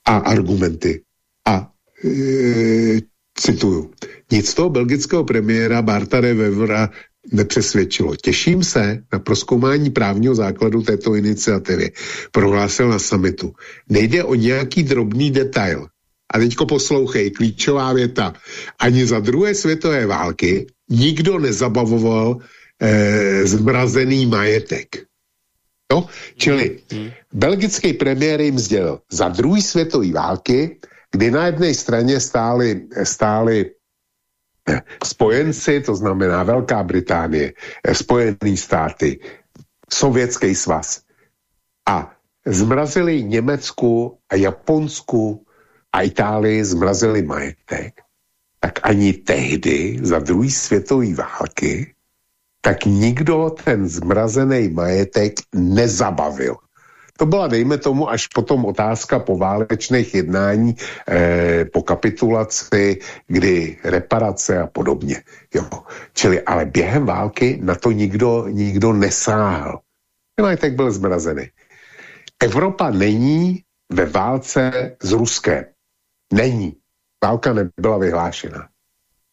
A argumenty. A e, cituju. Nic toho belgického premiéra Barta de Wevera nepřesvědčilo. Těším se na proskoumání právního základu této iniciativy, prohlásil na summitu. Nejde o nějaký drobný detail. A teďko poslouchej, klíčová věta. Ani za druhé světové války nikdo nezabavoval eh, zmrazený majetek. No, čili hmm. belgický premiér jim sdělil, za druhé světové války, kdy na jedné straně stály, stály spojenci, to znamená Velká Británie, Spojené státy, Sovětský svaz a zmrazili Německu a Japonsku a Itálii zmrazili majetek, tak ani tehdy za druhé světové války tak nikdo ten zmrazený majetek nezabavil. To byla, dejme tomu, až potom otázka poválečných jednání, eh, po kapitulaci, kdy reparace a podobně. Jo. Čili, ale během války na to nikdo, nikdo nesáhl. Ten byl zmrazený. Evropa není ve válce s Ruskem. Není. Válka nebyla vyhlášena.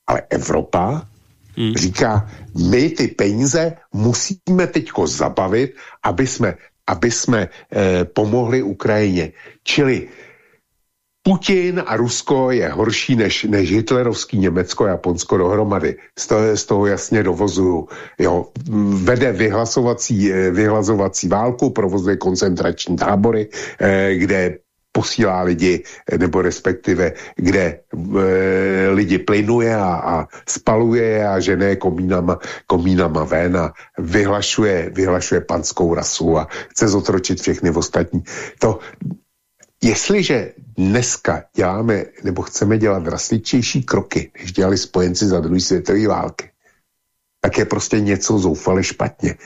Ale Evropa hmm. říká, my ty peníze musíme teďko zabavit, aby jsme aby jsme eh, pomohli Ukrajině. Čili Putin a Rusko je horší než, než hitlerovský Německo a Japonsko dohromady. Z toho, z toho jasně dovozuju. Jo, vede vyhlasovací, eh, vyhlasovací válku, provozuje koncentrační tábory, eh, kde posílá lidi, nebo respektive kde e, lidi plynuje a, a spaluje a žene komínama, komínama ven a vyhlašuje, vyhlašuje panskou rasu a chce zotročit všechny ostatní. To, jestliže dneska děláme, nebo chceme dělat drastičtější kroky, než dělali spojenci za druhé světové války, tak je prostě něco zoufale špatně.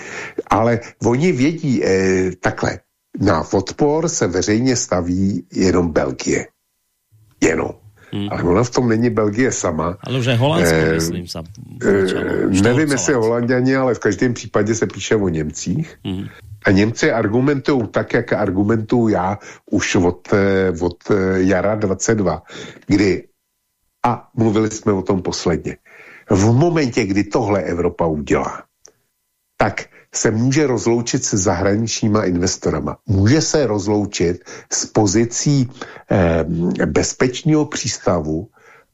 Ale oni vědí eh, takhle, na odpor se veřejně staví jenom Belgie. Jenom. Hmm. Ale ona v tom není Belgie sama. Ale už je Holandsko, eh, myslím, sa eh, Nevím, jestli Holanděni, ale v každém případě se píše o Němcích. Hmm. A Němci argumentují tak, jak argumentuju já už od, eh, od eh, jara 22, kdy, a mluvili jsme o tom posledně, v momentě, kdy tohle Evropa udělá, tak se může rozloučit se zahraničníma investorama. Může se rozloučit s pozicí eh, bezpečného přístavu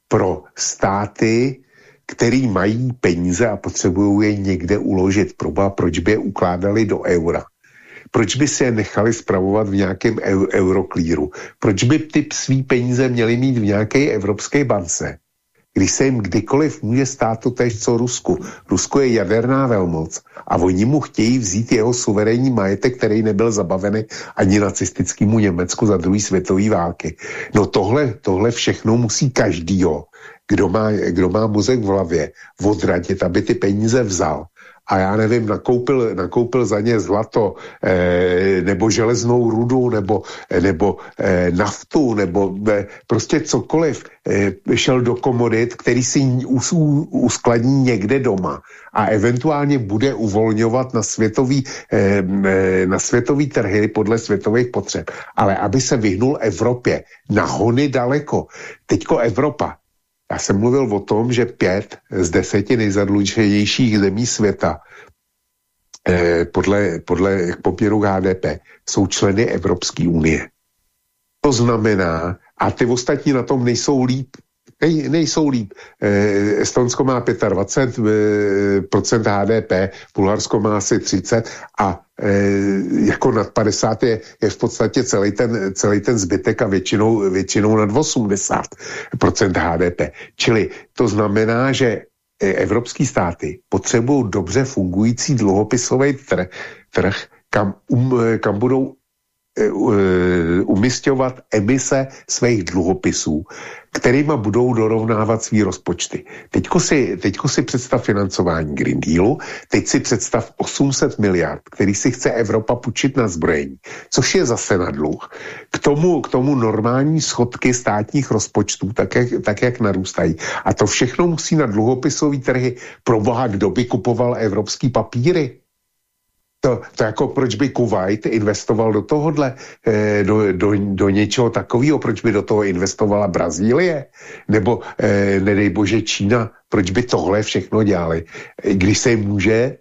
pro státy, který mají peníze a potřebují je někde uložit. Proba, proč by je ukládali do eura? Proč by si je nechali spravovat v nějakém euroklíru? Proč by ty svý peníze měli mít v nějaké evropské bance? Když se jim kdykoliv může stát to tež co Rusku. Rusko je jaderná velmoc a oni mu chtějí vzít jeho suverénní majetek, který nebyl zabavený ani nacistickému Německu za druhý světové války. No tohle, tohle všechno musí každýho, kdo má, kdo má mozek v hlavě, odradit, aby ty peníze vzal a já nevím, nakoupil, nakoupil za ně zlato, eh, nebo železnou rudu, nebo, eh, nebo eh, naftu, nebo eh, prostě cokoliv, eh, šel do komodit, který si us, uskladní někde doma a eventuálně bude uvolňovat na světový, eh, eh, na světový trhy podle světových potřeb. Ale aby se vyhnul Evropě na hony daleko. Teďko Evropa já jsem mluvil o tom, že pět z deseti nejzadluženějších zemí světa eh, podle, podle popěru HDP jsou členy Evropské unie. To znamená, a ty ostatní na tom nejsou líp, nej, nejsou líp. Eh, Estonsko má 25% eh, HDP, Bulharsko má asi 30 a eh, jako nad 50 je, je v podstatě celý ten, celý ten zbytek a většinou, většinou nad 80 procent HDP. Čili to znamená, že evropský státy potřebují dobře fungující dluhopisový trh, trh kam, um, kam budou umistovat emise svých dluhopisů, kterýma budou dorovnávat svý rozpočty. Teďko si, teďko si představ financování Green Dealu, teď si představ 800 miliard, který si chce Evropa půjčit na zbrojení, což je zase na dluh. K tomu, k tomu normální schodky státních rozpočtů, tak jak, tak jak narůstají. A to všechno musí na dluhopisové trhy. Pro boha, kdo by kupoval evropský papíry? To, to jako proč by Kuwait investoval do tohohle, eh, do, do, do něčeho takového, proč by do toho investovala Brazílie, nebo eh, nedej bože Čína, proč by tohle všechno dělali, když se může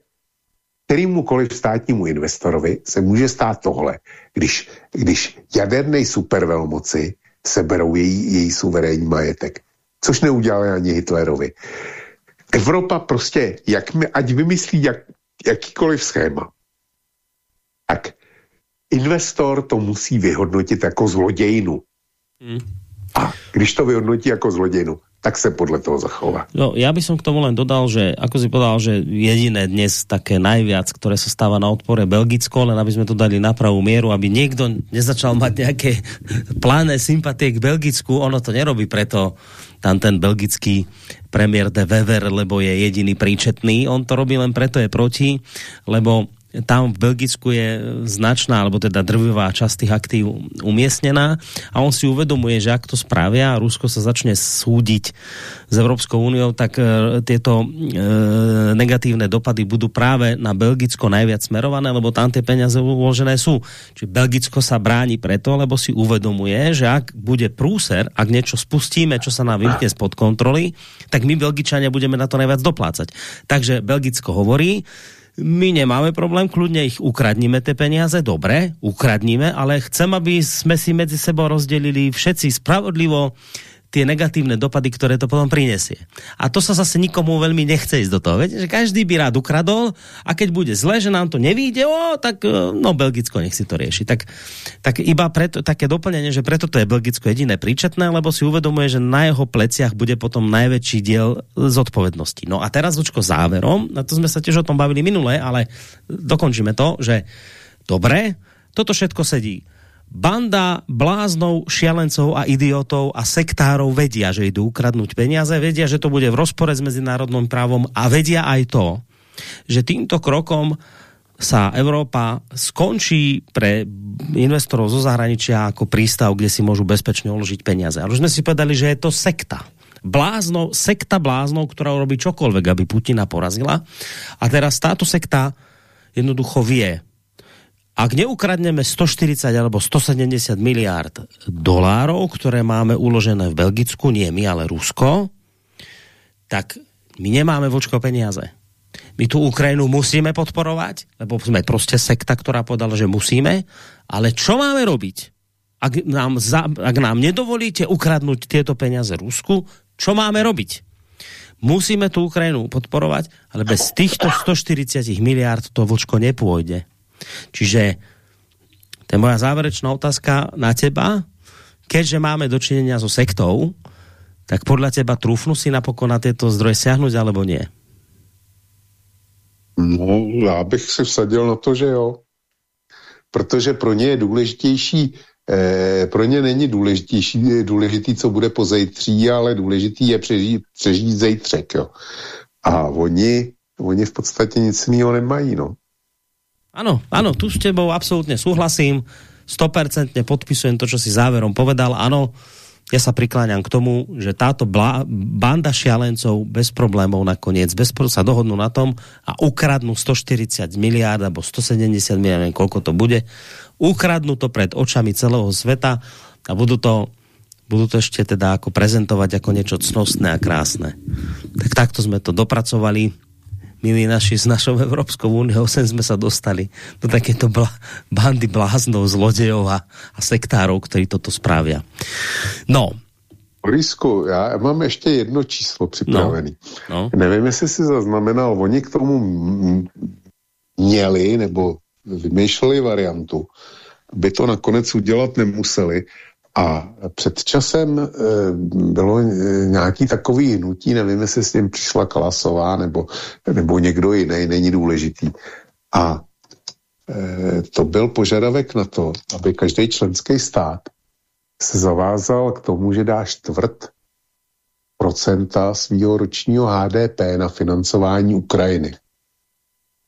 kterýmukoliv státnímu investorovi se může stát tohle, když, když jaderné supervelmoci seberou její, její suverénní majetek. Což neudělali ani Hitlerovi. Evropa prostě, jak ať vymyslí jak, jakýkoliv schéma, tak investor to musí vyhodnotit jako zlodějinu. Hmm. A když to vyhodnotí jako zlodějinu, tak se podle toho zachová. No, ja by som k tomu len dodal, že ako si povedal, že jediné dnes také najviac, ktoré sa stáva na odpore Belgicko, len aby sme to dali na pravú mieru, aby niekto nezačal mať nejaké pláne sympatie k Belgicku, ono to nerobí preto tam ten belgický premiér de Wever, lebo je jediný príčetný, on to robí len preto je proti, lebo tam v Belgicku je značná, alebo teda drvivá časť tých aktív umiestnená a on si uvedomuje, že ak to spravia a Rusko sa začne súdiť s Európskou úniou, tak e, tieto e, negatívne dopady budú práve na Belgicko najviac smerované, lebo tam tie peniaze uložené sú. Čiže Belgicko sa bráni preto, lebo si uvedomuje, že ak bude prúser, ak niečo spustíme, čo sa nám vymkne spod kontroly, tak my Belgičania budeme na to najviac doplácať. Takže Belgicko hovorí, my nemáme problém, kľudne ich ukradníme tie peniaze, dobre, ukradníme, ale chcem, aby sme si medzi sebou rozdelili všetci spravodlivo tie negatívne dopady, ktoré to potom prinesie. A to sa zase nikomu veľmi nechce ísť do toho. Viete, že každý by rád ukradol a keď bude zle, že nám to nevíde, o, tak e, no Belgicko nech si to rieši. Tak, tak iba preto, také doplnenie, že preto to je Belgicko jediné príčetné, lebo si uvedomuje, že na jeho pleciach bude potom najväčší diel zodpovednosti. No a teraz učko záverom, na to sme sa tiež o tom bavili minule, ale dokončíme to, že dobre, toto všetko sedí banda bláznov, šialencov a idiotov a sektárov vedia, že idú ukradnúť peniaze, vedia, že to bude v rozpore s medzinárodným právom a vedia aj to, že týmto krokom sa Európa skončí pre investorov zo zahraničia ako prístav, kde si môžu bezpečne uložiť peniaze. Ale už sme si povedali, že je to sekta. Blázno, sekta bláznov, ktorá urobí čokoľvek, aby Putina porazila. A teraz táto sekta jednoducho vie, ak neukradneme 140 alebo 170 miliard dolárov, ktoré máme uložené v Belgicku, nie my, ale Rusko, tak my nemáme vočko peniaze. My tu Ukrajinu musíme podporovať, lebo sme prostě sekta, ktorá povedala, že musíme, ale čo máme robiť? Ak nám, za, ak nám nedovolíte ukradnúť tieto peniaze Rusku, čo máme robiť? Musíme tu Ukrajinu podporovať, ale bez týchto 140 miliard to vočko nepôjde. Čiže to je moja záverečná otázka na teba. Keďže máme dočinenia so sektou, tak podľa teba trúfnu si napokon na tieto zdroje siahnuť alebo nie? No, já bych se vsadil na to, že jo. Protože pro ně je důležitější, eh, pro ně není důležitější, důležitý, co bude po zejtří, ale důležitý je přežít, přežít zejtřek, jo. A oni, oni v podstatě nic jiného nemají, no. Áno, áno, tu s tebou absolútne súhlasím, 100% podpisujem to, čo si záverom povedal, áno, ja sa prikláňam k tomu, že táto blá, banda šialencov bez problémov nakoniec, bez sa dohodnú na tom a ukradnú 140 miliárd alebo 170 miliárd, neviem koľko to bude, ukradnú to pred očami celého sveta a budú to budú to ešte teda ako prezentovať ako niečo cnostné a krásne. Tak takto sme to dopracovali milí naši, s našou Evropskou úniou, sem sme sa dostali do takéto bla, bandy bláznov, zlodejov a, a sektárov, ktorí toto správia. No, Borisku, já mám ještě jedno číslo připravený. No, no. Nevím, jestli si zaznamenal, oni k tomu měli nebo vymýšleli variantu, aby to nakonec udělat nemuseli, a před časem e, bylo e, nějaký takový hnutí, nevím, jestli s ním přišla Kalasová nebo, nebo někdo jiný, není důležitý. A e, to byl požadavek na to, aby každý členský stát se zavázal k tomu, že dá čtvrt procenta svého ročního HDP na financování Ukrajiny.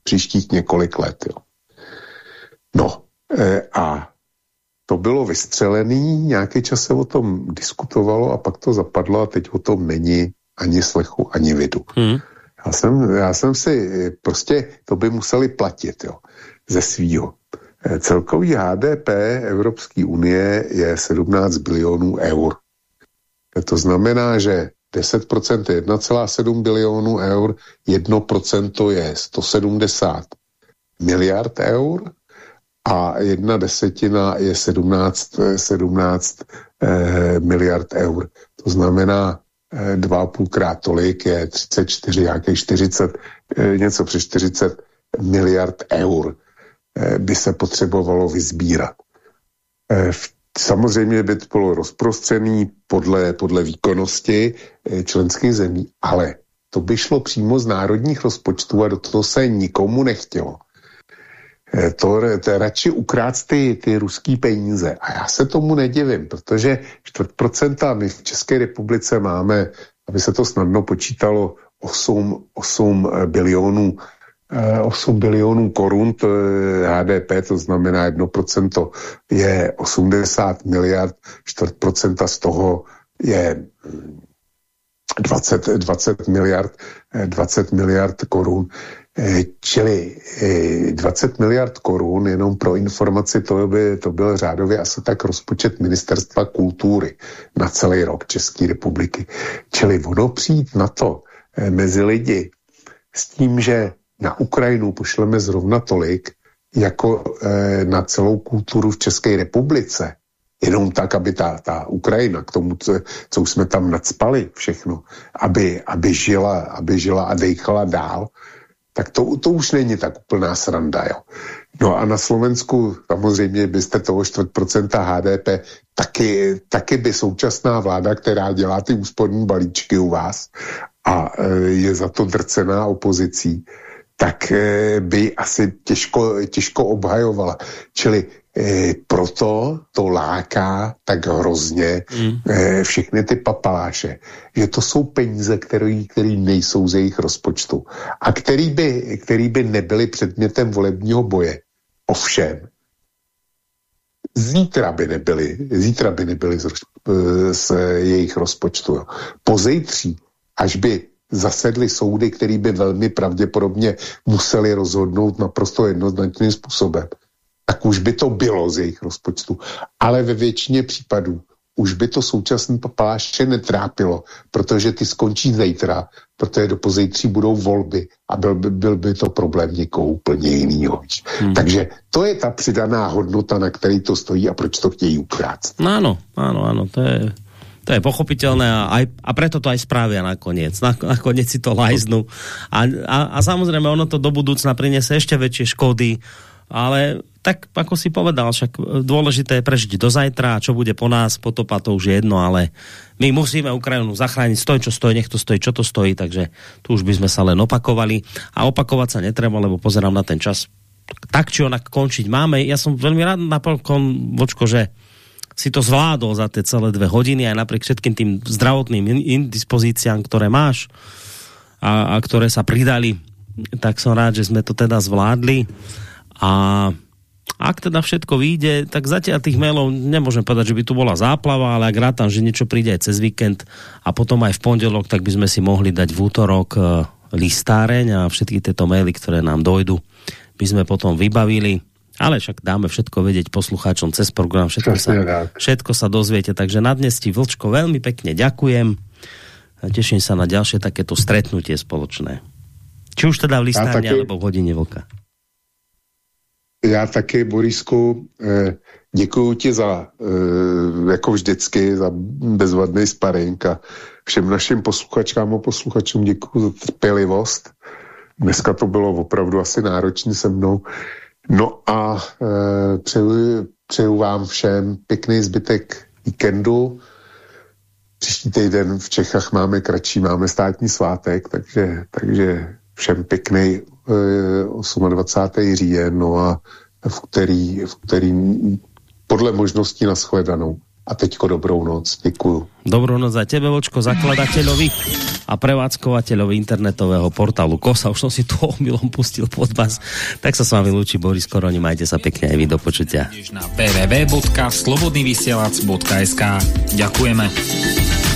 Příštích několik let. Jo. No a to bylo vystřelený, nějaký čas se o tom diskutovalo a pak to zapadlo a teď o tom není ani slechu, ani vidu. Hmm. Já, jsem, já jsem si, prostě to by museli platit, jo, ze svýho. Eh, celkový HDP Evropské unie je 17 bilionů eur. To znamená, že 10% je 1,7 bilionů eur, 1% je 170 miliard eur a jedna desetina je 17, 17 eh, miliard eur. To znamená eh, dva půlkrát tolik je 34, nějaké 40, eh, něco přes 40 miliard eur eh, by se potřebovalo vyzbírat. Eh, samozřejmě by to bylo rozprostřený podle, podle výkonnosti eh, členských zemí, ale to by šlo přímo z národních rozpočtů a do toho se nikomu nechtělo. Eh, to, to radši ukrát ty, ty ruský peníze. A já se tomu nedivím, protože čtvrt procenta my v České republice máme, aby se to snadno počítalo, 8, 8 eh, bilionů 8 eh, bilionů korun to HDP, to znamená 1% je 80 miliard, čtvrt procenta z toho je 20, 20 miliard, 20 miliard korun. Eh, čili 20 eh, miliard korun, jenom pro informaci, to by to byl řádově asi tak rozpočet ministerstva kultury na celý rok České republiky. Čili ono přijít na to eh, mezi lidi s tím, že na Ukrajinu pošleme zrovna tolik, jako na celou kulturu v České republice, jenom tak, aby ta, ta Ukrajina k tomu, co, co jsme tam nadspali všechno, aby, aby, žila, aby žila a dejchala dál, tak to, to už není tak úplná sranda. Jo. No a na Slovensku samozřejmě byste toho 4% HDP, taky, taky by současná vláda, která dělá ty úsporní balíčky u vás a e, je za to drcená opozicí, tak e, by asi těžko, těžko obhajovala. Čili E, proto to láká tak hrozně mm. e, všechny ty papaláše, že to jsou peníze, které nejsou z jejich rozpočtu a který by, který by nebyly předmětem volebního boje. Ovšem, zítra by nebyly, zítra by nebyly z, e, z jejich rozpočtu. Pozejtří, až by zasedly soudy, které by velmi pravděpodobně museli rozhodnout naprosto jednoznačným způsobem, tak už by to bylo z jejich rozpočtu. Ale ve většině případů už by to současný papaláše netrápilo, protože ty skončí zítra, protože do pozejtří budou volby a byl by, byl by to problém někoho úplně jiného. Hmm. Takže to je ta přidaná hodnota, na který to stojí a proč to chtějí ukrát. No ano, ano, ano, to je, to je pochopitelné a, aj, a preto to aj spravia nakoniec. Na, nakoniec si to lajznú. A, a, a samozrejme ono to do budúcna prinese ešte väčšie škody, ale tak ako si povedal, však dôležité je prežiť do zajtra, čo bude po nás, potopa to už je jedno, ale my musíme Ukrajinu zachrániť, stoj čo stojí, nech to stojí, čo to stojí, takže tu už by sme sa len opakovali. A opakovať sa netreba, lebo pozerám na ten čas, tak či onak končiť máme. Ja som veľmi rád napokon, Vočko, že si to zvládol za tie celé dve hodiny aj napriek všetkým tým zdravotným indispozíciám, ktoré máš a, a ktoré sa pridali, tak som rád, že sme to teda zvládli a ak teda všetko vyjde, tak zatiaľ tých mailov nemôžem povedať, že by tu bola záplava, ale ak rátam, že niečo príde aj cez víkend a potom aj v pondelok, tak by sme si mohli dať v útorok e, listáreň a všetky tieto maily, ktoré nám dojdu, by sme potom vybavili. Ale však dáme všetko vedieť poslucháčom cez program, všetko, sa, všetko sa dozviete. Takže na dnes ti, Vlčko, veľmi pekne ďakujem. A teším sa na ďalšie takéto stretnutie spoločné. Či už teda v listárne, alebo v hodine vlka. Já taky, Borisku, eh, děkuji ti za, eh, jako vždycky, za bezvadný sparring a všem našim posluchačkám a posluchačům děkuji za trpělivost. Dneska to bylo opravdu asi náročné se mnou. No a e, přeju, přeju vám všem pěkný zbytek víkendu. Příští týden v Čechách máme kratší, máme státní svátek, takže, takže všem pěkný 28. říjen, no a v který, v který podle možností nashledanou. A teďko dobrou noc. Děkuju. Dobrou noc za tebe, Vočko, zakladateľovi a prevádzkovateľovi internetového portálu KOSA. Už som si tu omylom pustil pod vás. Tak sa s vami lúči Boris Koroni. Majte sa pekne aj vy do počutia. Na www.slobodnyvysielac.sk Ďakujeme.